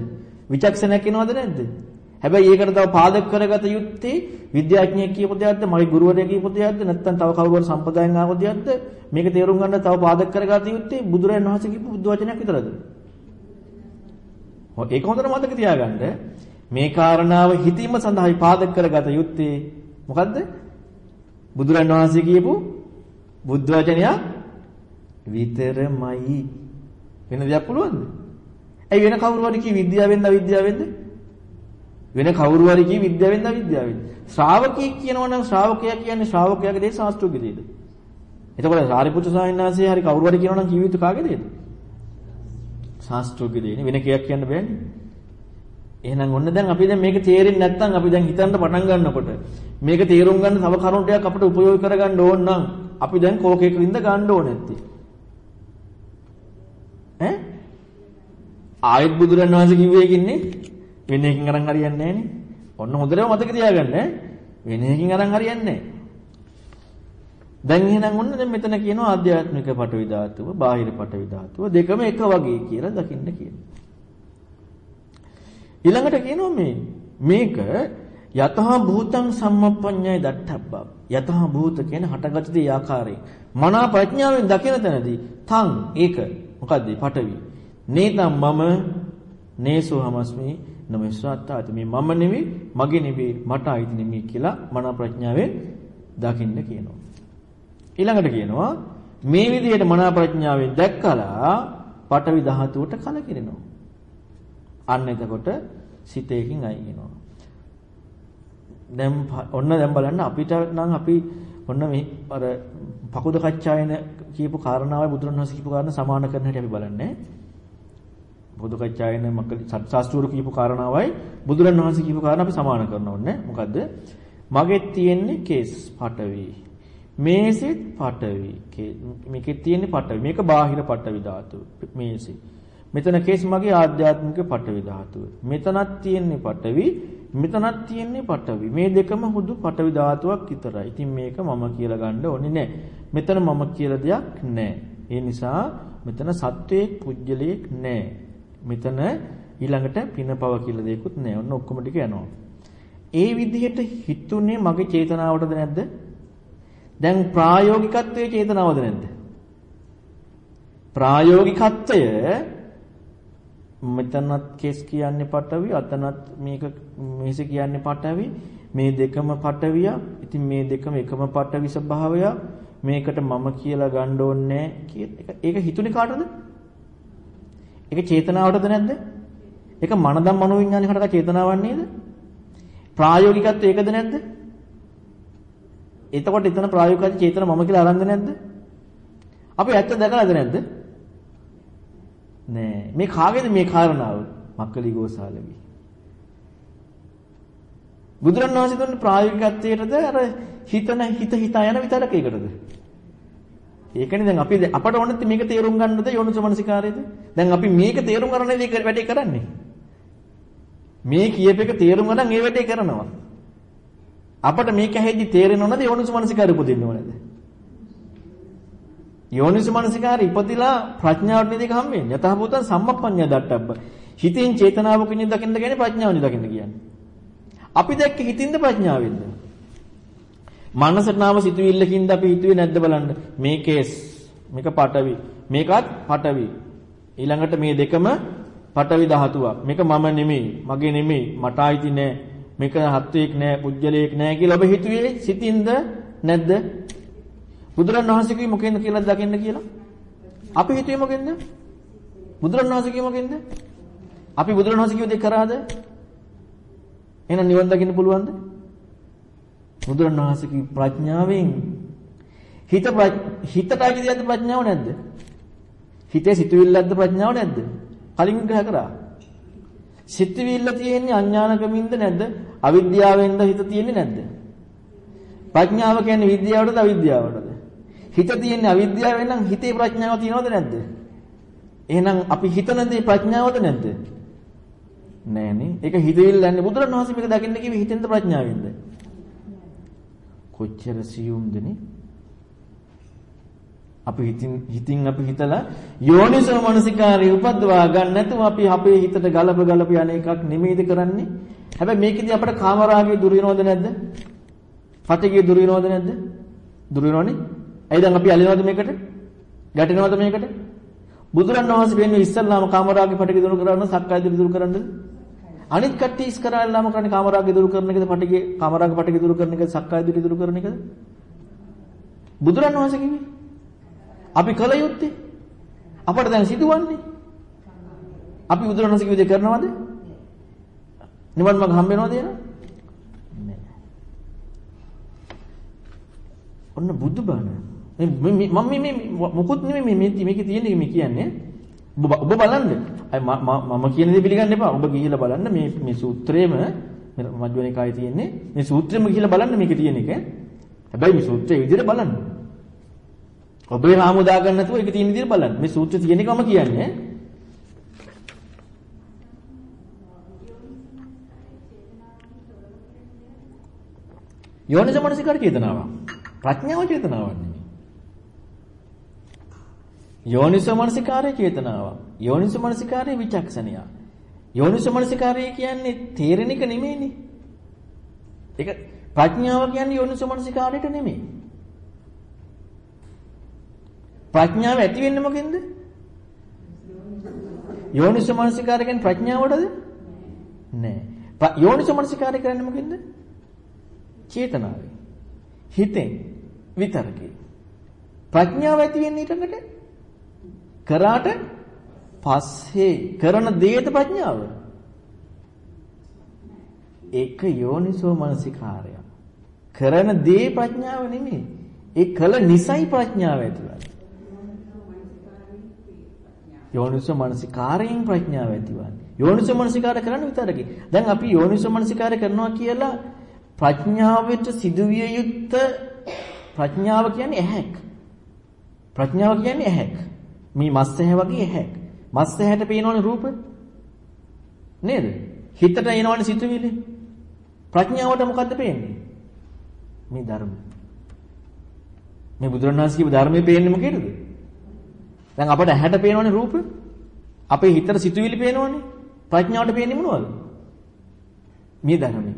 විචක්ෂණයක් එනවද නැද්ද? හැබැයි ඒකට තව පාදක කරගත යුත්තේ විද්‍යාඥයෙක් කියපු දෙයක්ද මගේ ගුරුවරයා කියපු දෙයක්ද නැත්නම් තව කවුරු හරි සම්ප්‍රදායෙන් ආපු දෙයක්ද මේක තේරුම් ගන්න තව පාදක කරගත යුත්තේ බුදුරජාණන් වහන්සේ කියපු බුද්ධ වචනයක් විතරද? ඔය ඒක හොඳට මතක තියාගන්න මේ කාරණාව හිතීම සඳහායි පාදක කරගත යුත්තේ මොකද්ද? බුදුරජාණන් වහන්සේ කියපු බුද්ධ වචනය විතරමයි වෙන දෙයක් පුළුවන්ද? ඇයි වෙන කවුරු හරි කී විද්‍යාවෙන්ද අවිද්‍යාවෙන්ද? වෙන කවුරු හරි කී විද්‍යාවෙන්ද අවිද්‍යාවෙන්ද? ශ්‍රාවකයෙක් කියනවා නම් ශ්‍රාවකයා කියන්නේ ශ්‍රාවකයාගේ දේ ශාස්ත්‍රෝගේ දේද? එතකොට සාරිපුත්‍ර ස්වාමීන් වහන්සේ හරි කවුරු හරි කියනවා නම් කිව්ව යුතු කාගේ දේද? ශාස්ත්‍රෝගේ දේනේ වෙන කයක් කියන්න බෑනේ. එහෙනම් ඔන්න දැන් අපි දැන් මේක තේරෙන්නේ නැත්නම් අපි දැන් හිතන්න පටන් ගන්නකොට මේක තේරුම් ගන්න තව කරුණු ටිකක් අපිට උපයෝග කරගන්න ඕන නම් අපි දැන් කෝකේක වින්ද ගන්න ඕනේ නැත්තේ. ඈ ආයත් බුදුරන් වහන්සේ කිව්වේ කින්නේ වෙන එකකින් අරන් හරියන්නේ නැහනේ. ඔන්න හොඳටම මතක තියාගන්න වෙන එකකින් අරන් හරියන්නේ නැහැ. දැන් එහෙනම් ඔන්න දැන් මෙතන කියනවා ආධ්‍යාත්මික පටවි ධාතුව, බාහිර පටවි ධාතුව දෙකම එක වගේ කියලා දකින්න කියනවා. ඊළඟට කියනවා මේ මේක යතහ භූතං සම්මප්පඤ්ඤය දට්ඨබ්බ. යතහ භූත කියන හටගත් දේ ආකාරයෙන් මනා ප්‍රඥාවෙන් දකින තැනදී තං ඒක මොකද්ද පටවි නේතම් මම නේසෝ හමස්මි. නමස්සත්තාති මේ මම නෙවෙයි මගේ නෙවෙයි මට අයිති නෙමෙයි කියලා මනා ප්‍රඥාවෙන් දකින්න කියනවා. ඊළඟට කියනවා මේ විදිහට මනා ප්‍රඥාවෙන් දැක්කලා පටවි ධාතුවට කලකිරෙනවා. අන්න එතකොට සිතේකින් අයින් වෙනවා. දැන් ඔන්න දැන් බලන්න අපිට නම් අපි ඔන්න මේ අර පකුද කච්චායන කියපු කාරණාවයි බුදුරණවහන්සේ කියපු කාරණා සමාන කරන හැටි අපි බලන්නේ. බුදුකච්චායන මක්කලි සත්‍යාස්තුරු කියපු කාරණාවයි බුදුරණවහන්සේ කියපු කාරණා අපි සමාන කරනවා නේ. මොකද්ද? මගෙත් තියෙන්නේ කේස් පටවි. මේසෙත් පටවි. මේකෙත් තියෙන්නේ පටවි. මේක බාහිර පටවි ධාතුව. මේසෙ. මෙතන කේස් මගේ ආධ්‍යාත්මික පටවි ධාතුව. මෙතනත් තියෙන්නේ පටවි. මෙතනත් තියෙන්නේ පටවි. මේ දෙකම හුදු පටවි ධාතුවක් විතරයි. ඉතින් මේක මම කියලා ගන්න ඕනේ නැහැ. මෙතන මම කියලා දෙයක් නැහැ. ඒ නිසා මෙතන සත්වයේ පුජ්‍යලයක් නැහැ. මෙතන ඊළඟට පිනපව කියලා දෙයක්වත් නැහැ. ඔන්න ඔක්කොම ටික යනවා. ඒ විදිහට හිතුනේ මගේ චේතනාවටද නැද්ද? දැන් ප්‍රායෝගිකත්වයේ චේතනාවද නැද්ද? ප්‍රායෝගිකත්වය මෙතනත් කෙස් කියන්නේ පටවි අතනත් මේක මේස කියන්නේ පටවි මේ දෙකම පටවිය ඉතින් මේ දෙකම එකම පටවි ස්වභාවය මේකට මම කියලා ගන්න ඕනේ ඒක හිතුනේ කාටද ඒක චේතනාවටද නැද්ද ඒක මනදම් මනෝවිඤ්ඤාණය හරකා චේතනාවක් නේද ප්‍රායෝගිකත්වය ඒකද නැද්ද එතකොට එතන ප්‍රායෝගික චේතන මම කියලා අරන්ද නැද්ද අපි ඇත්ත දැකලාද නැද්ද නෑ. මේ කාගේද මේ කාරණාව? මක්කලි ගෝසාලගේ. බුදුරණවහන්සේ දුන්න ප්‍රායෝගිකත්වයටද අර හිතන හිත හිතා යන විතරකයකටද? ඒකනේ දැන් අපි අපට ඕනෙත් මේක තේරුම් ගන්නද යෝනිසමනසිකාරයේද? දැන් අපි මේක තේරුම් ගන්න නේද වැඩේ කරන්නේ? මේ කියප එක තේරුම් ගන්න ඒ වැඩේ කරනවා. අපට මේක ඇහෙද්දි තේරෙනව නැද යෝනිසමනසිකාරය උපදින්නව නැද? යෝනිසෝ මනසිකාරය ඉපදිලා ප්‍රඥාවට නේද ඒක හම්බෙන්නේ. යතහබූතං සම්මප්පඤ්ඤා දට්ටබ්බ. හිතින් චේතනාවකින් දකින්න දකින්න ප්‍රඥාවනි දකින්න කියන්නේ. අපි දැක්කේ හිතින්ද ප්‍රඥාවෙන්ද? මනසට නාම සිතුවිල්ලකින්ද අපි හිතුවේ නැද්ද බලන්න. මේකේස් මේක පටවි. මේකත් පටවි. ඊළඟට මේ දෙකම පටවි ධාතුවක්. මේක මම නෙමෙයි, මගේ නෙමෙයි, මට ආйти නෑ. මේක හත්වෙක් නෑ, පුජ්‍යලයක් නෑ කියලා ඔබ හිතුවේ සිතින්ද නැද්ද? බුදුරණවහන්සේ කිව්වේ මොකෙන්ද කියලා දකින්න කියලා? අපි හිතුවේ මොකෙන්ද? බුදුරණවහන්සේ කිව්වේ මොකෙන්ද? අපි බුදුරණවහන්සේ කිව්ව දේ කරාද? එහෙනම් නිවන් දකින්න පුළුවන්ද? බුදුරණවහන්සේ කිව්ව ප්‍රඥාවෙන් හිත හිතටයි කියද්ද ප්‍රඥාව නැද්ද? හිතේ සිතුවිල්ලක්ද ප්‍රඥාව නැද්ද? කලින් විග්‍රහ කරා. සිතුවිල්ල තියෙන්නේ අඥානකමින්ද නැද්ද? අවිද්‍යාවෙන්ද හිත තියෙන්නේ නැද්ද? ප්‍රඥාව කියන්නේ විද්‍යාවටද අවිද්‍යාවටද? හිත තියෙන්නේ අවිද්‍යාවෙන් නම් හිතේ ප්‍රඥාව තියෙනවද නැද්ද? එහෙනම් අපි හිතන දේ ප්‍රඥාවද නැද්ද? නෑනේ. ඒක හිතවිල්ල යන්නේ බුදුරණවහන්සේ මේක දකින්න කිව්වේ හිතෙන්ද ප්‍රඥාවෙන්ද? කොච්චර සියුම්දනේ? අපි හිතින් හිතින් අපි හිතලා යෝනිසෝ මනසිකාරය උපද්දවා ගන්න නැතුව අපි අපේ හිතට ගලප ගලප යන එකක් නෙමෙයිද කරන්නේ? හැබැයි මේකෙදී අපට කාමරාගය දුර වෙනවද නැද්ද? පටිගය දුර වෙනවද නැද්ද? දුර වෙනවනේ. ඇයි දැන් අපි ඇලෙනවද මේකට? ගැටෙනවද මේකට? බුදුරණවහන්සේ වෙන්නේ ඉස්සල්ලාම කාමරාගේ පටිගය දුරු කරන්න සක්කාය දිට්ඨිය දුරු කරන්නද? අනිත් කට්ටිය ඉස්කරාල්ලාම කරන්නේ කාමරාගේ දුරු කරන එකද පටිගය කාමරාගේ පටිගය දුරු කරන එකද සක්කාය දිට්ඨිය දුරු කරන එකද? බුදුරණවහන්සේ කිව්වේ අපි කල යුත්තේ අපට දැන් සිදුවන්නේ අපි බුදුරණවහන්සේ කිව්ව දේ කරනවද? නිවන් මඟ හම්බ වෙනවද එන? ඔන්න බුදුබණ මම මේ මොකුත් නෙමෙයි මේ මේකේ තියෙන්නේ මේ කියන්නේ ඔබ බලන්න. මම කියන දේ පිළිගන්න එපා. ඔබ ගිහිල්ලා බලන්න මේ මේ සූත්‍රයේම මජ්ක්‍ධිමනිකායේ තියෙන්නේ මේ සූත්‍රෙම ගිහිල්ලා බලන්න මේකේ තියෙන එක. හැබැයි මේ සූත්‍රයේ විදිහට බලන්න. ඔබේ රාම උදා ගන්න නැතුව ඒක තියෙන විදිහට බලන්න. මේ සූත්‍රය තියෙන එකම කියන්නේ. යෝනිසමනසිකාර චේතනාවක්. ප්‍රඥාව චේතනාවක් නෙමෙයි. යෝනිසමනසිකාරයේ චේතනාවක්. යෝනිසමනසිකාරයේ විචක්ෂණිය. යෝනිසමනසිකාරය කියන්නේ තේරෙන එක නෙමෙයිනේ. ඒක ප්‍රඥාව කියන්නේ යෝනිසමනසිකාරයට නෙමෙයි. ප්‍රඥාව ඇති වෙන්නේ මොකෙන්ද? යෝනිසමනසිකාරය කියන්නේ ප්‍රඥාවටද? නෑ. යෝනිසමනසිකාරය කරන්නේ මොකෙන්ද? චේතනාවෙන්. හිතෙන් විතරකේ. ප්‍රඥාව ඇති වෙන්නේ ඊටකට කරාට පස්සේ කරන දේද ප්‍රඥාව. ඒක යෝනිසෝ මනසිකාරය. කරන දේ ප්‍රඥාව නෙමෙයි. ඒ කල නිසයි ප්‍රඥාව ඇතිවන්නේ. යෝනිසෝ මනසිකාරයෙන් ප්‍රඥාව ඇතිවන්නේ. යෝනිසෝ මනසිකාර කරන්න විතරකේ. දැන් අපි යෝනිසෝ මනසිකාර කරනවා කියලා ප්‍රඥාවට සිදුවිය යුත්ත ප්‍රඥාව කියන්නේ ඇහැක්. ප්‍රඥාව කියන්නේ ඇහැක්. මේ මස් ඇහැ වගේ ඇහැක්. මස් ඇහැට පේනවනේ රූප. නේද? හිතට එනවනේ සිතුවිලි. ප්‍රඥාවට මොකද්ද පේන්නේ? මේ ධර්ම. මේ බුදුරණාහි කියපු ධර්මයේ පේන්නේ මොකේද? දැන් අපට ඇහැට පේනවනේ රූප. අපේ හිතට සිතුවිලි පේනවනේ. ප්‍රඥාවට පේන්නේ මොනවද? මේ ධර්මයේ.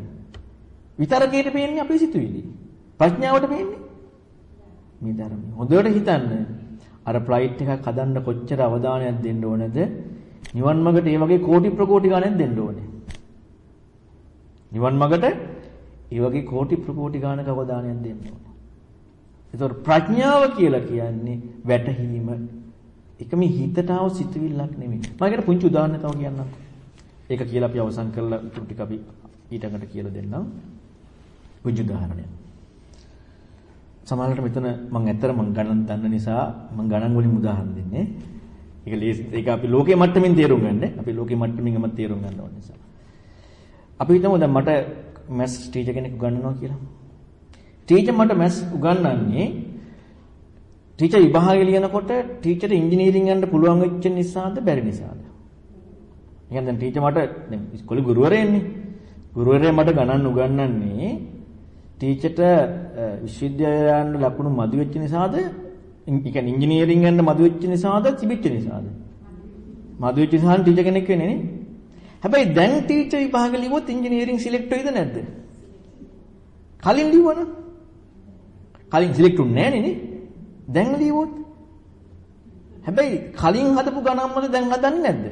විතරකයට පේන්නේ අපේ සිතුවිලි. ප්‍රඥාවට පේන්නේ මේ ධර්මය. හොඳට හිතන්න. අර ෆ්ලයිට් එකක් හදන්න කොච්චර අවධානයක් දෙන්න ඕනද? නිවන් මාර්ගට ඒ වගේ කෝටි ප්‍රකෝටි ගණන් දෙන්න ඕනේ. නිවන් මාර්ගට ඒ වගේ කෝටි ප්‍රකෝටි ගණනක අවධානයක් දෙන්න ඕනේ. ඒතකොට ප්‍රඥාව කියලා කියන්නේ වැටහීම. ඒක මේ හිතට ආව සිතුවිල්ලක් නෙමෙයි. මම ඒකට පුංචි උදාහරණයක් තව කියන්නම්. ඒක කියලා අපි අවසන් කරලා ඉතුරු ටික අපි ඊටකට කියලා දෙන්නම්. පුංචි උදාහරණයක්. සමහරවිට මෙතන මම ඇත්තටම ගණන් දන්න නිසා මම ගණන් වලින් උදාහරණ දෙන්නේ. ඒක ඒක අපි ලෝකයේ මට්ටමින් තේරුම් ගන්නනේ. අපි ලෝකයේ මට්ටමින්ම තේරුම් ගන්න ඕන නිසා. අපි හිතමු දැන් මට මැස් ටීචර් කෙනෙක් උගන්වනවා කියලා. ටීචර් මට මැස් උගන්වන්නේ ටීචර් විභාගය ලියනකොට ටීචර් ඉංජිනේරින් යන්න පුළුවන් වෙච්ච නිසාද බැරි නිසාද? ඒ කියන්නේ දැන් ටීචර් මට දැන් ඉස්කෝලේ ගුරුවරයෙන්නේ. ගුරුවරයා මට ගණන් උගන්වන්නේ ටීචර්ට විශ්වවිද්‍යාලය යන්න ලකුණු මදි වෙච්ච නිසාද ඒ කියන්නේ ඉංජිනේරින් යන්න මදු වෙච්ච නිසාද තිබිච්ච නිසාද? මදු වෙච්ච නිසා ටීචර් කෙනෙක් වෙන්නේ නේ. හැබැයි දැන් ටීචර් විභාග ලිව්වොත් ඉංජිනේරින් සිලෙක්ට් වෙයිද නැද්ද? කලින් ලිව්වනම් කලින් සිලෙක්ට් උන්නේ නැහැ නේ. දැන් ලියුවොත් හැබැයි කලින් හදපු ගණන්වල දැන් හදන්නේ නැද්ද?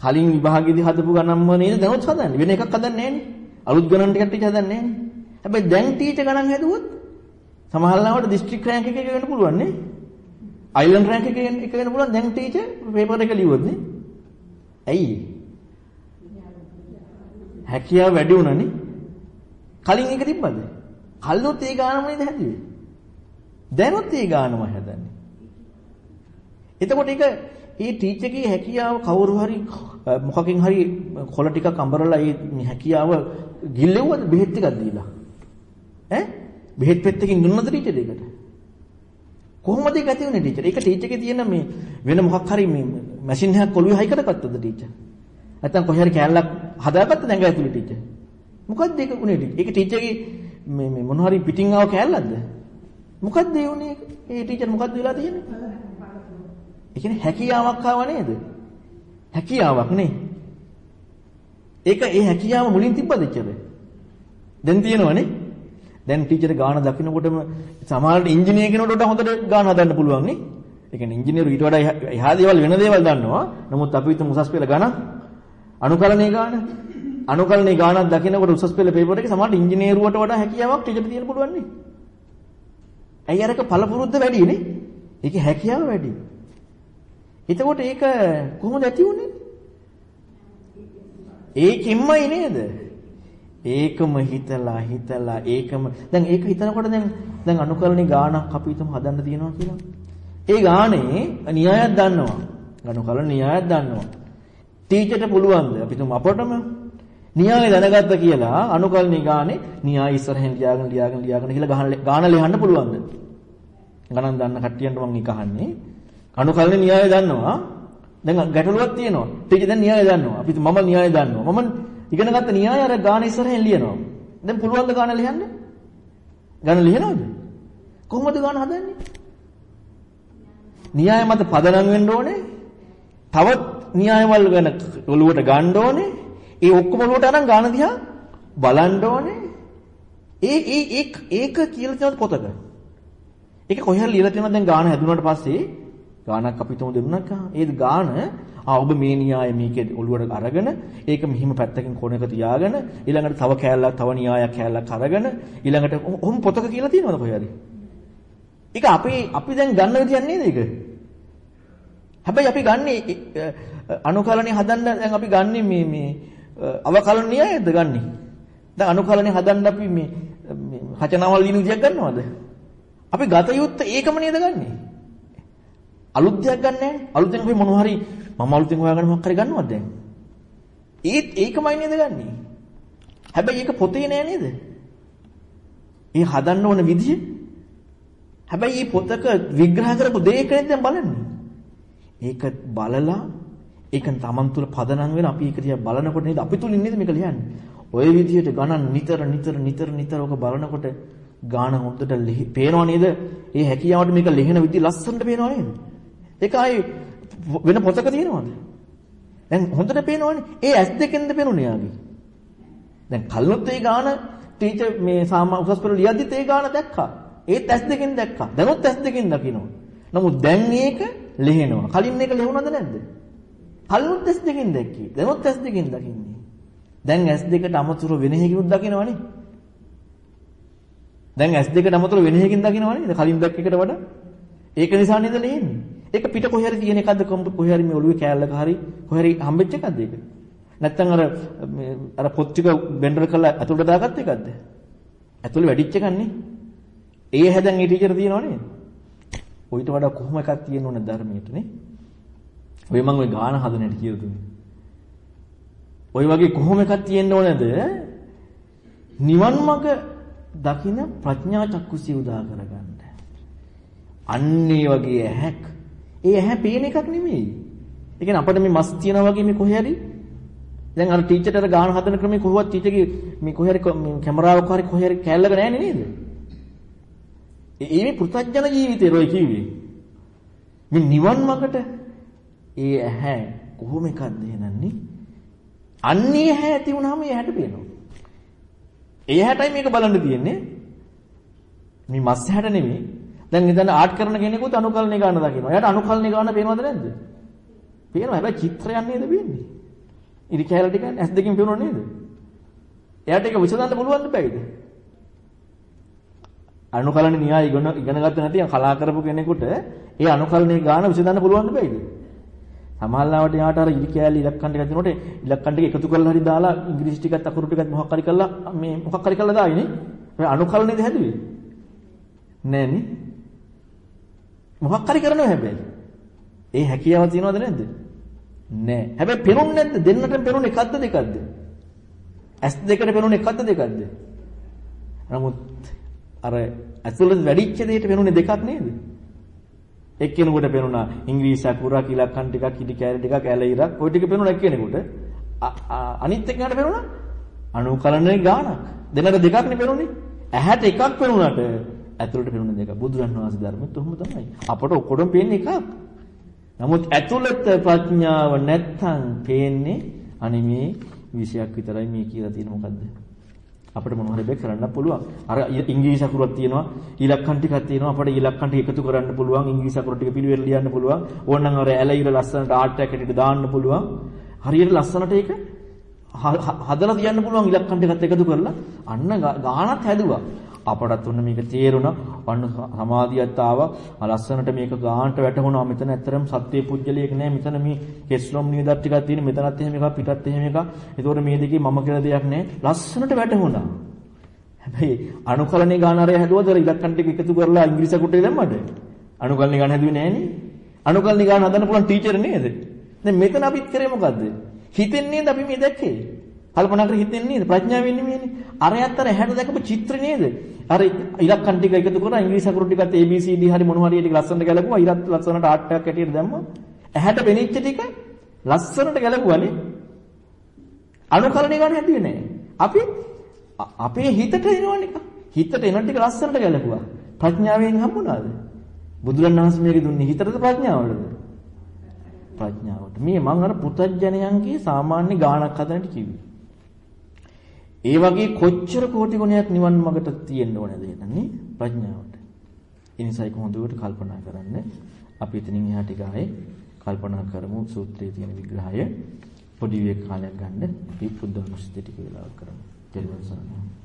කලින් විභාගෙදි හදපු ගණන්ම නේද දැනුත් හදන්නේ. වෙන එකක් හදන්නේ නැහනේ. අලුත් ගණන් ටිකක් ටීචර් හදන්නේ නැහනේ. හැබැයි දැන් ටීචර් ගණන් හැදුවොත් සමහර ලාවට දිස්ත්‍රික් රෑන්ක් එක එක වෙන්න පුළුවන් නේ. අයිලන්ඩ් රෑන්ක් එක එක වෙන්න පුළුවන් දැන් ටීචර් පේපර් එක ලියුවොත් නේ. ඇයි? හැකියාව වැඩි වුණානේ. කලින් එක තිබ්බද? කල්නොත් ඒ ගානම නේද හැදුවේ? දැනොත් ඒ ගානම හැදන්නේ. එතකොට ඒක මේ ටීචර්ගේ හැකියාව කවුරු හරි මොකකින් හරි කොළ ටිකක් අඹරලා මේ හැකියාව ගිල්ලෙව්වද බෙහෙත් ටිකක් දීලා? ඈ? බෙහෙත් පෙත්තකින් දුන්නද ටීචර් එකට? කොහොමද ඒක ඇති වුනේ ටීචර්? ඒක ටීචර්ගේ තියෙන මේ වෙන මොකක් හරි මේ මැෂින් එකක් ඔළුවේ හයි කරගත්තද ටීචර්? නැත්තම් කොහේ හරි කෑල්ලක් හදාගත්තද නැංග ඇතුලේ ටීචර්? මොකද්ද ඒක උනේ ටීචර්? ඒක ටීචර්ගේ මේ මේ මොන හරි පිටින් ආව කෑල්ලක්ද? මොකද්ද ඒ උනේ? ඒ ටීචර් මොකද්ද වෙලා තියෙන්නේ? ඒ කියන්නේ හැකියාවක් ආව නේද? හැකියාවක් නේ. ඒක ඒ හැකියාව මුලින් තිබ්බද ඉච්චද? දැන් තියෙනවනේ. දැන් ටීචර් ගාන දකින්නකොටම සමහරවිට ඉංජිනේර කෙනෙකුට වඩා හොඳට ගාන හදන්න පුළුවන් නේ. ඒ කියන්නේ ඉංජිනේරු ඊට වඩා එහා දේවල් වෙන දේවල් දන්නවා. නමුත් අපි හිතමු උසස් පෙළ ගණන් අනුකලනයේ ගාන අනුකලනයේ ගානක් දකින්නකොට උසස් පෙළ පේපර් එකේ සමහරවිට ඉංජිනේරුවට වඩා හැකියාවක් ටීචර් තියෙන්න පුළුවන් නේ. ඇයි අරක පළපුරුද්ද වැඩි නේ? ඒකේ හැකියාව වැඩි. එතකොට ඒක කොහොමද ඇති වුනේ? ඒකින්මයි නේද? ඒකම හිතලා හිතලා ඒකම දැන් ඒක හිතනකොට දැන් දැන් අනුකරණේ ගාණක් අපි හිතමු හදන්න තියෙනවා කියලා. ඒ ගාණේ න්‍යායක් දන්නවා. අනුකරණ න්‍යායක් දන්නවා. ටීචර්ට පුළුවන්ද? අපි හිතමු අපටම න්‍යාය දැනගත්ත කියලා අනුකරණේ ගානේ න්‍යාය ඉස්සරහෙන් ලියාගෙන ලියාගෙන ලියාගෙන කියලා ගාන ගාන ලියන්න පුළුවන්ද? ගණන් දන්න කට්ටියන්ට මම එක අහන්නේ. අනුකල්නේ න්‍යාය දන්නවා. දැන් ගැටලුවක් තියෙනවා. ටීචර් දැන් න්‍යාය දන්නවා. අපි මම න්‍යාය දන්නවා. මම ඉගෙන ගත්ත න්‍යාය අර ගාන ඉස්සරහෙන් ලියනවා. දැන් පුළුවන් ද ගාන ලියන්න? ගාන ලියනවද? කොහොමද ගාන හදන්නේ? න්‍යාය මත පදනම් වෙන්න ඕනේ. තවත් න්‍යායවල ගැන ඔළුවට ගන්න ඕනේ. ඒ ඔක්කොම ඔළුවට අරන් ගාන දිහා බලන්න ඕනේ. ඒ ඒ ඒක ඒක කියලා තියෙන පොතක. ඒක කොහේ ලියලා තියෙනවද දැන් ගාන හැදුනාට පස්සේ ගානක් අපි තුමු දෙන්නුනක් ඒ ගාන ආ ඔබ මේ න්‍යාය මේකේ ඔළුවට අරගෙන ඒක මෙහිම පැත්තකින් කොනක තියාගෙන ඊළඟට තව කෑල්ලක් තව න්‍යායක් කෑල්ලක් අරගෙන ඊළඟට ඔහොම පොතක කියලා තියෙනවද කොහේ හරි? ඒක අපි අපි දැන් ගන්න විදියක් නේද ඒක? හැබැයි අපි ගන්නේ අනුකලණේ හදන්න දැන් අපි ගන්නේ මේ මේ අවකලන න්‍යායද ගන්නේ? දැන් අනුකලණේ හදන්න අපි මේ රචනාවල් ලියන විදියක් ගන්නවද? අපි ගත යුත්තේ ඒකම නේද ගන්නේ? අලුත් දෙයක් ගන්න නැහැ. අලුතෙන් අපි මොනවා හරි මම අලුතෙන් හොයාගෙන මොකක් හරි ගන්නවද දැන්? ඒත් ඒකමයි නේද ගන්නෙ? හැබැයි ඒක පොතේ නෑ නේද? ඒ හදන්න ඕන විදිය. හැබැයි මේ පොතක විග්‍රහ කරපු දෙයක නේද දැන් බලන්නේ. ඒක බලලා ඒක තමන් තුළ පදනම් වෙන අපි ඒක දිහා බලනකොට නේද අපි තුලින් නේද මේක ලියන්නේ. ওই විදිහට ගණන් නිතර නිතර නිතර නිතර ඔක බලනකොට ගාන හොඳට පේනව නේද? ඒ හැකියාවට මේක ලියන විදිහ ලස්සනට පේනව නේද? ඒක ආයි වෙන පොතක තියෙනවද? දැන් හොඳට පේනවනේ. ඒ ඇස් දෙකෙන්ද පේනුනේ යාගේ. දැන් කල්නොත් ඒ ගාන ටීචර් මේ සාමා උසස් පෙළ ලියද්දිත් ඒ ගාන දැක්කා. ඒත් ඇස් දෙකෙන් දැක්කා. දැනුත් ඇස් දෙකෙන් දකිනවා. නමුත් දැන් මේක ලිහිනවා. කලින් මේක ලිහුණාද නැද්ද? කල්නොත් ඇස් දෙකෙන් දැක්කේ. දැනුත් ඇස් දෙකෙන් දකින්නේ. දැන් ඇස් දෙකට අමතුරු වෙන එකකිනුත් දකිනවනේ. දැන් ඇස් දෙකට අමතුරු වෙන එකකින් දකිනවනේ. කලින් දැක්ක එකට වඩා. ඒක නිසා නේද ලියන්නේ. ඒක පිට කොහේ හරි තියෙන එකක්ද කොහේ හරි මේ ඔළුවේ කෑල්ලක හරි කොහේ හරි හම්බෙච්ච එකක්ද ඒක? නැත්තම් අර අර පොත් ටික බෙන්ඩර් කරලා ඇතුළට දාගත්ත එකක්ද? ඇතුළේ වැඩිච්ච එකන්නේ. ඒ හැදන් ඒ ටීචර් තියනව නේද? ඔయిత වඩා කොහොම එකක් තියෙන්න ඕන ධර්මයට නේ? ඔය මම ඔය ගාන හදන හැටි කියලා දුන්නේ. ඔය වගේ කොහොම එකක් තියෙන්න ඕනද? නිවන් මඟ දකින ප්‍රඥා චක්කුසිය උදා කරගන්න. අන්න ඒ වගේ ඇහැක් ඒ ඇහැ පේන එකක් නෙමෙයි. ඒ කියන්නේ අපිට මේ මස් තියනවා වගේ මේ කොහේ හරි දැන් අර ටීචර්ට අර ගාන හදන ක්‍රමේ කොහොමවත් ටීචර්ගේ මේ කොහේ හරි කැමරාවක හරි කොහේ හරි කැල්ලක නැහැ නේද? ඒ මේ පෘථජන ජීවිතේ රොයි කිව්වේ. මේ නිවන් මාකට ඒ ඇහැ කොහොම එකක්ද එහෙනන්නේ? අන්නේ ඇහැ ඇති වුනහම ඒ ඇහැට පේනවා. ඒ ඇහැටයි මේක බලන්න තියෙන්නේ. මේ මස් ඇහැට නෙමෙයි. දැන් ඉතින් ආර්ට් කරන කෙනෙකුත් අනුකල්පනේ ගන්න දකින්න. එයාට අනුකල්පනේ ගන්න පේනවද නැද්ද? පේනවා. හැබැයි චිත්‍රයක් නේද වෙන්නේ? ඉරි කැලේ ටික ඇස් දෙකෙන් පේනව නේද? එයාට ඒක විසඳන්න පුළුවන් බෑයිද? අනුකලන න්‍යාය ඉගෙන ඉගෙන ගත්ත නැති කලා කරපු කෙනෙකුට ඒ අනුකලනේ ගාන විසඳන්න පුළුවන් බෑයිද? සමහරවිට යාට අර ඉරි කැලේ ඉලක්කම් ටික දෙනකොට ඉලක්කම් ටික එකතු කරලා හරි දාලා ඉංග්‍රීසි ටිකත් අකුරු ටිකත් මොකක් හරි කරලා මේ මොකක් හරි කරලා දායිනේ. මේ අනුකලනේද හැදුවේ? නෑනේ. මොකක් හරි කරනවා හැබැයි. ඒ හැකියාව තියනවද නැද්ද? නෑ. හැබැයි පෙනුන්නේ නැද්ද? දෙන්නටම පෙනුනේ එකක්ද දෙකක්ද? ඇස් දෙකට පෙනුනේ එකක්ද දෙකක්ද? නමුත් අර ඇතුළත වැඩිච්ච දෙයට පෙනුනේ දෙකක් නේද? එක්කෙනෙකුට පෙනුණා ඉංග්‍රීසි අකුරක් ඉලක්කම් ටිකක් ඉදි කැලේ ටිකක් ඇල ඉරක් ওই ටික පෙනුණා එක්කෙනෙකුට. අනිත් එක්කෙනාට පෙනුණා අනුකලනේ ගානක්. දෙන්නට දෙකක් නේ පෙනුනේ. ඇහැට එකක් පෙනුණාට ඇතුළට පෙනුනේ දෙක. බුදුරන් වහන්සේ ධර්මෙත් උහුම තමයි. අපට ඔක්කොටම පේන්නේ එකක්. නමුත් ඇතුළත ප්‍රඥාව නැත්තම් පේන්නේ අනිමේ විෂයක් විතරයි මේ කියලා තියෙන මොකද්ද? අපිට මොන හරි දෙයක් කරන්න පුළුවන්. අර ඉංග්‍රීසි අකුරක් තියෙනවා, ඉලක්කම් ටිකක් තියෙනවා. අපිට ඉලක්කම් ටික එකතු කරන්න පුළුවන්. ඉංග්‍රීසි අකුර ටික පිළිවෙල ලියන්න පුළුවන්. ඕනනම් අර ඇල ඉර ලස්සනට ආර්ට් එකකට ඉඳ දාන්න පුළුවන්. හරියට ලස්සනට ඒක හදලා තියන්න පුළුවන් ඉලක්කම් ටිකත් එකතු කරලා අන්න ගානක් හැදුවා. අපටත් උන්න මේක තේරුණා. අන්න සමාධියත් ආවා. ලස්සනට මේක ගානට වැටුණා. මෙතන ඇත්තරම් සත්‍ය පුජ්‍යලියක නෑ. මෙතන මේ කෙස්ලොම් නියදත් ටිකක් තියෙන. මෙතනත් එහෙම එකක් පිටත් එහෙම එකක්. ඒතකොට මේ දෙකේ මම කියලා දෙයක් නෑ. ලස්සනට වැටුණා. හැබැයි අනුකලනේ ගාන අරය හැදුවද ඉලක්කම් ටික එකතු කරලා ඉංග්‍රීසි කුට්ටේ දැම්මද? අනුකලනේ ගාන හැදුවේ නෑනේ. අනුකලනේ ගාන හදන්න පුළුවන් ටීචර් නේද? දැන් මෙතන අපිත් කරේ මොකද්ද? හිතෙන් නේද අපි මේ දැක්කේ? කල්පනා කර හිතෙන්නේ නේද? ප්‍රඥාවෙන් නෙමෙයිනේ. අරයත් අර හැඩ දැකපු චිත්‍ර නේද? අර ඉලක්කම් ටික එකතු කරලා ඉංග්‍රීසි අකුරු ටිකත් ABCD හරි මොන හරි ටික ලස්සනට ගැලපුවා. ඉරත් ලස්සනට ආට් එකක් ඇටියට දැම්මා. ඇහැට පෙනිච්ච ටික ලස්සනට ගැලපුවානේ. අනුකලණය ගන්න හැදුවේ නෑ. අපි අපේ හිතට එනවනික. හිතට එන ටික ලස්සනට ගැලපුවා. ප්‍රඥාවෙන් හම්බුණාද? බුදුරණවහන්සේ මේක දුන්නේ හිතටද ප්‍රඥාවටද? ප්‍රඥාවට. මේ මම අර පුතඥයන්ගේ සාමාන්‍ය ගාණක් හදන්නට කිව්වේ. ඒ වගේ කොච්චර කෝටි ගුණයක් නිවන් මාර්ගට තියෙන්න ඕනද කියන්නේ ප්‍රඥාවට. ඒ නිසා ඒක හොඳට කල්පනා කරන්න. අපි එතනින් එහාට ටික ආයේ කල්පනා කරමු සූත්‍රයේ තියෙන විග්‍රහය. පොඩි වේ කාලයක් ගන්න අපි බුද්ධ අනුස්සතිය ටික වෙලාවක් කරමු. ත්වන් සරණයි.